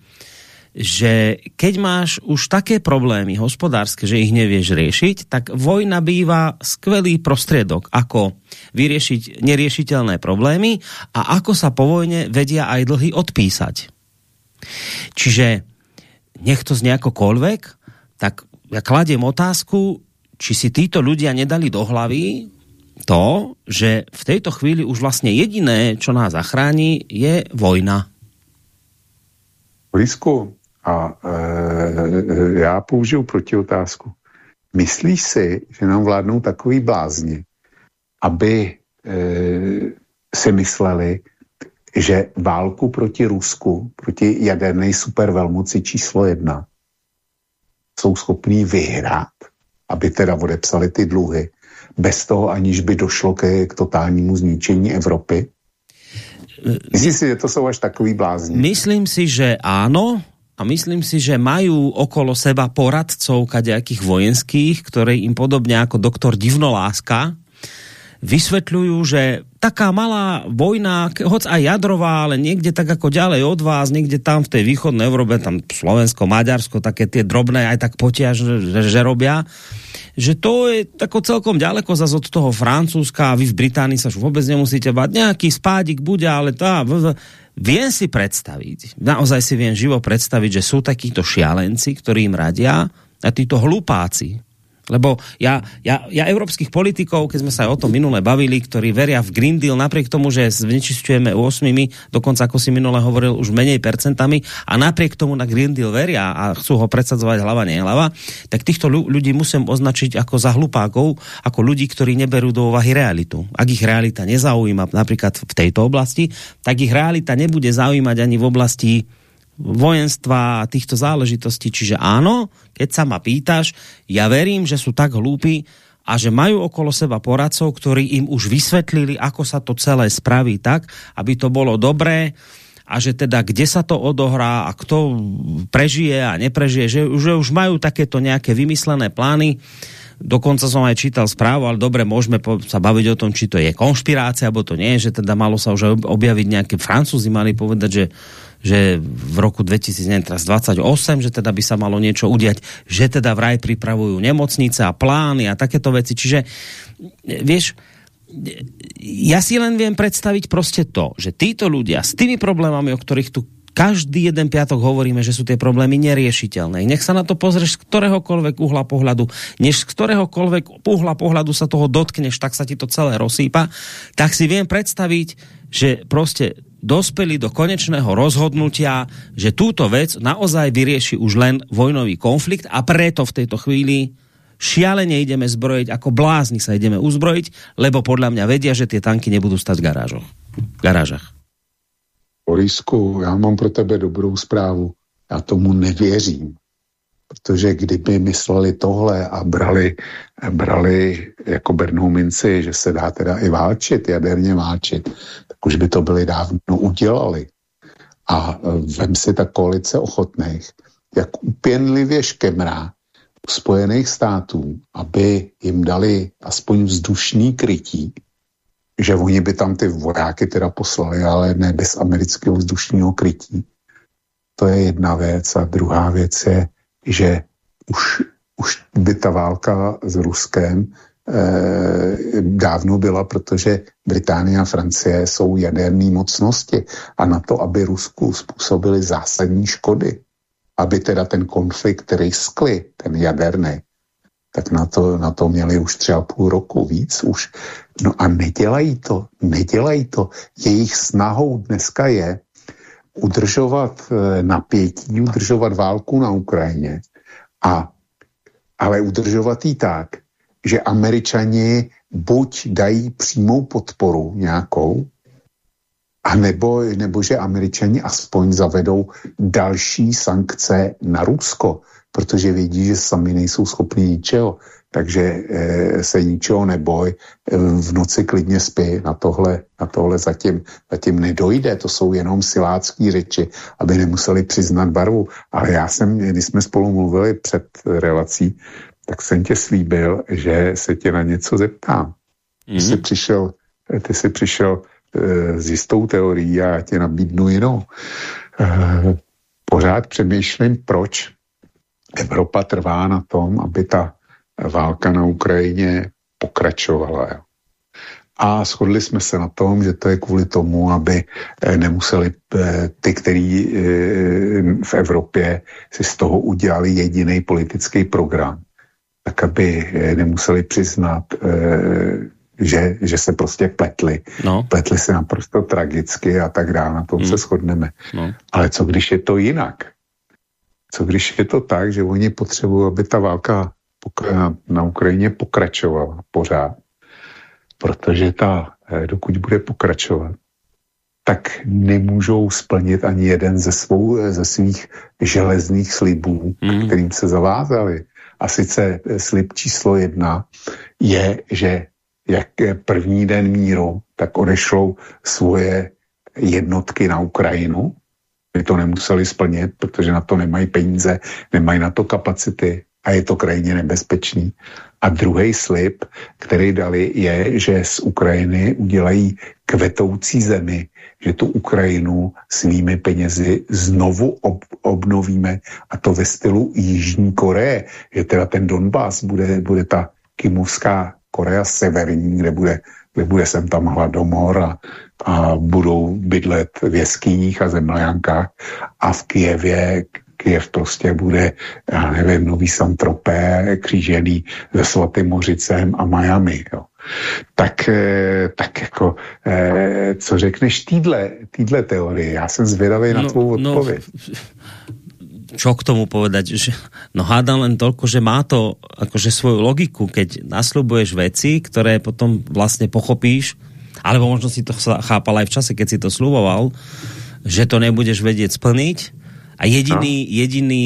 že keď máš už také problémy hospodárske, že ich nevieš riešiť, tak vojna býva skvelý prostriedok, ako vyriešiť neriešiteľné problémy a ako sa po vojne vedia aj dlhy odpísať. Čiže nech to z nejakokoľvek, tak ja kladiem otázku, či si títo ľudia nedali do hlavy to, že v tejto chvíli už vlastne jediné, čo nás zachrání, je vojna. Lisku, a e, já použiju protiotázku. Myslíš si, že nám vládnou takový blázni, aby e, si mysleli, že válku proti Rusku, proti jaderné supervelmoci číslo jedna, jsou schopní vyhrát, aby teda odepsali ty dluhy, bez toho, aniž by došlo ke, k totálnímu zničení Evropy? Myslíš si, že to jsou až takový blázni? Myslím si, že áno, a myslím si, že majú okolo seba poradcov kadejakých vojenských, ktorí im podobne ako doktor Divnoláska vysvetľujú, že taká malá vojna, hoď aj jadrová, ale niekde tak ako ďalej od vás, niekde tam v tej východnej Európe, tam Slovensko, Maďarsko, také tie drobné aj tak potiaž, že, že robia, že to je tako celkom ďaleko zase od toho Francúzska a vy v Británii sa už vôbec nemusíte bať. Nejaký spádik bude, ale tá... Viem si predstaviť, naozaj si viem živo predstaviť, že sú takíto šialenci, ktorí im radia a títo hlupáci, Lebo ja, ja, ja európskych politikov, keď sme sa o tom minule bavili, ktorí veria v Green Deal, napriek tomu, že znečistujeme 8, dokonca ako si minule hovoril, už menej percentami a napriek tomu na Green Deal veria a chcú ho predsadzovať hlava, nehlava, tak týchto ľudí musím označiť ako za hlupákov, ako ľudí, ktorí neberú do úvahy realitu. Ak ich realita nezaujíma napríklad v tejto oblasti, tak ich realita nebude zaujímať ani v oblasti vojenstva a týchto záležitostí. Čiže áno, keď sa ma pýtaš, ja verím, že sú tak hlúpi a že majú okolo seba poradcov, ktorí im už vysvetlili, ako sa to celé spraví tak, aby to bolo dobré a že teda kde sa to odohrá a kto prežije a neprežije, že, že už majú takéto nejaké vymyslené plány. Dokonca som aj čítal správu, ale dobre, môžeme sa baviť o tom, či to je konšpirácia, alebo to nie, že teda malo sa už objaviť nejaké Francúzi, mali povedať, že že v roku 2028, že teda by sa malo niečo udiať, že teda vraj pripravujú nemocnice a plány a takéto veci. Čiže, vieš, ja si len viem predstaviť prostě to, že títo ľudia s tými problémami, o ktorých tu každý jeden piatok hovoríme, že sú tie problémy neriešiteľné. Nech sa na to pozrieš z ktoréhokoľvek uhla pohľadu, než z ktoréhokoľvek uhla pohľadu sa toho dotkneš, tak sa ti to celé rozsýpa, tak si viem predstaviť, že prostě dospeli do konečného rozhodnutia, že túto vec naozaj vyrieši už len vojnový konflikt a preto v tejto chvíli šialene ideme zbrojiť, ako blázni sa ideme uzbrojiť, lebo podľa mňa vedia, že tie tanky nebudú stať v garážoch. Garážach. Borisku, já mám pro tebe dobrou zprávu. Já tomu nevěřím. Protože kdyby mysleli tohle a brali, brali jako bernou minci, že se dá teda i válčit, jaderně válčit, tak už by to byli dávno udělali. A e, vem si ta koalice ochotných, jak upěnlivě škemrá Spojených států, aby jim dali aspoň vzdušný krytí, že oni by tam ty vojáky teda poslali, ale ne bez amerického vzdušního krytí. To je jedna věc. A druhá věc je, že už, už by ta válka s Ruskem eh, dávno byla, protože Británie a Francie jsou jaderné mocnosti a na to, aby Rusku způsobili zásadní škody, aby teda ten konflikt riskli, ten jaderný, tak na to, na to měli už třeba půl roku víc už. No a nedělají to, nedělají to. Jejich snahou dneska je udržovat eh, napětí, udržovat válku na Ukrajině, a, ale udržovat ji tak, že američani buď dají přímou podporu nějakou, a nebo, nebo že američani aspoň zavedou další sankce na Rusko, protože vědí, že sami nejsou schopni ničeho. Takže e, se ničeho neboj, e, v noci klidně spí, na tohle, na tohle zatím, zatím nedojde, to jsou jenom silácký řeči, aby nemuseli přiznat barvu. Ale já jsem, když jsme spolu mluvili před relací, tak jsem tě slíbil, že se tě na něco zeptám. Mm-hmm. Ty jsi mhm. přišel, ty jsi přišel e, s jistou teorií a já tě nabídnu jinou. E, pořád přemýšlím, proč Evropa trvá na tom, aby ta válka na Ukrajině pokračovala. Jo. A shodli jsme se na tom, že to je kvůli tomu, aby eh, nemuseli eh, ty, kteří eh, v Evropě si z toho udělali jediný politický program, tak aby nemuseli přiznat, že, že se prostě pletli. No. Pletli se naprosto tragicky a tak dále, na tom hmm. se shodneme. No. Ale co když je to jinak? Co když je to tak, že oni potřebují, aby ta válka na Ukrajině pokračovala pořád, protože ta, eh, dokud bude pokračovat, tak nemůžou splnit ani jeden ze, svou, eh, ze svých železných slibů, mm. kterým se zavázali. A sice eh, slib číslo jedna je, že jak je první den míru, tak odešlou svoje jednotky na Ukrajinu, by to nemuseli splnit, protože na to nemají peníze, nemají na to kapacity a je to krajně nebezpečný. A druhý slib, který dali, je, že z Ukrajiny udělají kvetoucí zemi, že tu Ukrajinu svými penězi znovu ob obnovíme a to ve stylu Jižní Koreje, že teda ten Donbass bude, bude ta Kimovská Korea severní, kde bude, kde bude sem tam hladomor a, a budou bydlet v jeskyních a zemljankách a v Kijevě Kiev prostě bude, já nevím, nový Santropé křížený se Svatým Mořicem a Miami. Jo. Tak, eh, tak jako, eh, co řekneš týdle, týdle teorie? Já jsem zvědavý no, na tvou no, odpověď. No, čo k tomu povedať, že no hádam len toľko, že má to akože svoju logiku, keď nasľubuješ veci, ktoré potom vlastne pochopíš, alebo možno si to chápal aj v čase, keď si to sluboval, že to nebudeš vedieť splniť a jediný, no. jediný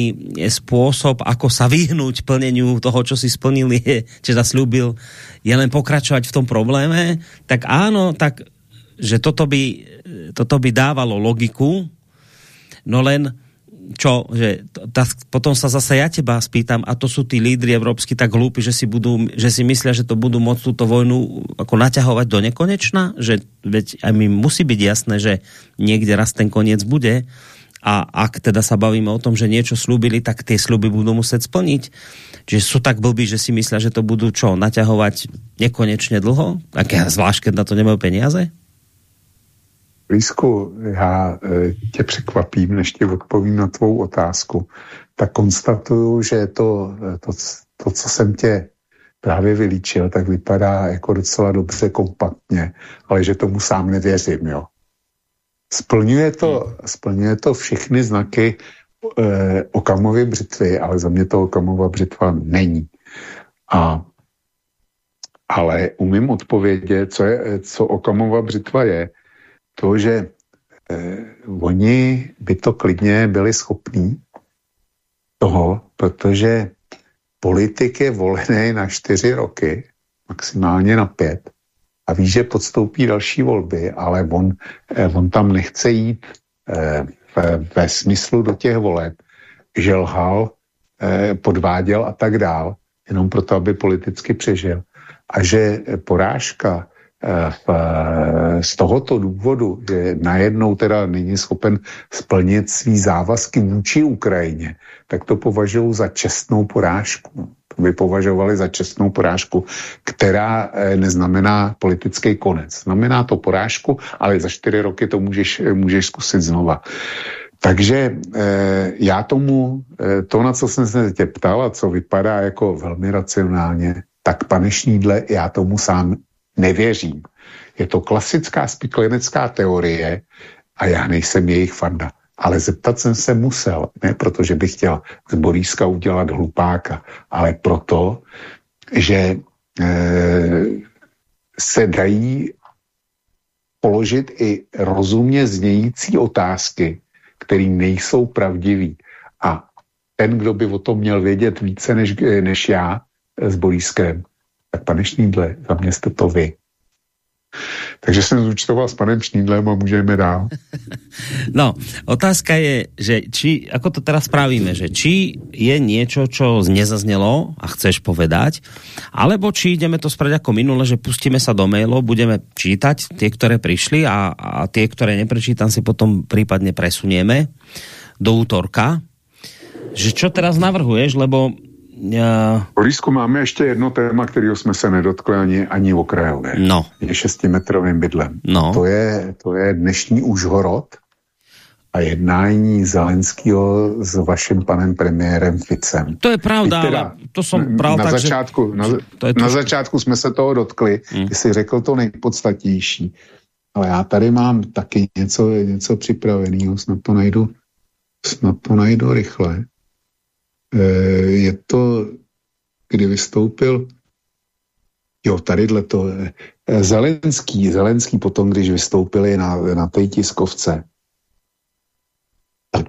spôsob, ako sa vyhnúť plneniu toho, čo si splnil, je, čo zasľúbil, je len pokračovať v tom probléme, tak áno, tak, že toto by, toto by dávalo logiku, no len čo, že ta, potom sa zase ja teba spýtam, a to sú tí lídry európsky tak hlúpi, že si, budú, že si myslia, že to budú môcť túto vojnu ako naťahovať do nekonečna, že veď aj mi musí byť jasné, že niekde raz ten koniec bude a ak teda sa bavíme o tom, že niečo slúbili, tak tie sluby budú musieť splniť. Čiže sú tak blbí, že si myslia, že to budú čo, naťahovať nekonečne dlho? Aké zvlášť, keď na to nemajú peniaze? Lísku, já e, tě překvapím, než ti odpovím na tvou otázku. Tak konstatuju, že to, e, to, to, co jsem tě právě vylíčil, tak vypadá jako docela dobře kompaktně, ale že tomu sám nevěřím, jo. Splňuje to, hmm. splňuje to všechny znaky eh, Okamovy břitvy, ale za mě to Okamova břitva není. A, ale umím odpovědět, co, je, co Okamova břitva je. To, že eh, oni by to klidně byli schopní toho, protože politik je volený na čtyři roky, maximálně na pět a ví, že podstoupí další volby, ale on, eh, on tam nechce jít eh, ve, smyslu do těch voleb, že lhal, eh, podváděl a tak dál, jenom proto, aby politicky přežil. A že porážka v, z tohoto důvodu, že najednou teda není schopen splnit svý závazky vůči Ukrajině, tak to považuji za čestnou porážku. To by považovali za čestnou porážku, která eh, neznamená politický konec. Znamená to porážku, ale za čtyři roky to můžeš, můžeš zkusit znova. Takže eh, já tomu, eh, to, na co jsem se tě ptal a co vypadá jako velmi racionálně, tak pane Šnídle, já tomu sám nevěřím. Je to klasická spiklenecká teorie a já nejsem jejich fanda. Ale zeptat jsem se musel, ne protože bych chtěl z Boríska udělat hlupáka, ale proto, že e, se dají položit i rozumně znějící otázky, které nejsou pravdivý. A ten, kdo by o tom měl vědět více než, než já s Borískem, tak pane Šnídle, za mě jste to vy. Takže jsem zúčtoval s panem Šnídlem a můžeme dál. No, otázka je, že či, ako to teraz spravíme, že či je niečo, čo nezaznelo a chceš povedať, alebo či ideme to spraviť ako minule, že pustíme sa do mailov, budeme čítať tie, ktoré prišli a, a tie, ktoré neprečítam si potom prípadne presunieme do útorka. Že čo teraz navrhuješ, lebo Borisku, máme ještě jedno téma, kterého jsme se nedotkli ani, ani okrajové. No. Je šestimetrovým bydlem. No. To je, to je dnešní Užhorod a jednání Zelenského s vaším panem premiérem Ficem. To je pravda, teda, ale to jsem bral na tak, začátku, že... Na, to je na začátku jsme se toho dotkli, hmm. jsi řekl to nejpodstatnější. Ale já tady mám taky něco, něco připraveného, snad to najdu, snad to najdu rychle. Eh, je to, kdy vystoupil Jo, tadyhle to. Eh, Zelenský, Zelenský potom, když vystoupili na, na té tiskovce, tak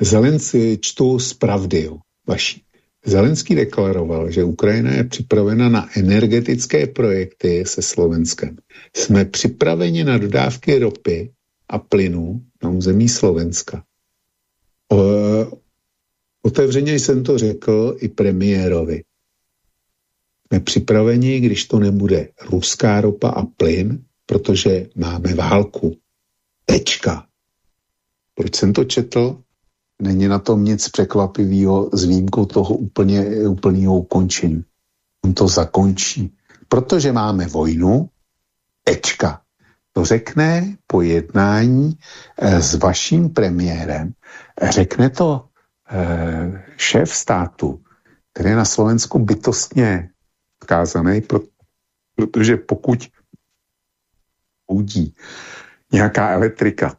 Zelenský čtou z pravdy, jo, vaší. Zelenský deklaroval, že Ukrajina je připravena na energetické projekty se Slovenskem. Jsme připraveni na dodávky ropy a plynu na území Slovenska. O, Otevřeně jsem to řekl i premiérovi. Jsme připraveni, když to nebude ruská ropa a plyn, protože máme válku. Tečka. Proč jsem to četl? Není na tom nic překvapivého s výjimkou toho úplně, úplného ukončení. On to zakončí. Protože máme vojnu, tečka. To řekne po jednání eh, s vaším premiérem. Řekne to šéf státu, který je na Slovensku bytostně vkázaný, protože pokud udí nějaká elektrika,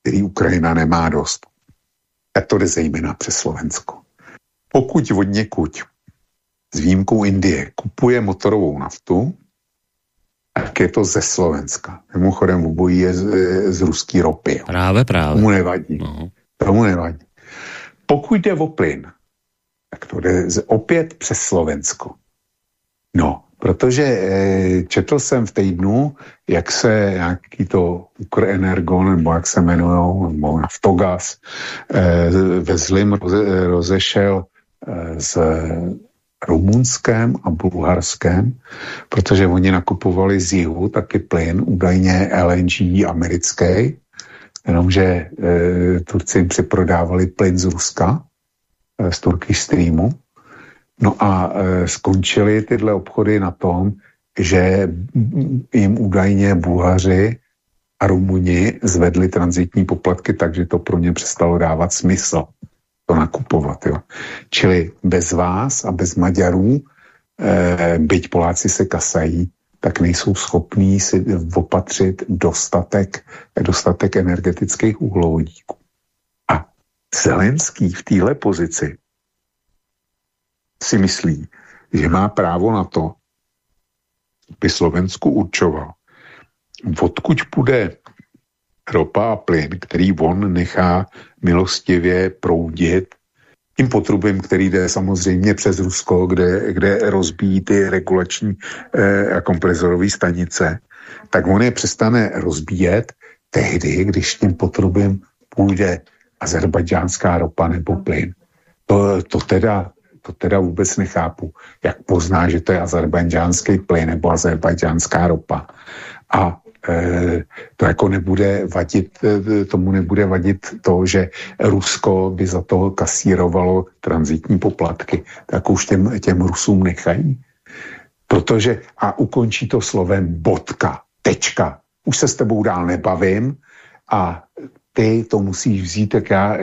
který Ukrajina nemá dost, tak to jde zejména přes Slovensko. Pokud od někuď s výjimkou Indie kupuje motorovou naftu, tak je to ze Slovenska. Mimochodem obojí je z, z ruský ropy. Právě, právě. Tomu nevadí. No. Tomu nevadí. Pokud jde o plyn, tak to jde opět přes Slovensko. No, protože e, četl jsem v týdnu, jak se nějaký to Ukrenergo, nebo jak se jmenují, nebo Naftogas, e, ve zlým roze, rozešel e, s Rumunském a Bulharském, protože oni nakupovali z jihu taky plyn, údajně LNG americký, jenomže e, Turci přeprodávali plyn z Ruska, e, z Turkish Streamu. No a e, skončily tyhle obchody na tom, že jim údajně Bulhaři a Rumuni zvedli transitní poplatky, takže to pro ně přestalo dávat smysl to nakupovat. Jo. Čili bez vás a bez Maďarů, e, byť Poláci se kasají, tak nejsou schopní si opatřit dostatek, dostatek energetických uhlovodíků. A Zelenský v téhle pozici si myslí, že má právo na to, by Slovensku určoval, odkud půjde ropa a plyn, který on nechá milostivě proudit tím potrubím, který jde samozřejmě přes Rusko, kde, kde rozbíjí ty regulační eh, komprezorové stanice, tak on je přestane rozbíjet tehdy, když tím potrubím půjde azerbajdžánská ropa nebo plyn. To, to teda to teda vůbec nechápu, jak pozná, že to je azerbajdžánský plyn nebo azerbajdžánská ropa. A to jako nebude vadit, e, tomu nebude vadit to, že Rusko by za to kasírovalo transitní poplatky. Tak už těm, těm Rusům nechají. Protože, a ukončí to slovem bodka, tečka. Už se s tebou dál nebavím a ty to musíš vzít, jak já,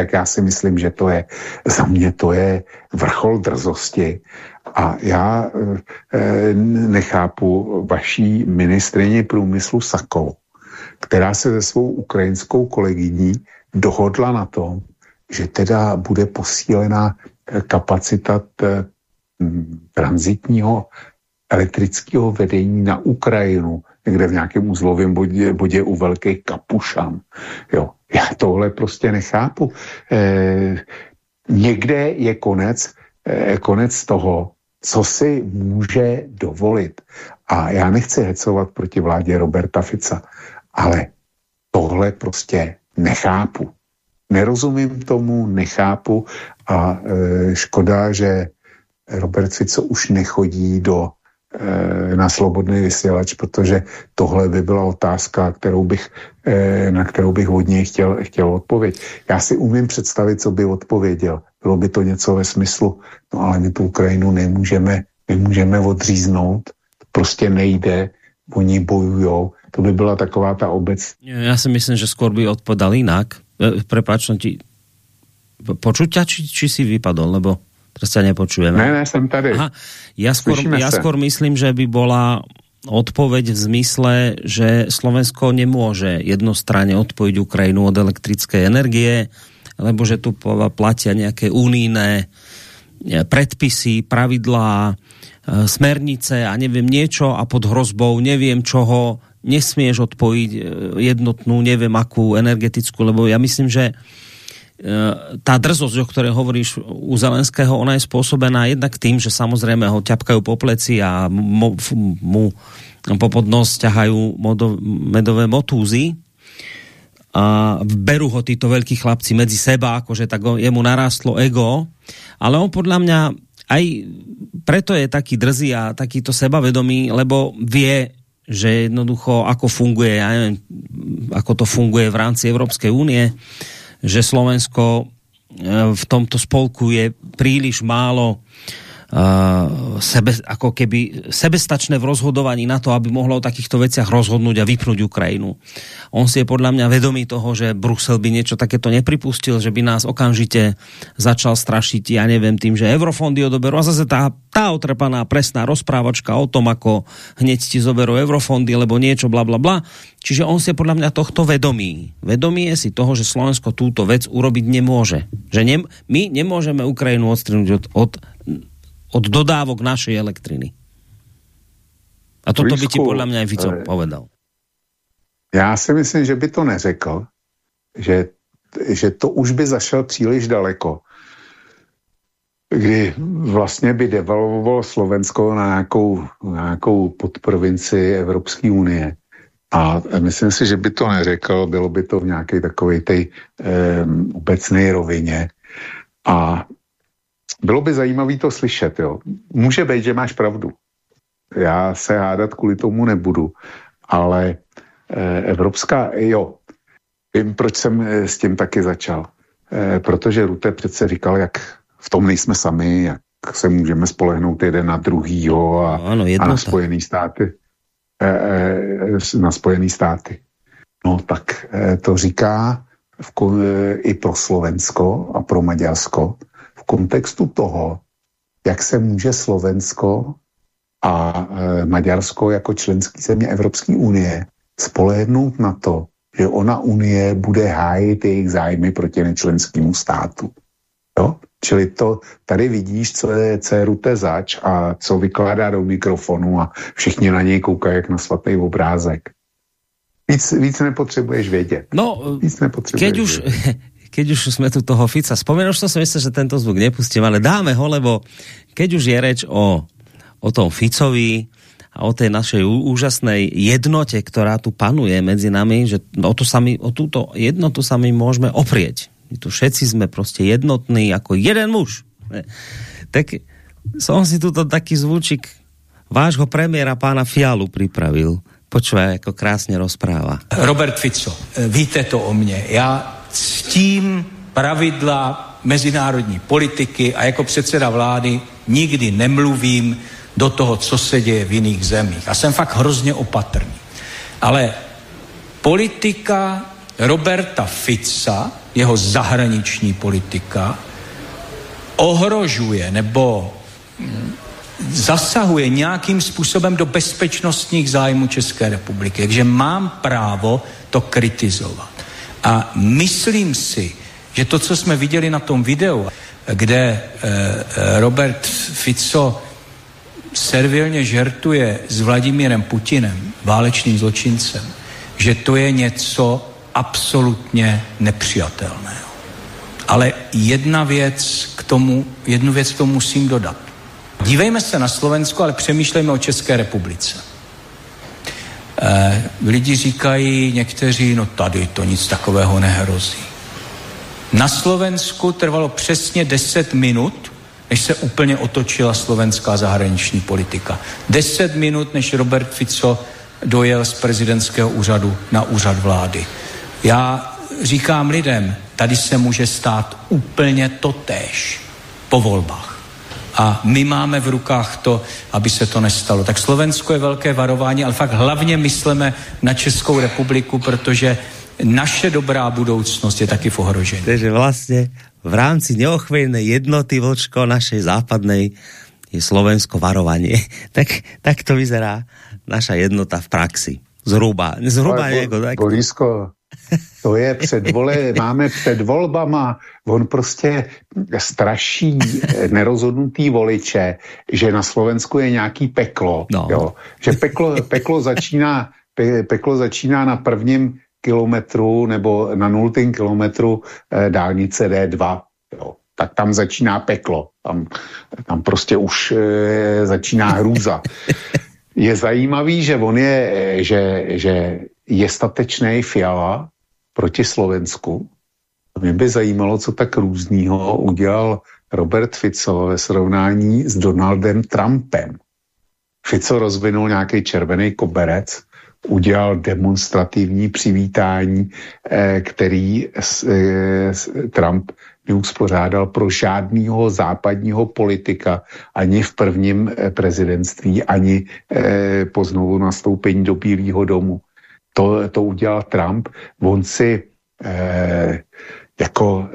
jak já si myslím, že to je, za mě to je vrchol drzosti. A já e, nechápu vaší ministrině průmyslu Sakou, která se se svou ukrajinskou kolegyní dohodla na tom, že teda bude posílena kapacita t, transitního elektrického vedení na Ukrajinu někde v nějakém uzlovém bodě, bodě u velkých kapušan. Jo, já tohle prostě nechápu. E, někde je konec, e, konec toho, co si může dovolit. A já nechci hecovat proti vládě Roberta Fica, ale tohle prostě nechápu. Nerozumím tomu, nechápu a e, škoda, že Robert Fico už nechodí do na slobodný vysílač, protože tohle by byla otázka, kterou bych, eh, na kterou bych hodně chtěl, chtěl odpověď. Já si umím představit, co by odpověděl. Bylo by to něco ve smyslu, no ale my tu Ukrajinu nemůžeme, nemůžeme odříznout, prostě nejde, oni bojujou. To by byla taková ta obec. Já si myslím, že skôr by odpovedal jinak. Eh, Prepač, ti počuť či, či si vypadol, lebo Teraz sa nepočujeme. Ne, ne, jsem tady. Aha, ja skôr, ja skôr myslím, že by bola odpoveď v zmysle, že Slovensko nemôže jednostranne odpojiť Ukrajinu od elektrické energie, lebo že tu platia nejaké unijné predpisy, pravidlá, e, smernice a neviem niečo a pod hrozbou neviem čoho nesmieš odpojiť e, jednotnú, neviem akú energetickú, lebo ja myslím, že tá drzosť, o ktorej hovoríš u Zelenského, ona je spôsobená jednak tým, že samozrejme ho ťapkajú po pleci a mu, mu po podnos ťahajú medové motúzy. A berú ho títo veľkí chlapci medzi seba, akože tak jemu narastlo ego, ale on podľa mňa aj preto je taký drzý a takýto sebavedomý, lebo vie, že jednoducho ako funguje, ja neviem, ako to funguje v rámci Európskej únie, že Slovensko e, v tomto spolku je príliš málo sebe, ako keby sebestačné v rozhodovaní na to, aby mohlo o takýchto veciach rozhodnúť a vypnúť Ukrajinu. On si je podľa mňa vedomý toho, že Brusel by niečo takéto nepripustil, že by nás okamžite začal strašiť, ja neviem, tým, že eurofondy odoberú. A zase tá, tá otrepaná presná rozprávačka o tom, ako hneď ti zoberú eurofondy, lebo niečo bla bla bla. Čiže on si je podľa mňa tohto vedomý. Vedomý je si toho, že Slovensko túto vec urobiť nemôže. Že ne, my nemôžeme Ukrajinu odstrenúť od, od od dodávok našej elektriny. A toto by ti podle mě Fico eh, povedal. Já si myslím, že by to neřekl, že, že to už by zašel příliš daleko, kdy vlastně by devalvoval Slovensko na nějakou, na nějakou podprovinci Evropské unie. A myslím si, že by to neřekl, bylo by to v nějaké takové té um, obecné rovině. A bylo by zajímavé to slyšet, jo. Může být, že máš pravdu. Já se hádat kvůli tomu nebudu, ale eh, Evropská, jo, vím, proč jsem eh, s tím taky začal. Eh, protože Rute přece říkal, jak v tom nejsme sami, jak se můžeme spolehnout jeden na druhýho a, ano, a na Spojený státy. Eh, eh, na Spojený státy. No tak eh, to říká v, eh, i pro Slovensko a pro Maďarsko, kontextu toho, jak se může Slovensko a e, Maďarsko jako členský země Evropské unie spolehnout na to, že ona unie bude hájit jejich zájmy proti nečlenskému státu. Jo? Čili to tady vidíš, co je CRUT zač a co vykládá do mikrofonu a všichni na něj koukají jak na svatý obrázek. Víc, víc nepotřebuješ vědět. No, víc nepotřebuješ keď už, vědět keď už sme tu toho Fica spomenuli, už som si myslel, že tento zvuk nepustím, ale dáme ho, lebo keď už je reč o, o tom Ficovi a o tej našej úžasnej jednote, ktorá tu panuje medzi nami, že o, to sami, o túto jednotu sa my môžeme oprieť. My tu všetci sme prostě jednotní ako jeden muž. Tak som si tuto taký zvučik vášho premiéra pána Fialu připravil. Počúvaj, jako krásně rozpráva. Robert Fico, víte to o mně. Já ctím pravidla mezinárodní politiky a jako předseda vlády nikdy nemluvím do toho, co se děje v jiných zemích. A jsem fakt hrozně opatrný. Ale politika Roberta Fica, jeho zahraniční politika, ohrožuje nebo zasahuje nějakým způsobem do bezpečnostních zájmů České republiky. Takže mám právo to kritizovat. A myslím si, že to, co jsme viděli na tom videu, kde eh, Robert Fico servilně žertuje s Vladimírem Putinem, válečným zločincem, že to je něco absolutně nepřijatelného. Ale jedna věc k tomu, jednu věc k tomu musím dodat. Dívejme se na Slovensko, ale přemýšlejme o České republice. E, lidi říkají někteří, no tady to nic takového nehrozí. Na Slovensku trvalo přesně 10 minut, než se úplně otočila slovenská zahraniční politika. 10 minut, než Robert Fico dojel z prezidentského úřadu na úřad vlády. Já říkám lidem, tady se může stát úplně totéž po volbách. A my máme v rukách to, aby se to nestalo. Tak Slovensko je velké varování, ale fakt hlavně myslíme na Českou republiku, protože naše dobrá budoucnost je taky v ohrožení. Takže vlastně v rámci neochvejnej jednoty vočko našej západnej je Slovensko varovanie. tak, tak to vyzerá naša jednota v praxi. Zhruba. Zhruba Ale bo, tak... Borisko, to je před vole, máme před volbama, on prostě straší nerozhodnutý voliče, že na Slovensku je nějaký peklo, no. jo? že peklo, peklo začíná pe, peklo začíná na prvním kilometru nebo na nultém kilometru eh, dálnice D2. Jo. Tak tam začíná peklo. Tam, tam prostě už eh, začíná hrůza. Je zajímavý, že on je, že, že je statečný Fiala proti Slovensku. Mě by zajímalo, co tak různýho udělal Robert Fico ve srovnání s Donaldem Trumpem. Fico rozvinul nějaký červený koberec, udělal demonstrativní přivítání, eh, který eh, Trump neuspořádal pro žádného západního politika ani v prvním eh, prezidentství, ani po znovu nastoupení do Bílého domu. To, to udělal Trump. On si jako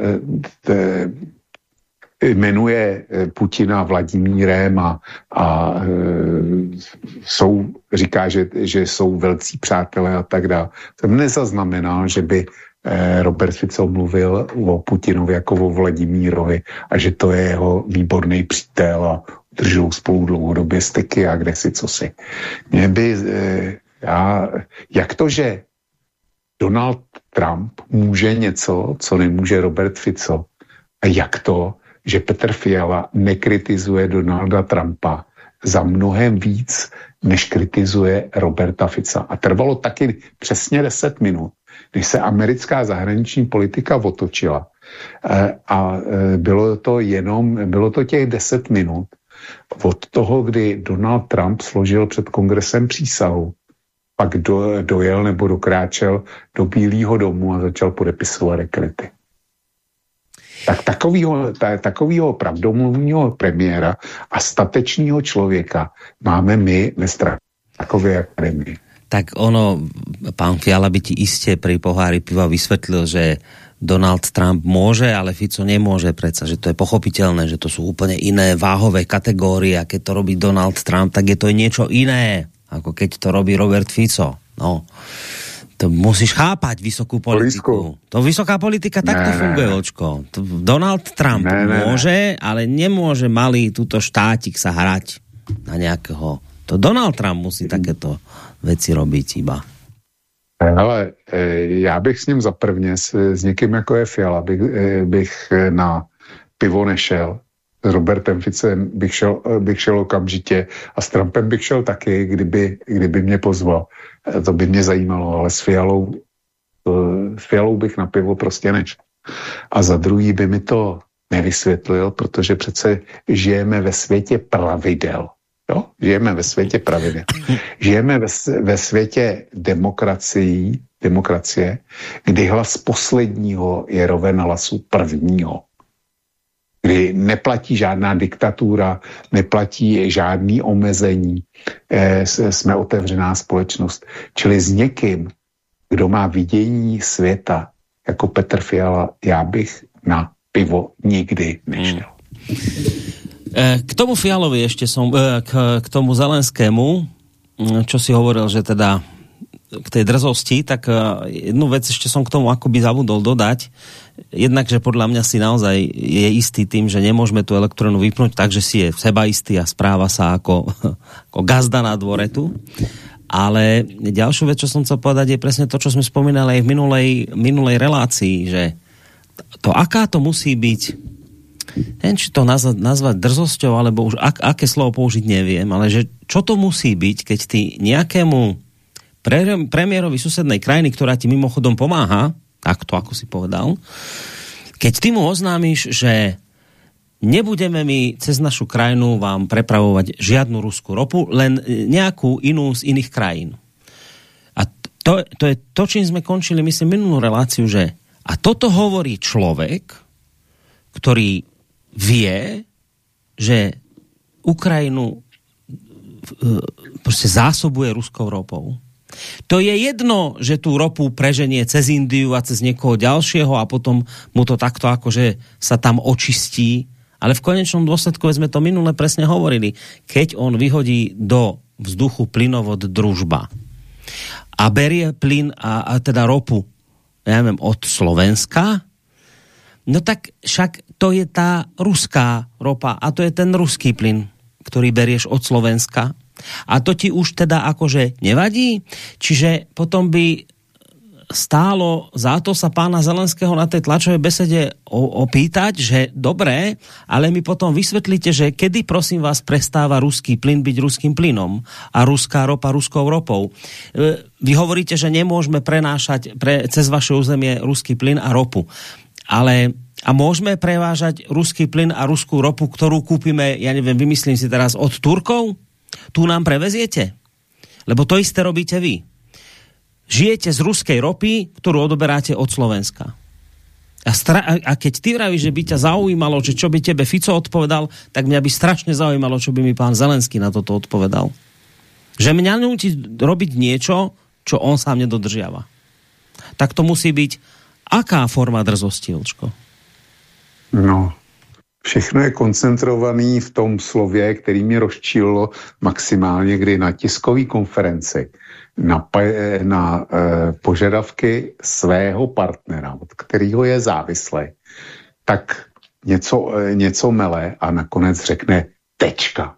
jmenuje eh, Putina Vladimírem a, a e, jsou, říká, že, že jsou velcí přátelé a tak dále. Jsem nezaznamenal, že by Robert Fico mluvil o Putinovi jako o Vladimírovi a že to je jeho výborný přítel a držou spolu dlouhodobě styky a kde si co si. Mě by, já, jak to, že Donald Trump může něco, co nemůže Robert Fico, a jak to, že Petr Fiala nekritizuje Donalda Trumpa za mnohem víc, než kritizuje Roberta Fica. A trvalo taky přesně 10 minut, než se americká zahraniční politika otočila. E, a e, bylo to jenom, bylo to těch 10 minut od toho, kdy Donald Trump složil před kongresem přísahu, pak do, dojel nebo dokráčel do Bílého domu a začal podepisovat rekrity. Tak takovýho, ta, takovýho pravdomluvního premiéra a statečního člověka máme my ve Strakové akademii. Tak ono, pán Fiala by ti iste pri pohári piva vysvetlil, že Donald Trump môže, ale Fico nemôže predsa, že to je pochopiteľné, že to sú úplne iné váhové kategórie a keď to robí Donald Trump, tak je to niečo iné, ako keď to robí Robert Fico. No. To musíš chápať vysokú politiku. Polísku. To vysoká politika takto ne, funguje, ne. očko. To Donald Trump ne, ne, môže, ale nemôže malý túto štátik sa hrať na nejakého. To Donald Trump musí takéto veci robiť iba. Ale e, já bych s ním zaprvně, s, s někým jako je Fiala, bych, e, bych na pivo nešel. S Robertem Ficem bych šel, bych šel okamžitě a s Trumpem bych šel taky, kdyby, kdyby mě pozval. To by mě zajímalo, ale s Fialou, s Fialou bych na pivo prostě nešel. A za druhý by mi to nevysvětlil, protože přece žijeme ve světě pravidel. Jo? Žijeme ve světě pravidel. Žijeme ve, ve světě demokracií, demokracie, kdy hlas posledního je roven hlasu prvního. Kdy neplatí žádná diktatura, neplatí žádný omezení, e, jsme otevřená společnost. Čili s někým, kdo má vidění světa, jako Petr Fiala, já bych na pivo nikdy nešel. Hmm. K tomu Fialovi ešte som, e, k, k tomu Zelenskému, čo si hovoril, že teda k tej drzosti, tak e, jednu vec ešte som k tomu akoby zabudol dodať. Jednak, že podľa mňa si naozaj je istý tým, že nemôžeme tú elektronu vypnúť tak, že si je seba istý a správa sa ako, ako gazda na dvore tu. Ale ďalšiu vec, čo som chcel povedať, je presne to, čo sme spomínali aj v minulej, minulej relácii, že to, aká to musí byť, neviem, či to nazvať, nazvať drzosťou, alebo už ak, aké slovo použiť, neviem, ale že čo to musí byť, keď ty nejakému pre, premiérovi susednej krajiny, ktorá ti mimochodom pomáha, takto, ako si povedal, keď ty mu oznámiš, že nebudeme my cez našu krajinu vám prepravovať žiadnu ruskú ropu, len nejakú inú z iných krajín. A to, to je to, čím sme končili, myslím, minulú reláciu, že a toto hovorí človek, ktorý vie, že Ukrajinu e, prostě zásobuje ruskou ropou. To je jedno, že tu ropu preženie cez Indiu a cez někoho ďalšieho a potom mu to takto akože sa tam očistí. Ale v konečnom dôsledku sme to minule presne hovorili. Keď on vyhodí do vzduchu plynovod družba a berie plyn a, a teda ropu ja neviem, od Slovenska, no tak však to je tá ruská ropa a to je ten ruský plyn, ktorý berieš od Slovenska. A to ti už teda akože nevadí? Čiže potom by stálo za to sa pána Zelenského na tej tlačovej besede opýtať, že dobré, ale mi potom vysvetlíte, že kedy prosím vás prestáva ruský plyn byť ruským plynom a ruská ropa ruskou ropou. E, vy hovoríte, že nemôžeme prenášať pre, cez vaše územie ruský plyn a ropu. Ale a môžeme prevážať ruský plyn a ruskú ropu, ktorú kúpime, ja neviem, vymyslím si teraz od Turkov? Tu nám preveziete? Lebo to isté robíte vy žijete z ruskej ropy, ktorú odoberáte od Slovenska. A, a keď ty vravíš, že by ťa zaujímalo, že čo by tebe Fico odpovedal, tak mňa by strašne zaujímalo, čo by mi pán Zelenský na toto odpovedal. Že mňa nutí robiť niečo, čo on sám nedodržiava. Tak to musí byť aká forma drzosti, Ilčko? No, všechno je koncentrovaný v tom slově, který mě rozčililo maximálně, kdy na tiskové konferenci na, na e, požadavky svého partnera, od kterého je závislý, tak něco, e, něco mele a nakonec řekne tečka.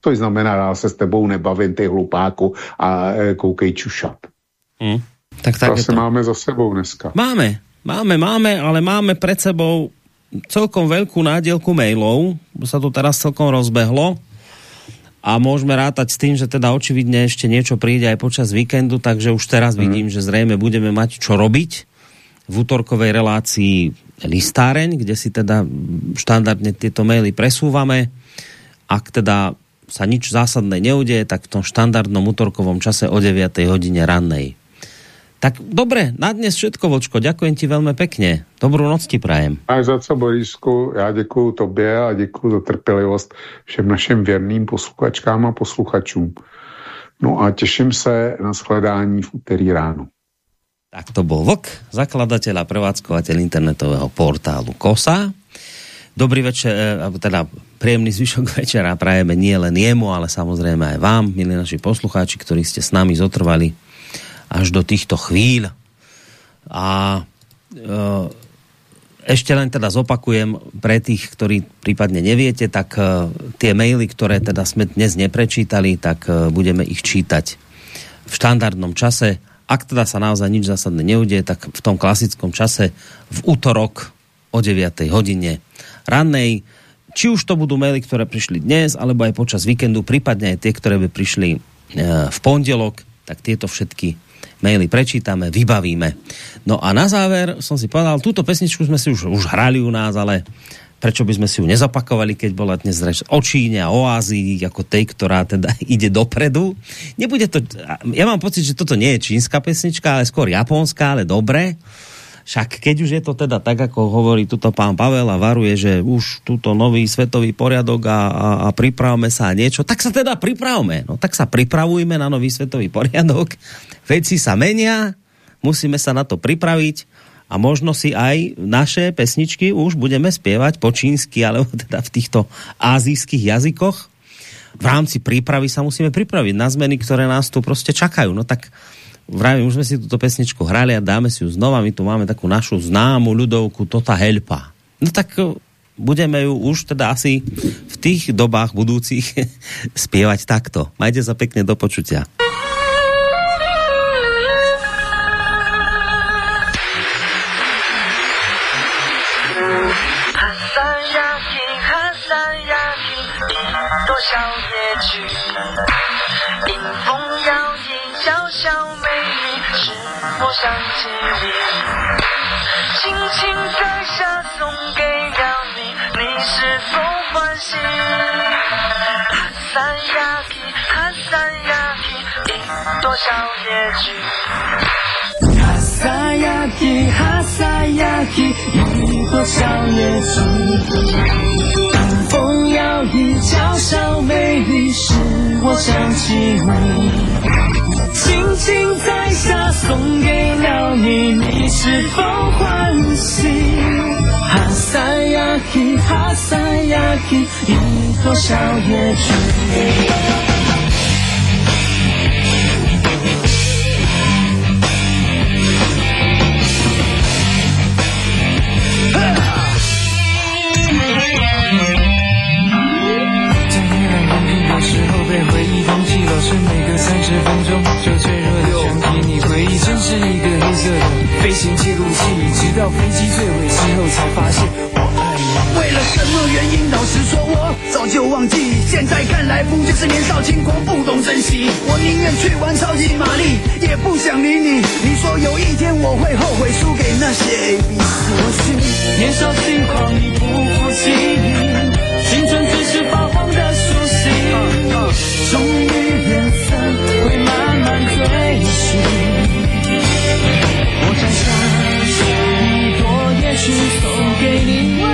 To znamená, já se s tebou nebavím, ty hlupáku, a e, koukej čušat. Hmm. Tak, tak to asi to. máme za sebou dneska. Máme, máme, máme, ale máme před sebou celkom veľkú nádielku mailov, sa to teraz celkom rozbehlo a môžeme rátať s tým, že teda očividne ešte niečo príde aj počas víkendu, takže už teraz mm. vidím, že zrejme budeme mať čo robiť v útorkovej relácii listáreň, kde si teda štandardne tieto maily presúvame. Ak teda sa nič zásadné neudeje, tak v tom štandardnom útorkovom čase o 9. hodine rannej tak dobre, na dnes všetko, Vočko. Ďakujem ti veľmi pekne. Dobrou noc ti prajem. A za co, Borisku, já děkuji tobě a děkuji za trpělivost všem našim věrným posluchačkám a posluchačům. No a těším se na shledání v úterý ráno. Tak to bol Vlk, zakladateľ a prevádzkovateľ internetového portálu KOSA. Dobrý večer, e, teda príjemný zvyšok večera prajeme nie len jemu, ale samozrejme aj vám, milí naši poslucháči, ktorí ste s nami zotrvali až do týchto chvíľ. A e, ešte len teda zopakujem pre tých, ktorí prípadne neviete, tak e, tie maily, ktoré teda sme dnes neprečítali, tak e, budeme ich čítať v štandardnom čase. Ak teda sa naozaj nič zásadné neudie, tak v tom klasickom čase v útorok o 9. hodine rannej. Či už to budú maily, ktoré prišli dnes, alebo aj počas víkendu, prípadne aj tie, ktoré by prišli v pondelok, tak tieto všetky maily prečítame, vybavíme. No a na záver som si povedal, túto pesničku sme si už, už hrali u nás, ale prečo by sme si ju nezapakovali, keď bola dnes reč o Číne a o Ázii, ako tej, ktorá teda ide dopredu. Nebude to, ja mám pocit, že toto nie je čínska pesnička, ale skôr japonská, ale dobre. Však keď už je to teda tak, ako hovorí tuto pán Pavel a varuje, že už túto nový svetový poriadok a, a, a pripravme sa a niečo, tak sa teda pripravme. No tak sa pripravujme na nový svetový poriadok. Veci sa menia, musíme sa na to pripraviť a možno si aj naše pesničky už budeme spievať po čínsky, alebo teda v týchto azijských jazykoch. V rámci prípravy sa musíme pripraviť na zmeny, ktoré nás tu prostě čakajú. No tak vravím, už sme si túto pesničku hrali a dáme si ju znova. My tu máme takú našu známu ľudovku Tota Helpa. No tak eh, budeme ju už teda asi v tých dobách budúcich spievať takto. Majte sa pekne do počutia. 我想起你，轻轻摘下送给了你，你是否欢喜？哈萨雅琪，哈萨雅琪，一朵小野菊。哈萨雅琪，哈萨雅琪，一朵小野菊。一，娇小美丽，使我想起你。轻轻摘下，送给了你，你是否欢喜？哈萨雅琪，哈萨雅琪，一朵小野菊。先窃入心里，直到飞机坠毁之后才发现我爱你。为了什么原因？老实说，我早就忘记。现在看来，不就是年少轻狂，不懂珍惜。我宁愿去玩超级玛丽，也不想理你。你说有一天我会后悔输给那些 A B C。或许年少轻狂，你不服气，青春只是发黄的书信，终于颜色会慢慢退去我摘下一朵也许送给你。